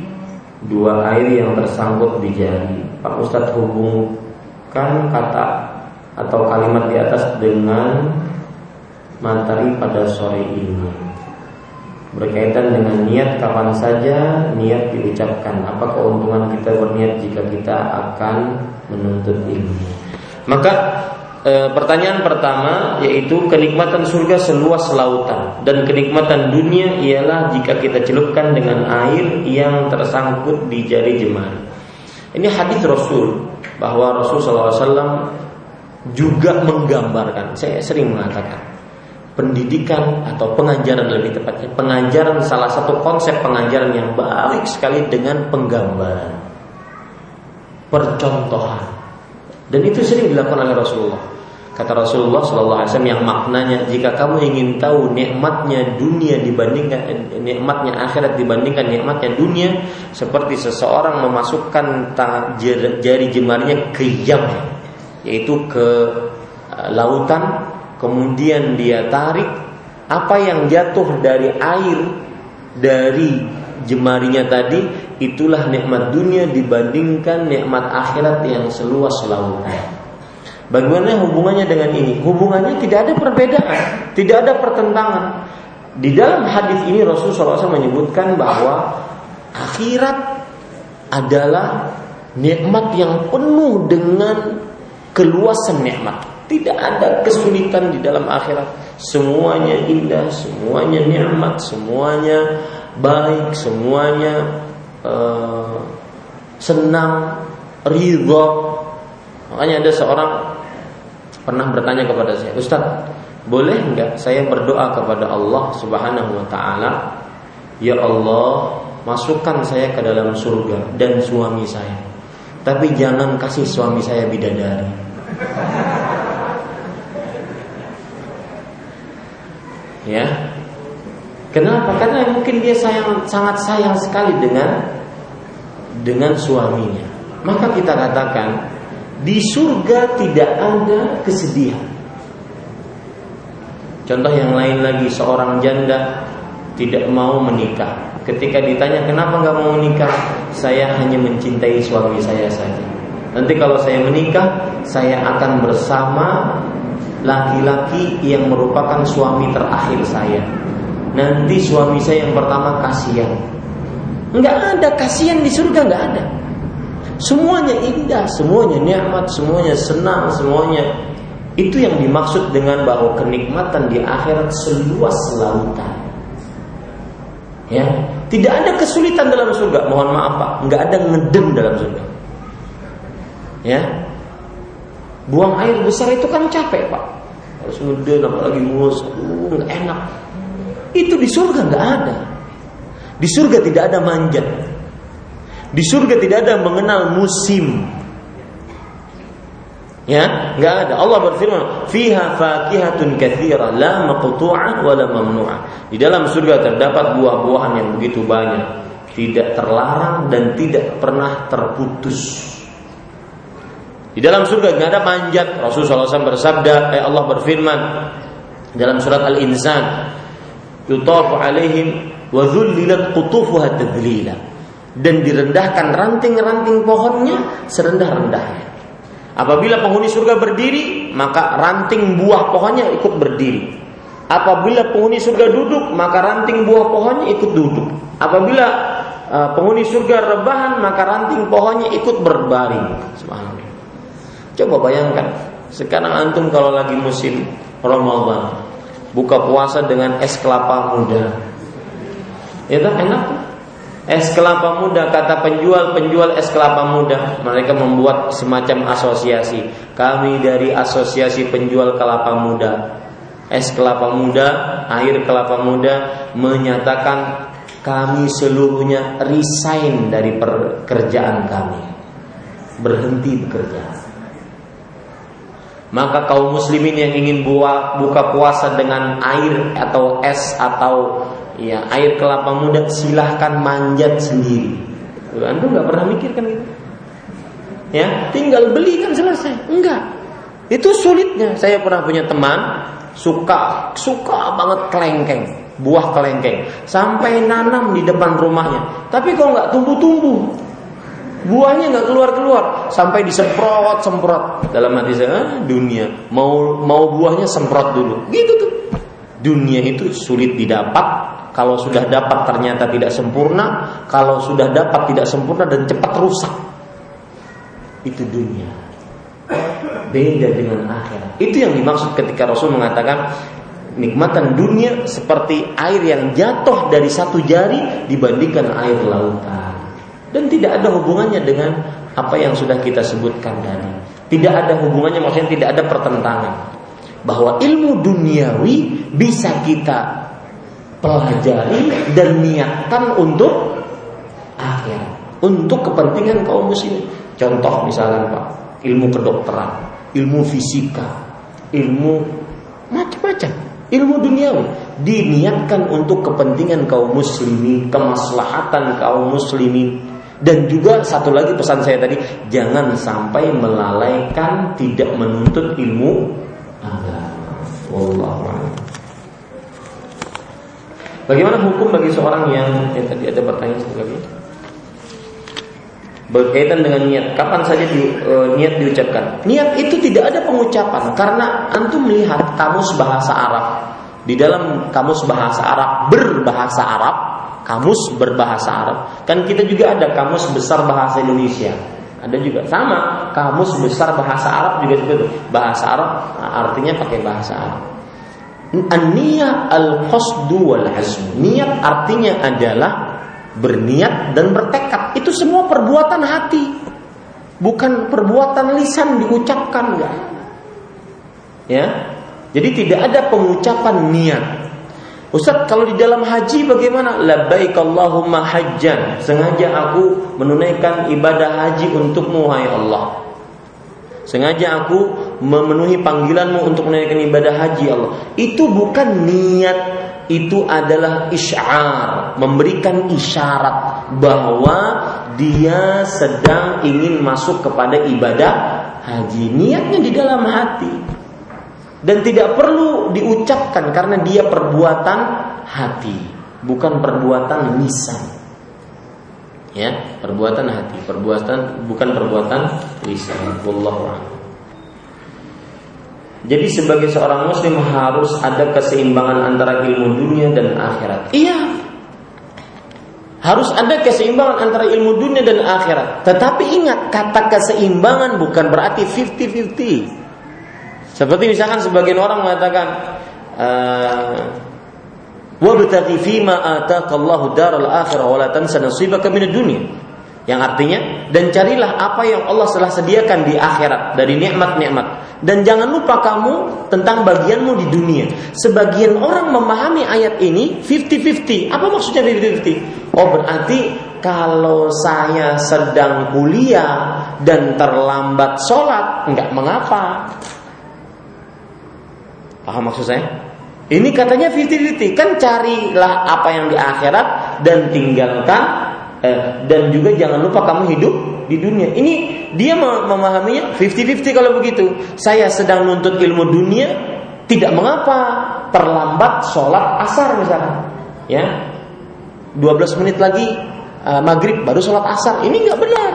dua air yang tersangkut di jari. Pak Ustadz hubung kan kata atau kalimat di atas dengan materi pada sore ini. Berkaitan dengan niat kapan saja niat diucapkan. Apa keuntungan kita berniat jika kita akan menuntut ilmu? Maka e, pertanyaan pertama yaitu kenikmatan surga seluas lautan dan kenikmatan dunia ialah jika kita celupkan dengan air yang tersangkut di jari jemari ini hadis Rasul bahwa Rasulullah SAW juga menggambarkan. Saya sering mengatakan pendidikan atau pengajaran lebih tepatnya pengajaran salah satu konsep pengajaran yang baik sekali dengan penggambaran percontohan dan itu sering dilakukan oleh Rasulullah. Kata Rasulullah SAW yang maknanya jika kamu ingin tahu nikmatnya dunia dibandingkan nikmatnya akhirat dibandingkan nikmatnya dunia seperti seseorang memasukkan jari jemarinya ke yam yaitu ke uh, lautan kemudian dia tarik apa yang jatuh dari air dari jemarinya tadi itulah nikmat dunia dibandingkan nikmat akhirat yang seluas lautan Bagaimana hubungannya dengan ini? Hubungannya tidak ada perbedaan, tidak ada pertentangan. Di dalam hadis ini Rasulullah SAW menyebutkan bahwa akhirat adalah nikmat yang penuh dengan keluasan nikmat. Tidak ada kesulitan di dalam akhirat. Semuanya indah, semuanya nikmat, semuanya baik, semuanya uh, senang, ridho. Makanya ada seorang pernah bertanya kepada saya, Ustaz, boleh nggak saya berdoa kepada Allah Subhanahu wa taala, ya Allah, masukkan saya ke dalam surga dan suami saya. Tapi jangan kasih suami saya bidadari. Ya. Kenapa? Karena mungkin dia sayang sangat sayang sekali dengan dengan suaminya. Maka kita katakan di surga tidak ada kesedihan. Contoh yang lain lagi seorang janda tidak mau menikah. Ketika ditanya kenapa nggak mau menikah, saya hanya mencintai suami saya saja. Nanti kalau saya menikah, saya akan bersama laki-laki yang merupakan suami terakhir saya. Nanti suami saya yang pertama kasihan. Enggak ada kasihan di surga enggak ada. Semuanya indah, semuanya nikmat, semuanya senang, semuanya itu yang dimaksud dengan bahwa kenikmatan di akhirat seluas lautan. Ya, tidak ada kesulitan dalam surga. Mohon maaf Pak, nggak ada ngedem dalam surga. Ya, buang air besar itu kan capek Pak. Harus ngeden apalagi mus, uh, enak. Itu di surga nggak ada. Di surga tidak ada manjat. Di surga tidak ada mengenal musim. Ya, nggak ada. Allah berfirman, "Fiha fakihatun katsira la maqtu'ah wa la mamnu'ah." Di dalam surga terdapat buah-buahan yang begitu banyak, tidak terlarang dan tidak pernah terputus. Di dalam surga nggak ada manjat. Rasulullah SAW bersabda, eh Allah berfirman dalam surat Al-Insan, "Yutafu alaihim wa dhullilat qutufuha tadlila." dan direndahkan ranting-ranting pohonnya serendah-rendahnya. Apabila penghuni surga berdiri, maka ranting buah pohonnya ikut berdiri. Apabila penghuni surga duduk, maka ranting buah pohonnya ikut duduk. Apabila uh, penghuni surga rebahan, maka ranting pohonnya ikut berbaring. Coba bayangkan, sekarang antum kalau lagi musim Ramadan, buka puasa dengan es kelapa muda. Ya tak enak Es kelapa muda kata penjual-penjual es kelapa muda mereka membuat semacam asosiasi. Kami dari asosiasi penjual kelapa muda. Es kelapa muda, air kelapa muda menyatakan kami seluruhnya resign dari pekerjaan kami. Berhenti bekerja. Maka kaum muslimin yang ingin buka puasa dengan air atau es atau ya air kelapa muda silahkan manjat sendiri. Anda nggak pernah mikir kan gitu? Ya, tinggal beli kan selesai. Enggak. Itu sulitnya. Saya pernah punya teman suka suka banget kelengkeng, buah kelengkeng, sampai nanam di depan rumahnya. Tapi kok nggak tumbuh-tumbuh, buahnya nggak keluar-keluar, sampai disemprot semprot dalam hati saya ah, dunia mau mau buahnya semprot dulu, gitu tuh. Dunia itu sulit didapat, kalau sudah dapat ternyata tidak sempurna, kalau sudah dapat tidak sempurna dan cepat rusak. Itu dunia. Beda dengan akhirat. Itu yang dimaksud ketika Rasul mengatakan nikmatan dunia seperti air yang jatuh dari satu jari dibandingkan air lautan. Dan tidak ada hubungannya dengan apa yang sudah kita sebutkan tadi. Tidak ada hubungannya maksudnya tidak ada pertentangan. Bahwa ilmu duniawi bisa kita pelajari dan niatkan untuk akhir, untuk kepentingan kaum muslimin. Contoh misalnya Pak, ilmu kedokteran, ilmu fisika, ilmu macam-macam, ilmu duniawi diniatkan untuk kepentingan kaum muslimin, kemaslahatan kaum muslimin dan juga satu lagi pesan saya tadi, jangan sampai melalaikan tidak menuntut ilmu agama. Bagaimana hukum bagi seorang yang ya tadi ada pertanyaan satu lagi berkaitan dengan niat. Kapan saja di, e, niat diucapkan? Niat itu tidak ada pengucapan karena antum melihat kamus bahasa Arab di dalam kamus bahasa Arab berbahasa Arab, kamus berbahasa Arab. Kan kita juga ada kamus besar bahasa Indonesia. Ada juga sama kamus besar bahasa Arab juga seperti itu. Bahasa Arab artinya pakai bahasa Arab. An-niyah al-qasdu wal azm. Niat artinya adalah berniat dan bertekad. Itu semua perbuatan hati. Bukan perbuatan lisan diucapkan. Ya. Jadi tidak ada pengucapan niat. Ustaz, kalau di dalam haji bagaimana? Labbaik Allahumma hajjan. Sengaja aku menunaikan ibadah haji untukmu hai Allah. Sengaja aku memenuhi panggilanmu untuk menunaikan ibadah haji Allah. Itu bukan niat, itu adalah isyar, memberikan isyarat bahwa dia sedang ingin masuk kepada ibadah haji. Niatnya di dalam hati. Dan tidak perlu diucapkan karena dia perbuatan hati, bukan perbuatan lisan. Ya perbuatan hati perbuatan bukan perbuatan lisan. Wallahu jadi sebagai seorang muslim harus ada keseimbangan antara ilmu dunia dan akhirat. Iya. Harus ada keseimbangan antara ilmu dunia dan akhirat. Tetapi ingat kata keseimbangan bukan berarti 50-50 seperti misalkan sebagian orang mengatakan uh, Wabtaghi fima ataka Allahu daral akhirah wa la tansa nasibaka minad dunya. Yang artinya dan carilah apa yang Allah telah sediakan di akhirat dari nikmat-nikmat dan jangan lupa kamu tentang bagianmu di dunia. Sebagian orang memahami ayat ini 50-50. Apa maksudnya 50-50? Oh berarti kalau saya sedang kuliah dan terlambat sholat, nggak mengapa. Paham maksud saya? Ini katanya 50-50 kan carilah apa yang di akhirat dan tinggalkan eh, dan juga jangan lupa kamu hidup di dunia. Ini dia memahaminya 50-50 kalau begitu. Saya sedang nuntut ilmu dunia tidak mengapa terlambat sholat asar misalnya. Ya. 12 menit lagi uh, maghrib baru sholat asar. Ini nggak benar.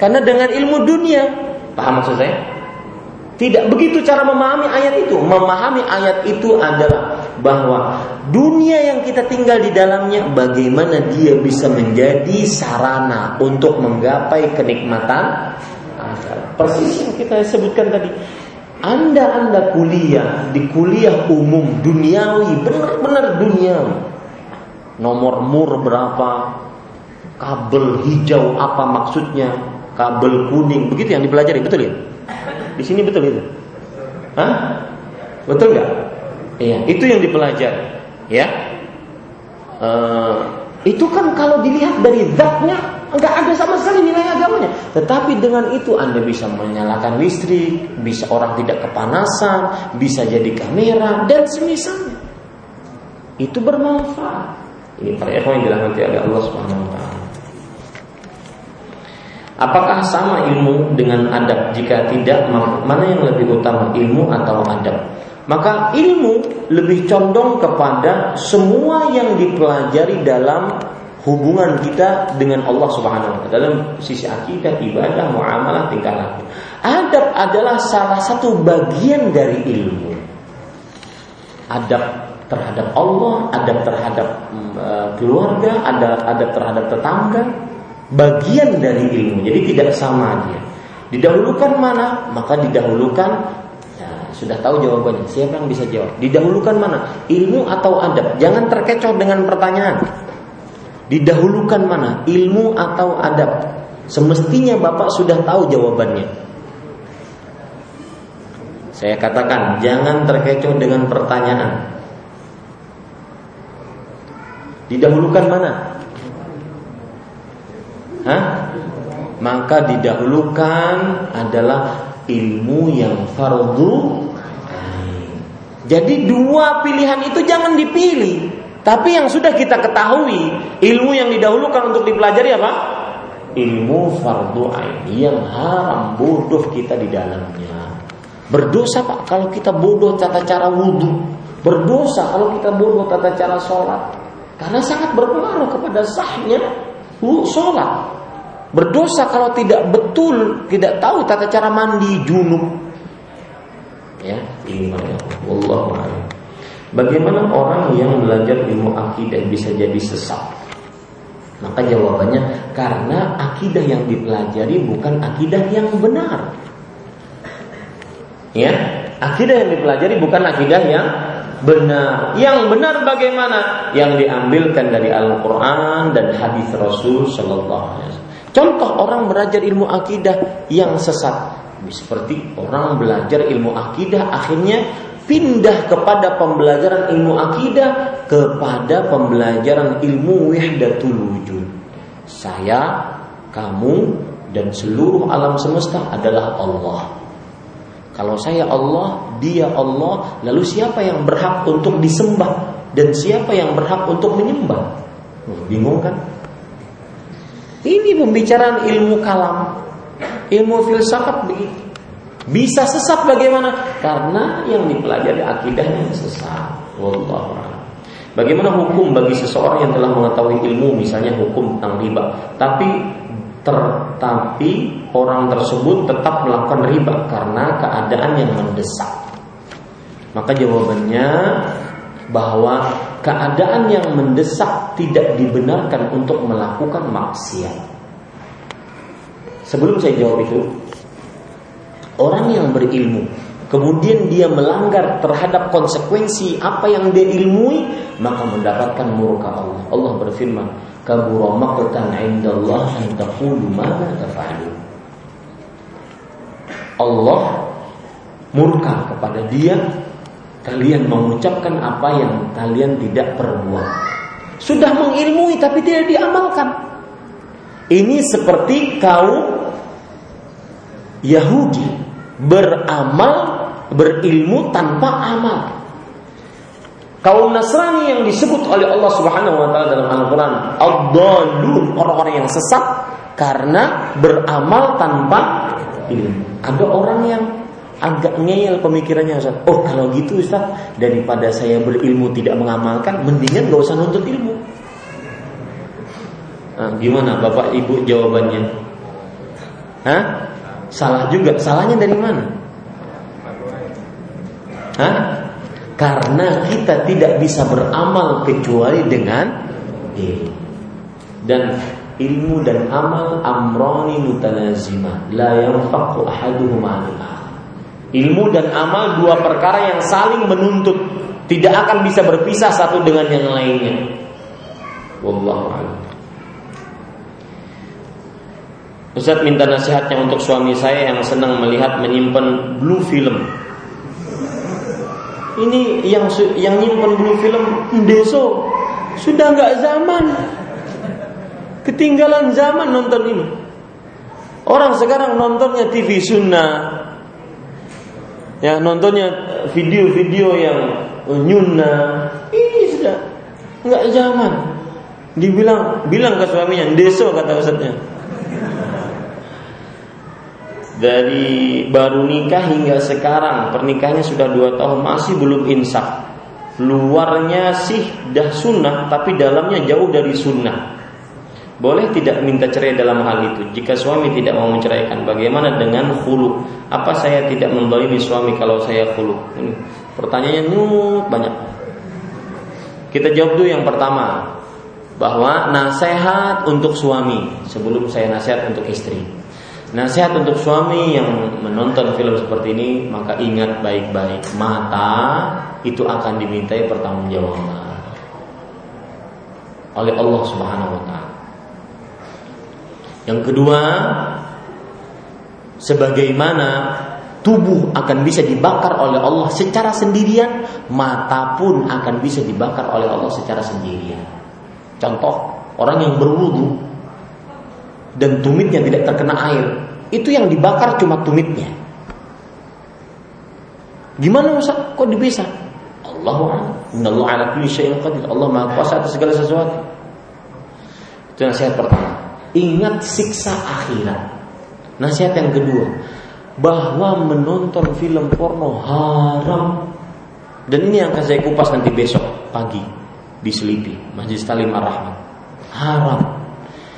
Karena dengan ilmu dunia Paham maksud saya? Tidak begitu cara memahami ayat itu. Memahami ayat itu adalah bahwa dunia yang kita tinggal di dalamnya bagaimana dia bisa menjadi sarana untuk menggapai kenikmatan Persis yang kita sebutkan tadi. Anda Anda kuliah di kuliah umum duniawi, benar-benar duniawi. Nomor mur berapa? Kabel hijau apa maksudnya? Kabel kuning, begitu yang dipelajari, betul ya? Di sini betul itu? Hah? Betul nggak? Iya, itu yang dipelajari. Ya, uh, itu kan kalau dilihat dari zatnya nggak ada sama sekali nilai agamanya. Tetapi dengan itu Anda bisa menyalakan listrik, bisa orang tidak kepanasan, bisa jadi kamera dan semisalnya. Itu bermanfaat. Ini para ikhwan yang dirahmati oleh Allah Subhanahu wa taala. Apakah sama ilmu dengan adab? Jika tidak, mana yang lebih utama, ilmu atau adab? Maka ilmu lebih condong kepada semua yang dipelajari dalam hubungan kita dengan Allah Subhanahu wa taala dalam sisi akidah, ibadah, muamalah, tingkah laku. Adab adalah salah satu bagian dari ilmu. Adab terhadap Allah, adab terhadap uh, keluarga, adab adab terhadap tetangga, bagian dari ilmu. Jadi tidak sama dia. Didahulukan mana? Maka didahulukan ya, sudah tahu jawabannya. Siapa yang bisa jawab? Didahulukan mana? Ilmu atau adab? Jangan terkecoh dengan pertanyaan. Didahulukan mana? Ilmu atau adab? Semestinya Bapak sudah tahu jawabannya. Saya katakan, jangan terkecoh dengan pertanyaan. Didahulukan mana? Hah? Maka didahulukan adalah ilmu yang fardu jadi dua pilihan itu jangan dipilih. Tapi yang sudah kita ketahui, ilmu yang didahulukan untuk dipelajari apa? Ilmu fardu ain yang haram bodoh kita di dalamnya. Berdosa Pak kalau kita bodoh tata cara wudhu. Berdosa kalau kita bodoh tata cara sholat. Karena sangat berpengaruh kepada sahnya sholat. Berdosa kalau tidak betul, tidak tahu tata cara mandi junub. Ya, ini Allah Bagaimana orang yang belajar ilmu akidah bisa jadi sesat? Maka jawabannya karena akidah yang dipelajari bukan akidah yang benar. Ya, akidah yang dipelajari bukan akidah yang benar. Yang benar bagaimana? Yang diambilkan dari Al-Qur'an dan hadis Rasul sallallahu alaihi wasallam. Contoh orang belajar ilmu akidah yang sesat. Seperti orang belajar ilmu akidah akhirnya pindah kepada pembelajaran ilmu akidah kepada pembelajaran ilmu wahdatul wujud. Saya, kamu dan seluruh alam semesta adalah Allah. Kalau saya Allah, dia Allah, lalu siapa yang berhak untuk disembah dan siapa yang berhak untuk menyembah? Oh, bingung kan? Ini pembicaraan ilmu kalam, ilmu filsafat begitu. Bisa sesat bagaimana? Karena yang dipelajari akidahnya sesat. Wallahu Bagaimana hukum bagi seseorang yang telah mengetahui ilmu misalnya hukum tentang riba, tapi tetapi orang tersebut tetap melakukan riba karena keadaan yang mendesak. Maka jawabannya bahwa keadaan yang mendesak tidak dibenarkan untuk melakukan maksiat. Sebelum saya jawab itu, orang yang berilmu kemudian dia melanggar terhadap konsekuensi apa yang dia ilmui, maka mendapatkan murka Allah. Allah berfirman, kabura maqtan indallah an taqulu ma. Allah murka kepada dia kalian mengucapkan apa yang kalian tidak perbuat. Sudah mengilmui tapi tidak diamalkan. Ini seperti kaum Yahudi beramal berilmu tanpa amal. Kaum Nasrani yang disebut oleh Allah Subhanahu wa taala dalam Al-Qur'an, ad orang-orang yang sesat karena beramal tanpa ilmu. Ada orang yang agak ngeyel pemikirannya Ustaz. Oh, kalau gitu Ustaz, daripada saya berilmu tidak mengamalkan, mendingan gak usah nuntut ilmu. Nah, gimana Bapak Ibu jawabannya? Hah? salah juga. Salahnya dari mana? Hah? Karena kita tidak bisa beramal kecuali dengan ilmu. Dan ilmu dan amal amroni mutalazima la yanfaqu ahaduhuma Ilmu dan amal dua perkara yang saling menuntut, tidak akan bisa berpisah satu dengan yang lainnya. Wallahu a'lam. Ustaz minta nasihatnya untuk suami saya yang senang melihat menyimpan blue film. Ini yang yang nyimpan blue film deso sudah nggak zaman. Ketinggalan zaman nonton ini. Orang sekarang nontonnya TV sunnah, ya nontonnya video-video yang nyuna ini sudah nggak zaman. Dibilang bilang ke suaminya deso kata ustadznya. Dari baru nikah hingga sekarang pernikahannya sudah dua tahun masih belum insaf. Luarnya sih dah sunnah tapi dalamnya jauh dari sunnah boleh tidak minta cerai dalam hal itu? Jika suami tidak mau menceraikan Bagaimana dengan khulu? Apa saya tidak membalimi suami kalau saya khulu? Ini Pertanyaannya nut banyak. Kita jawab dulu yang pertama Bahwa nasihat untuk suami Sebelum saya nasihat untuk istri. Nasihat untuk suami yang menonton film seperti ini Maka ingat baik-baik Mata itu akan dimintai pertanggungjawaban oleh Allah Subhanahu wa taala. Yang kedua, sebagaimana tubuh akan bisa dibakar oleh Allah secara sendirian, mata pun akan bisa dibakar oleh Allah secara sendirian. Contoh, orang yang berwudu dan tumitnya tidak terkena air, itu yang dibakar cuma tumitnya. Gimana Ustaz? Kok bisa? Allah Allah ala qadir. Allah Maha Kuasa atas segala sesuatu. Itu nasihat pertama. Ingat siksa akhirat. Nasihat yang kedua, bahwa menonton film porno haram. Dan ini yang akan saya kupas nanti besok pagi di Selipi, Masjid Talim Ar-Rahman. Haram.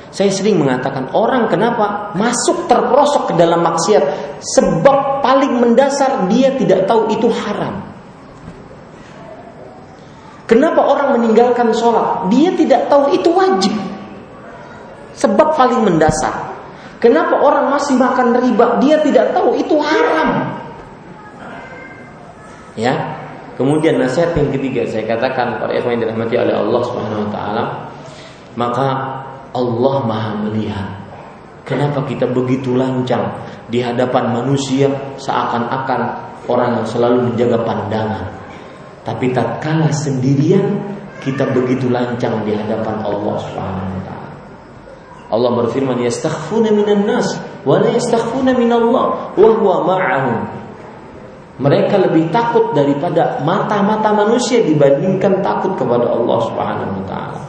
Saya sering mengatakan orang kenapa masuk terprosok ke dalam maksiat sebab paling mendasar dia tidak tahu itu haram. Kenapa orang meninggalkan sholat? Dia tidak tahu itu wajib. Sebab paling mendasar. Kenapa orang masih makan riba? Dia tidak tahu itu haram. Ya. Kemudian nasihat yang ketiga saya katakan para ikhwan yang dirahmati oleh Allah Subhanahu wa taala, maka Allah Maha melihat. Kenapa kita begitu lancang di hadapan manusia seakan-akan orang yang selalu menjaga pandangan. Tapi tatkala sendirian kita begitu lancang di hadapan Allah Subhanahu wa taala. Allah berfirman yastakhfuna minan nas wa la yastakhfuna minallah wa huwa ma'ahum. Mereka lebih takut daripada mata-mata manusia dibandingkan takut kepada Allah Subhanahu wa taala.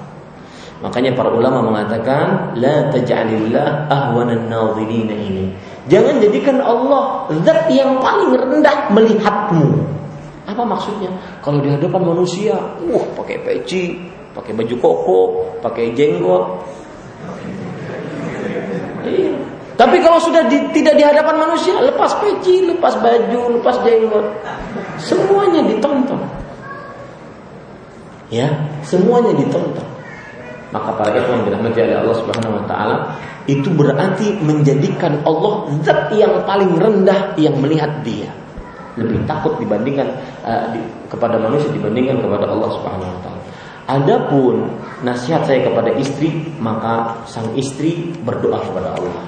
Makanya para ulama mengatakan la taj'alillah ahwanan nadhirina ini. Jangan jadikan Allah zat yang paling rendah melihatmu. Apa maksudnya? Kalau di hadapan manusia, uh pakai peci, pakai baju koko, pakai jenggot, Iya. Tapi kalau sudah di, tidak di hadapan manusia, lepas peci, lepas baju, lepas jenggot, semuanya ditonton. Ya, semuanya ditonton. Maka para ikhwan dirahmati oleh Allah Subhanahu wa taala, itu berarti menjadikan Allah zat yang paling rendah yang melihat dia. Lebih takut dibandingkan uh, di, kepada manusia dibandingkan kepada Allah Subhanahu wa taala. Adapun nasihat saya kepada istri, maka sang istri berdoa kepada Allah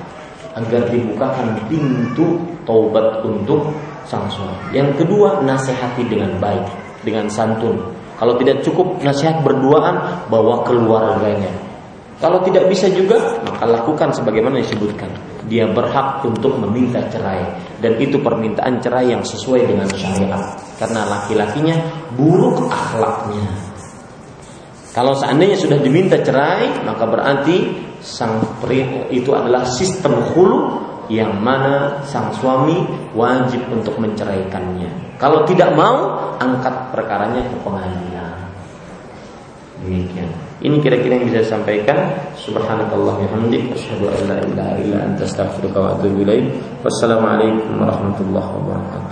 agar dibukakan pintu taubat untuk sang suami. Yang kedua, nasihati dengan baik, dengan santun. Kalau tidak cukup nasihat berduaan, bawa keluarganya. Kalau tidak bisa juga, maka lakukan sebagaimana disebutkan. Dia berhak untuk meminta cerai dan itu permintaan cerai yang sesuai dengan syariat. Karena laki-lakinya buruk akhlaknya. Kalau seandainya sudah diminta cerai, maka berarti sang itu adalah sistem hulu yang mana sang suami wajib untuk menceraikannya. Kalau tidak mau, angkat perkaranya ke pengadilan. Demikian. Ini kira-kira yang bisa saya sampaikan. Subhanakallah hamdik asyhadu an la ilaha illa anta astaghfiruka wa atubu ilaik. Wassalamualaikum warahmatullahi wabarakatuh.